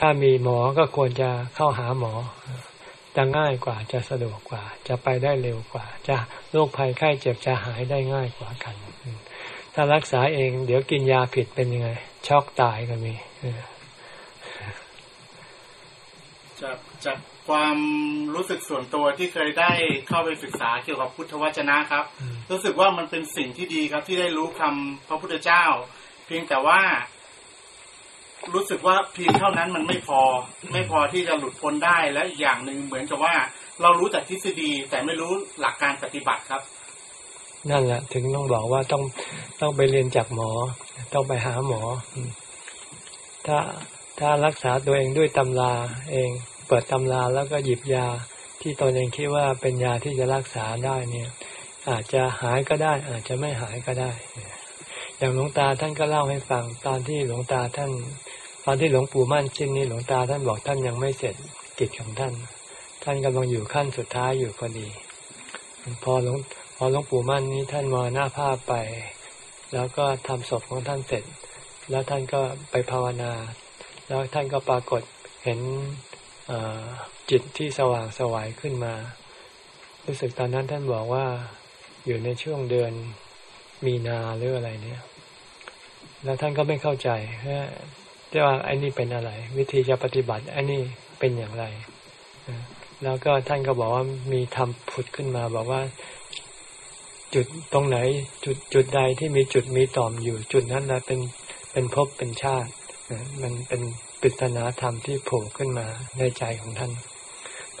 S1: ถ้ามีหมอก็ควรจะเข้าหาหมอ จะง่ายกว่าจะสะดวกกว่า จะไปได้เร็วกว่า จะโรคภัยไข้เจ็บจะหายได้ง่ายกว่ากัน ถ้ารักษาเองเดี๋ยวกินยาผิดเป็นยังไง ช็อกตายก็มี
S3: จากจาก ความรู้สึกส่วนตัวที่เคยได้เข้าไปศึกษาเกี่ยวกับพุทธวจนะครับ รู้สึกว่ามันเป็นสิ่งที่ดีครับ ที่ได้รู้คำพระพุทธเจ้า เพียงแต่ว่า รู้สึกว่าเพียงเท่านั้นมันไม่พอ ไม่พอที่จะหลุดพ้นได้และอีกอย่างหนึ่งเหมือนกับว่า เรารู้แต่ทฤษฎีแต่ไม่รู้หลักการปฏิบัติครับ
S1: นั่นแหละถึงต้องบอกว่าต้องต้องไปเรียนจากหมอ ต้องไปหาหมอ ถ้าถ้ารักษาตัวเองด้วยตำราเอง เปิดตำราแล้วก็หยิบยาที่ตนเองคิดว่าเป็นยาที่จะรักษาได้เนี่ย อาจจะหายก็ได้ อาจจะไม่หายก็ได้ อย่างหลวงตาท่านก็เล่าให้ฟังตอนที่หลวงตาท่าน ตอนที่หลวงปู่มั่นชิ้นนี้หลวงตาท่านบอกท่านยังไม่เสร็จกิจของท่าน ท่านกำลังอยู่ขั้นสุดท้ายอยู่พอดี พอหลวงพอหลวงปู่มั่นนี้ท่านมอหน้าภาพไป แล้วก็ทำศพของท่านเสร็จ แล้วท่านก็ไปภาวนา แล้วท่านก็ปรากฏเห็น จิตที่สว่างสวายขึ้นมา รู้สึกตอนนั้นท่านบอกว่าอยู่ในช่วงเดือนมีนาหรืออะไรเนี่ย แล้วท่านก็ไม่เข้าใจว่าไอ้นี่เป็นอะไร วิธีจะปฏิบัติไอ้นี่เป็นอย่างไร แล้วก็ท่านก็บอกว่ามีธรรมผุดขึ้นมา บอกว่าจุดตรงไหน จุดจุดใดที่มีจุดมีต่อมอยู่ จุดนั้นนะเป็นเป็นภพเป็นชาติมันเป็น ปริศนาธรรมที่โผล่ขึ้นมาในใจของท่าน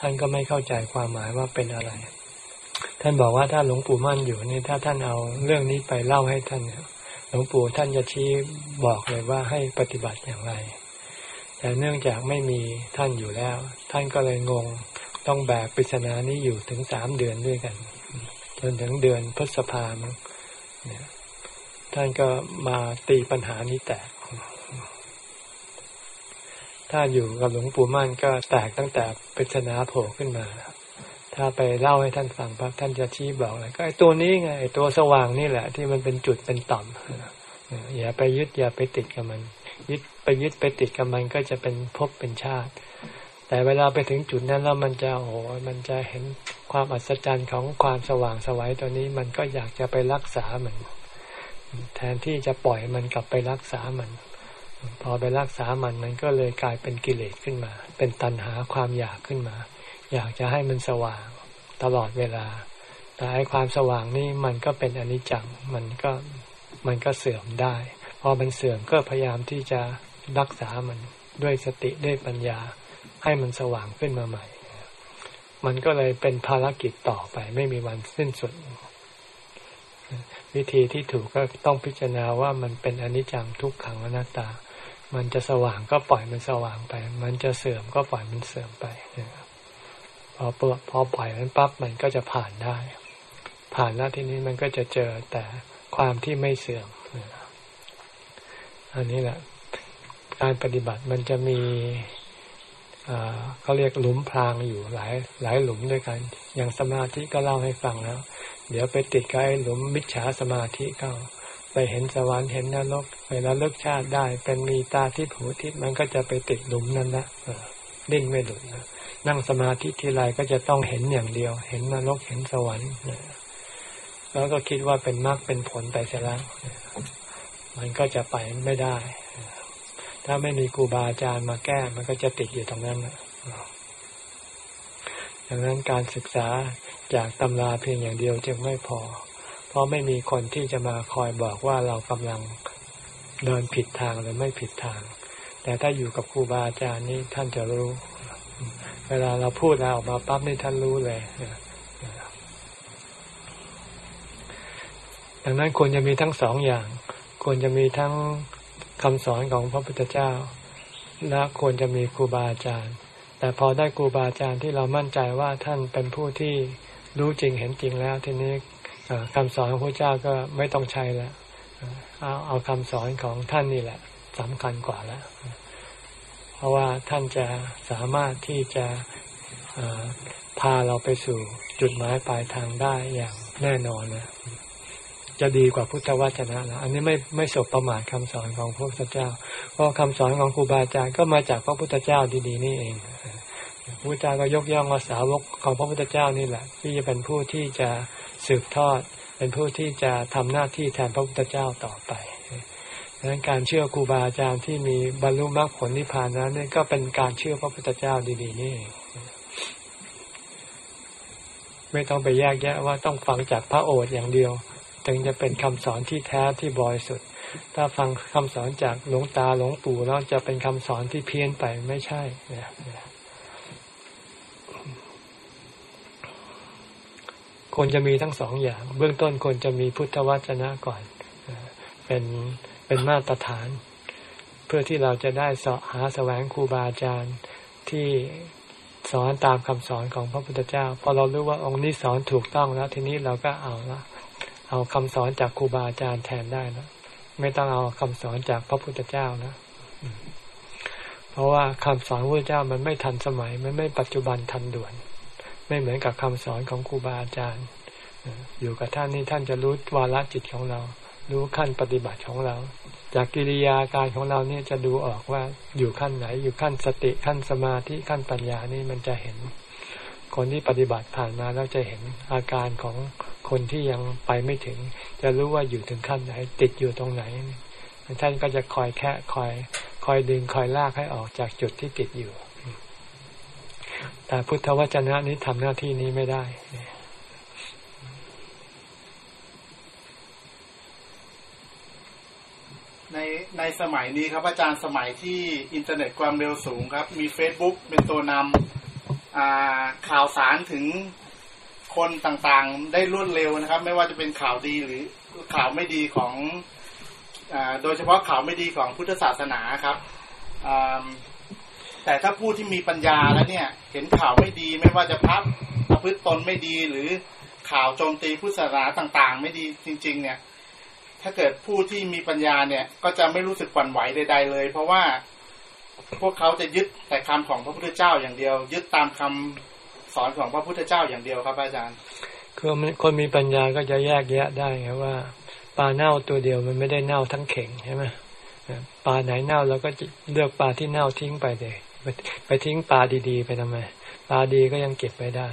S1: ท่านก็ไม่เข้าใจความหมายว่าเป็นอะไร ท่านบอกว่าถ้าหลวงปู่มั่นอยู่นี่ถ้าท่านเอาเรื่องนี้ไปเล่าให้ท่านเนี่ยหลวงปู่ท่านจะชี้บอกเลยว่าให้ปฏิบัติอย่างไร แต่เนื่องจากไม่มีท่านอยู่แล้ว ท่านก็เลยงงต้องแบกปริศนานี้อยู่ถึงสามเดือนด้วยกัน จนถึงเดือนพฤษภาคมท่านก็มาตีปัญหานี้แตก ถ้าอยู่กับหลวงปู่มั่นก็แตกตั้งแต่ปริศนาโผล่ขึ้นมา ถ้าไปเล่าให้ท่านฟังปั๊บท่านจะชี้บอกเลยก็ไอ้ตัวนี้ไงไอ้ตัวสว่างนี่แหละ ที่มันเป็นจุดเป็นต่อมอย่าไปยึดอย่าไปติดกับมัน ยึดไปยึดไปติดกับมันก็จะเป็นภพเป็นชาติ แต่เวลาไปถึงจุดนั้นแล้วมันจะโอ้มันจะเห็นความอัศจรรย์ของความสว่างสวัยตัวนี้มันก็อยากจะไปรักษามัน แทนที่จะปล่อยมันกลับไปรักษามัน พอไปรักษามันมันก็เลยกลายเป็นกิเลสขึ้นมา เป็นตัณหาความอยากขึ้นมา อยากจะให้มันสว่างตลอดเวลา แต่ไอความสว่างนี่มันก็เป็นอนิจจังมันก็มันก็เสื่อมได้ พอมันเสื่อมก็พยายามที่จะรักษามันด้วยสติด้วยปัญญา ให้มันสว่างขึ้นมาใหม่ มันก็เลยเป็นภารกิจต่อไป ไม่มีวันสิ้นสุด วิธีที่ถูกก็ต้องพิจารณาว่ามันเป็นอนิจจังทุกขังอนัตตา มันจะสว่างก็ปล่อยมันสว่างไป มันจะเสื่อมก็ปล่อยมันเสื่อมไปพอเปิดพอปล่อยมันปั๊บมันก็จะผ่านได้ ผ่านแล้วทีนี้มันก็จะเจอแต่ความที่ไม่เสื่อมอันนี้แหละ การปฏิบัติมันจะมีเขาเรียกหลุมพรางอยู่หลายหลายหลุมด้วยกัน อย่างสมาธิก็เล่าให้ฟังแล้ว เดี๋ยวไปติดกับไอ้หลุมมิจฉาสมาธิเข้า เห็นสวรรค์เห็นนรกเวลาเลิกชาติได้ เป็นมีตาทิพหูทิพมันก็จะไปติดหลุมนั้นละดิ้นไม่หลุดนะนั่งสมาธิทีไรก็จะต้องเห็นอย่างเดียว เห็นนรกเห็นสวรรค์แล้วก็คิดว่าเป็นมรรคเป็นผลไปเสียแล้วมันก็จะไปไม่ได้ ถ้าไม่มีครูบาอาจารย์มาแก้ มันก็จะติดอยู่ตรงนั้นดังนั้นการศึกษาจากตำราเพียงอย่างเดียวจึงไม่พอ ราะไม่มีคนที่จะมาคอยบอกว่าเรากำลังเดินผิดทางหรือไม่ผิดทาง แต่ถ้าอยู่กับครูบาอาจารย์นี่ท่านจะรู้ เวลาเราพูดแล้วออกมาปั๊บนี่ท่านรู้เลยดังนั้นควรจะมีทั้งสองอย่าง ควรจะมีทั้งคำสอนของพระพุทธเจ้า และควรจะมีครูบาอาจารย์ แต่พอได้ครูบาอาจารย์ที่เรามั่นใจว่าท่านเป็นผู้ที่รู้จริงเห็นจริงแล้วทีนี้ คำสอนของพระเจ้าก็ไม่ต้องใช้แล้วเอาเอาคำสอนของท่านนี่แหละสำคัญกว่าแล้ว เพราะว่าท่านจะสามารถที่จะพาเราไปสู่จุดหมายปลายทางได้อย่างแน่นอนนะจะดีกว่าพุทธวจนะแล้วอันนี้ไม่ไม่สบประมาทคำสอนของพระพุทธเจ้า เพราะคำสอนของครูบาอาจารย์ก็มาจากพระพุทธเจ้าดีๆนี่เองพระพุทธเจ้าก็ยกย่องว่าสาวกของพระพุทธเจ้านี่แหละ ที่จะเป็นผู้ที่จะ สืบทอด เป็นผู้ที่จะทำหน้าที่แทนพระพุทธเจ้าต่อไปดังนั้นการเชื่อครูบาอาจารย์ที่มีบรรลุมรรคผลนิพพานนั้นก็เป็นการเชื่อพระพุทธเจ้าดีๆนี่ไม่ต้องไปแยกแยะว่าต้องฟังจากพระโอษฐ์อย่างเดียว ถึงจะเป็นคำสอนที่แท้ที่บริสุทธิ์ ถ้าฟังคำสอนจากหลวงตาหลวงปู่แล้วจะเป็นคำสอนที่เพี้ยนไปไม่ใช่เนี่ย ควรจะมีทั้งสองอย่าง เบื้องต้นควรจะมีพุทธวจนะก่อน เป็นเป็นมาตรฐาน เพื่อที่เราจะได้สาะหาแสวงครูบาอาจารย์ที่สอนตามคำสอนของพระพุทธเจ้า พอเรารู้ว่าองค์นี้สอนถูกต้องแล้ว ทีนี้เราก็เอาละเอาคำสอนจากครูบาอาจารย์แทนได้แล้วไม่ต้องเอาคำสอนจากพระพุทธเจ้านะเพราะว่าคำสอนพระเจ้ามันไม่ทันสมัย มันไม่ปัจจุบันทันด่วน ไม่เหมือนกับคำสอนของครูบาอาจารย์ อยู่กับท่านนี่ท่านจะรู้วาระจิตของเรา รู้ขั้นปฏิบัติของเรา จากกิริยาการของเราเนี่ยจะดูออกว่าอยู่ขั้นไหน อยู่ขั้นสติขั้นสมาธิขั้นปัญญานี่มันจะเห็น คนที่ปฏิบัติผ่านมาแล้วจะเห็นอาการของคนที่ยังไปไม่ถึง จะรู้ว่าอยู่ถึงขั้นไหน ติดอยู่ตรงไหนท่านก็จะคอยแค่คอย คอยดึงคอยลากให้ออกจากจุดที่ติดอยู่ แต่พุทธวจนะนี้ทำหน้าที่นี้ไม่ได้
S3: ในในสมัยนี้ครับอาจารย์สมัยที่อินเทอร์เน็ตความเร็วสูงครับ มี Facebook เป็นตัวนำข่าวสารถึงคนต่างๆ ได้รวดเร็วนะครับ ไม่ว่าจะเป็นข่าวดีหรือข่าวไม่ดีของอโดยเฉพาะข่าวไม่ดีของพุทธศาสนาครับ แต่ถ้าผู้ที่มีปัญญาแล้วเนี่ย เห็นข่าวไม่ดีไม่ว่าจะพับประพฤติตนไม่ดีหรือข่าวโจมตีพุทธศาสนาต่าง ๆ ไม่ดีจริง ๆ เนี่ย ถ้าเกิดผู้ที่มีปัญญาเนี่ย ก็จะไม่รู้สึกหวั่นไหวใดๆเลย เพราะว่าพวกเขาจะยึดแต่คำของพระพุทธเจ้าอย่างเดียว ยึดตามคำสอนของพระพุทธเจ้าอย่างเดียวครับอาจารย์
S1: คือคนมีปัญญาก็จะแยกแยะได้ไงว่าปลาเน่าตัวเดียวมันไม่ได้เน่าทั้งเข่งใช่ไหมปลาไหนเน่าเราก็เลือกปลาที่เน่าทิ้งไปเลย ไปทิ้งปลาดีๆ ไปทำไมปลาดีก็ยังเก็บไปได้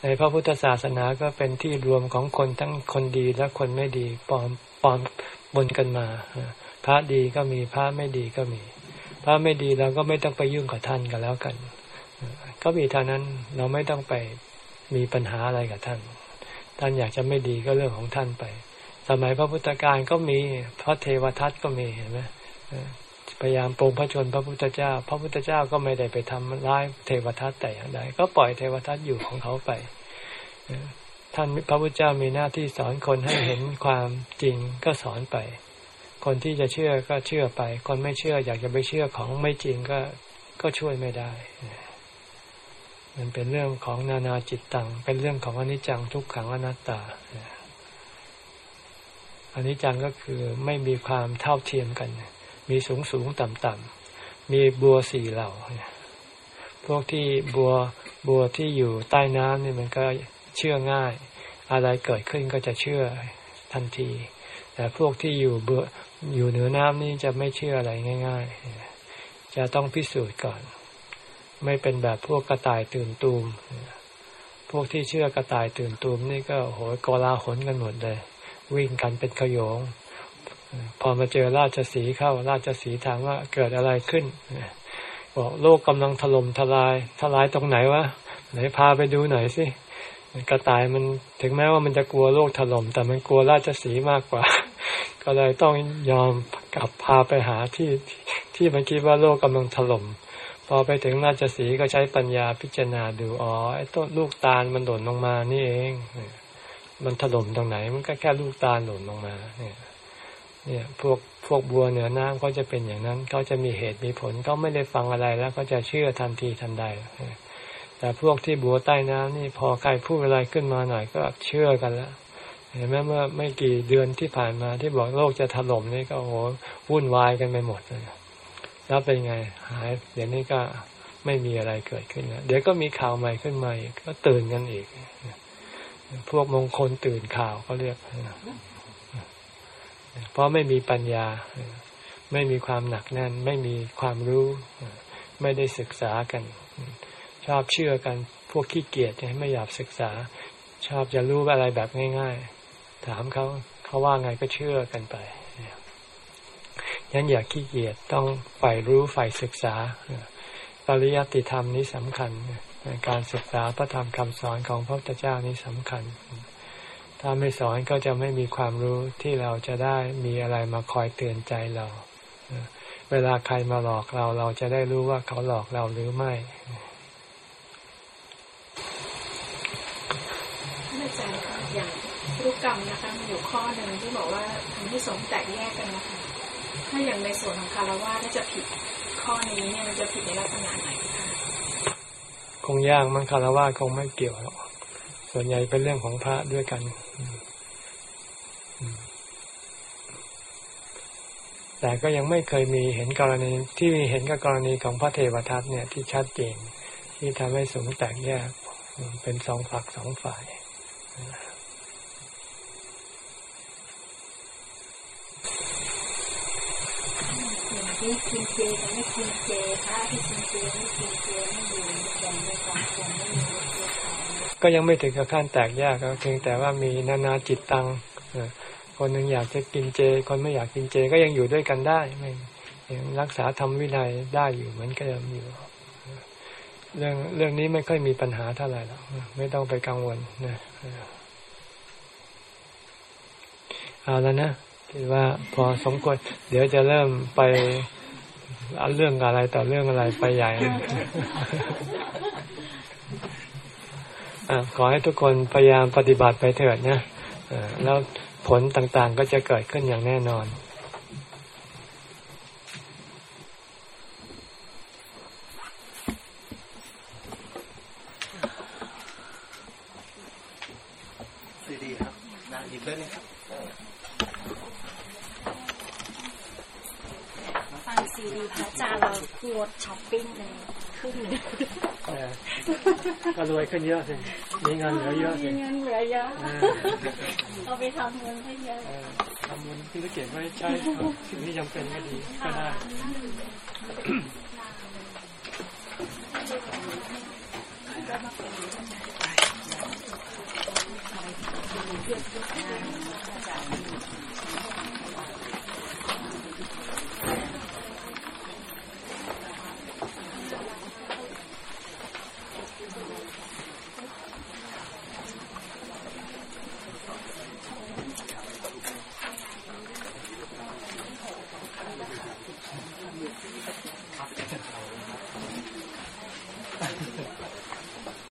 S1: ในพระพุทธศาสนาก็เป็นที่รวมของคนทั้งคนดีและคนไม่ดีปลอมปลอมบนกันมา พระดีก็มีพระไม่ดีก็มี พระไม่ดีเราก็ไม่ต้องไปยุ่งกับท่านกันแล้วกัน ก็มีเท่านั้นเราไม่ต้องไปมีปัญหาอะไรกับท่าน ท่านอยากจะไม่ดีก็เรื่องของท่านไป สมัยพระพุทธการก็มีพระเทวทัตก็มีเห็นไหม พยายามปรงพระชนพระพุทธเจ้า พระพุทธเจ้าก็ไม่ได้ไปทำร้ายเทวทัตแต่อย่างใดก็ปล่อยเทวทัตอยู่ของเขาไปท่านพระพุทธเจ้ามีหน้าที่สอนคนให้เห็นความจริงก็สอนไป คนที่จะเชื่อก็เชื่อไป คนไม่เชื่ออยากจะไปเชื่อของไม่จริงก็ก็ช่วยไม่ได้ มันเป็นเรื่องของนานาจิตตัง เป็นเรื่องของอนิจจังทุกขังอนัตตาอนิจจังก็คือไม่มีความเท่าเทียมกัน มีสูงสูงต่ำต่ำมีบัวสี่เหล่า พวกที่บัวบัวที่อยู่ใต้น้ำนี่มันก็เชื่อง่าย อะไรเกิดขึ้นก็จะเชื่อทันที แต่พวกที่อยู่เบืออยู่เหนือน้ำนี่จะไม่เชื่ออะไรง่าย ๆ จะต้องพิสูจน์ก่อน ไม่เป็นแบบพวกกระต่ายตื่นตูมพวกที่เชื่อกระต่ายตื่นตูมนี่ก็โหยกลาหนกันหมดเลย วิ่งกันเป็นขยง พอมาเจอราชสีเข้าราชสีถามว่าเกิดอะไรขึ้นบอกโลกกำลังถล่มทลายทลายตรงไหนวะไหนพาไปดูหน่อยสิกระต่ายมันถึงแม้ว่ามันจะกลัวโลกถล่มแต่มันกลัวราชสีมากกว่า ก็เลยต้องยอมกลับพาไปหาที่ที่มันคิดว่าโลกกำลังถล่มพอไปถึงราชสีก็ใช้ปัญญาพิจารณาดูอ๋อไอ้ต้นลูกตาลมันหล่นลงมานี่เอง มันถล่มตรงไหน มันก็แค่ลูกตาลหล่นลงมา เนี่ย เนี่ยพวกพวกบัวเหนือน้ำเขาจะเป็นอย่างนั้นเขาจะมีเหตุมีผลเขาไม่ได้ฟังอะไรแล้วก็จะเชื่อทันทีทันใดแต่พวกที่บัวใต้น้ำนี่พอใครพูดอะไรขึ้นมาหน่อยก็เชื่อกันแล้วเห็นไหมเมื่อไม่กี่เดือนที่ผ่านมาที่บอกโลกจะถล่มนี่ก็โหวุ่นวายกันไปหมดเลยแล้วเป็นไงหายเดี๋ยวนี้ก็ไม่มีอะไรเกิดขึ้นแล้วเดี๋ยวก็มีข่าวใหม่ขึ้นมาอีกก็ตื่นกันอีกพวกมงคลตื่นข่าวก็เรียก เพราะไม่มีปัญญา ไม่มีความหนักแน่น ไม่มีความรู้ ไม่ได้ศึกษากัน ชอบเชื่อกันพวกขี้เกียจไม่อยากศึกษา ชอบจะรู้อะไรแบบง่าย ๆ ถามเขาเขาว่าไงก็เชื่อกันไปยันอย่าขี้เกียจต้องใฝ่รู้ใฝ่ศึกษาปริยัติธรรมนี้สำคัญ การศึกษาพระธรรมคำสอนของพระพุทธเจ้านี้สำคัญ ถ้าไม่สอนก็จะไม่มีความรู้ที่เราจะได้มีอะไรมาคอยเตือนใจเรา เวลาใครมาหลอกเราเราจะได้รู้ว่าเขาหลอกเราหรือไม่
S2: รูปกรรมนะคะมีอยู่ข้อหนึ่งที่บอกว่าทำให้สงแตกแยกกันนะคะถ้าอย่างในส่วนของคารวะถ้าจะผิดข้อนี้เนี่ยมันจะผิดในลักษณะไหนคะ
S1: คงยากมันคารวะคงไม่เกี่ยวหรอกส่วนใหญ่เป็นเรื่องของพระด้วยกัน แต่ก็ยังไม่เคยมีเห็นกรณีที่มีเห็นกับกรณีของพระเทวทัตเนี่ยที่ชัดเจนที่ทำให้สงแตกแยกเป็นสองฝักสองฝ่าย
S2: ที่กินเจไม่กินเจพระที่กินเจไม่กินเจไม่อยู่แบ่งในสองคนไม่มี
S1: ก็ยังไม่ถึงกับขั้นแตกแยกก็เพียงแต่ว่ามีนานาจิตตังคนหนึ่งอยากจะกินเจ คนไม่อยากกินเจก็ยังอยู่ด้วยกันได้ไม่ยังรักษาธรรมวินัยได้อยู่เหมือนเดิมอยู่ เรื่องเรื่องนี้ไม่ค่อยมีปัญหาเท่าไหร่หรอกไม่ต้องไปกังวลนะเอาแล้วนะคิดว่าพอสมควรเดี๋ยวจะเริ่มไปเอาเรื่องอะไรต่อเรื่องอะไรไปใหญ่ ขอให้ทุกคนพยายามปฏิบัติไปเถิดนะอ่าแล้วผลต่างๆก็จะเกิดขึ้นอย่างแน่นอน
S2: ซีดีครับนะหยิบได้เลยครับ
S4: ฟังซีดีพระอาจารย์เรางดช้อปปิ้งเลยขึ้น
S1: เออ ก็รวยขึ้นเยอะสิมีเงินเหลือเยอะสิ
S4: มีเงินเหลือเยอะ
S1: เออ
S4: เอาไปทำเงินให้เยอะ
S1: เออทำบุญที่เก็บไว้ใช้สิ่งที่จำเป็นก็ดีก็ได้
S2: ค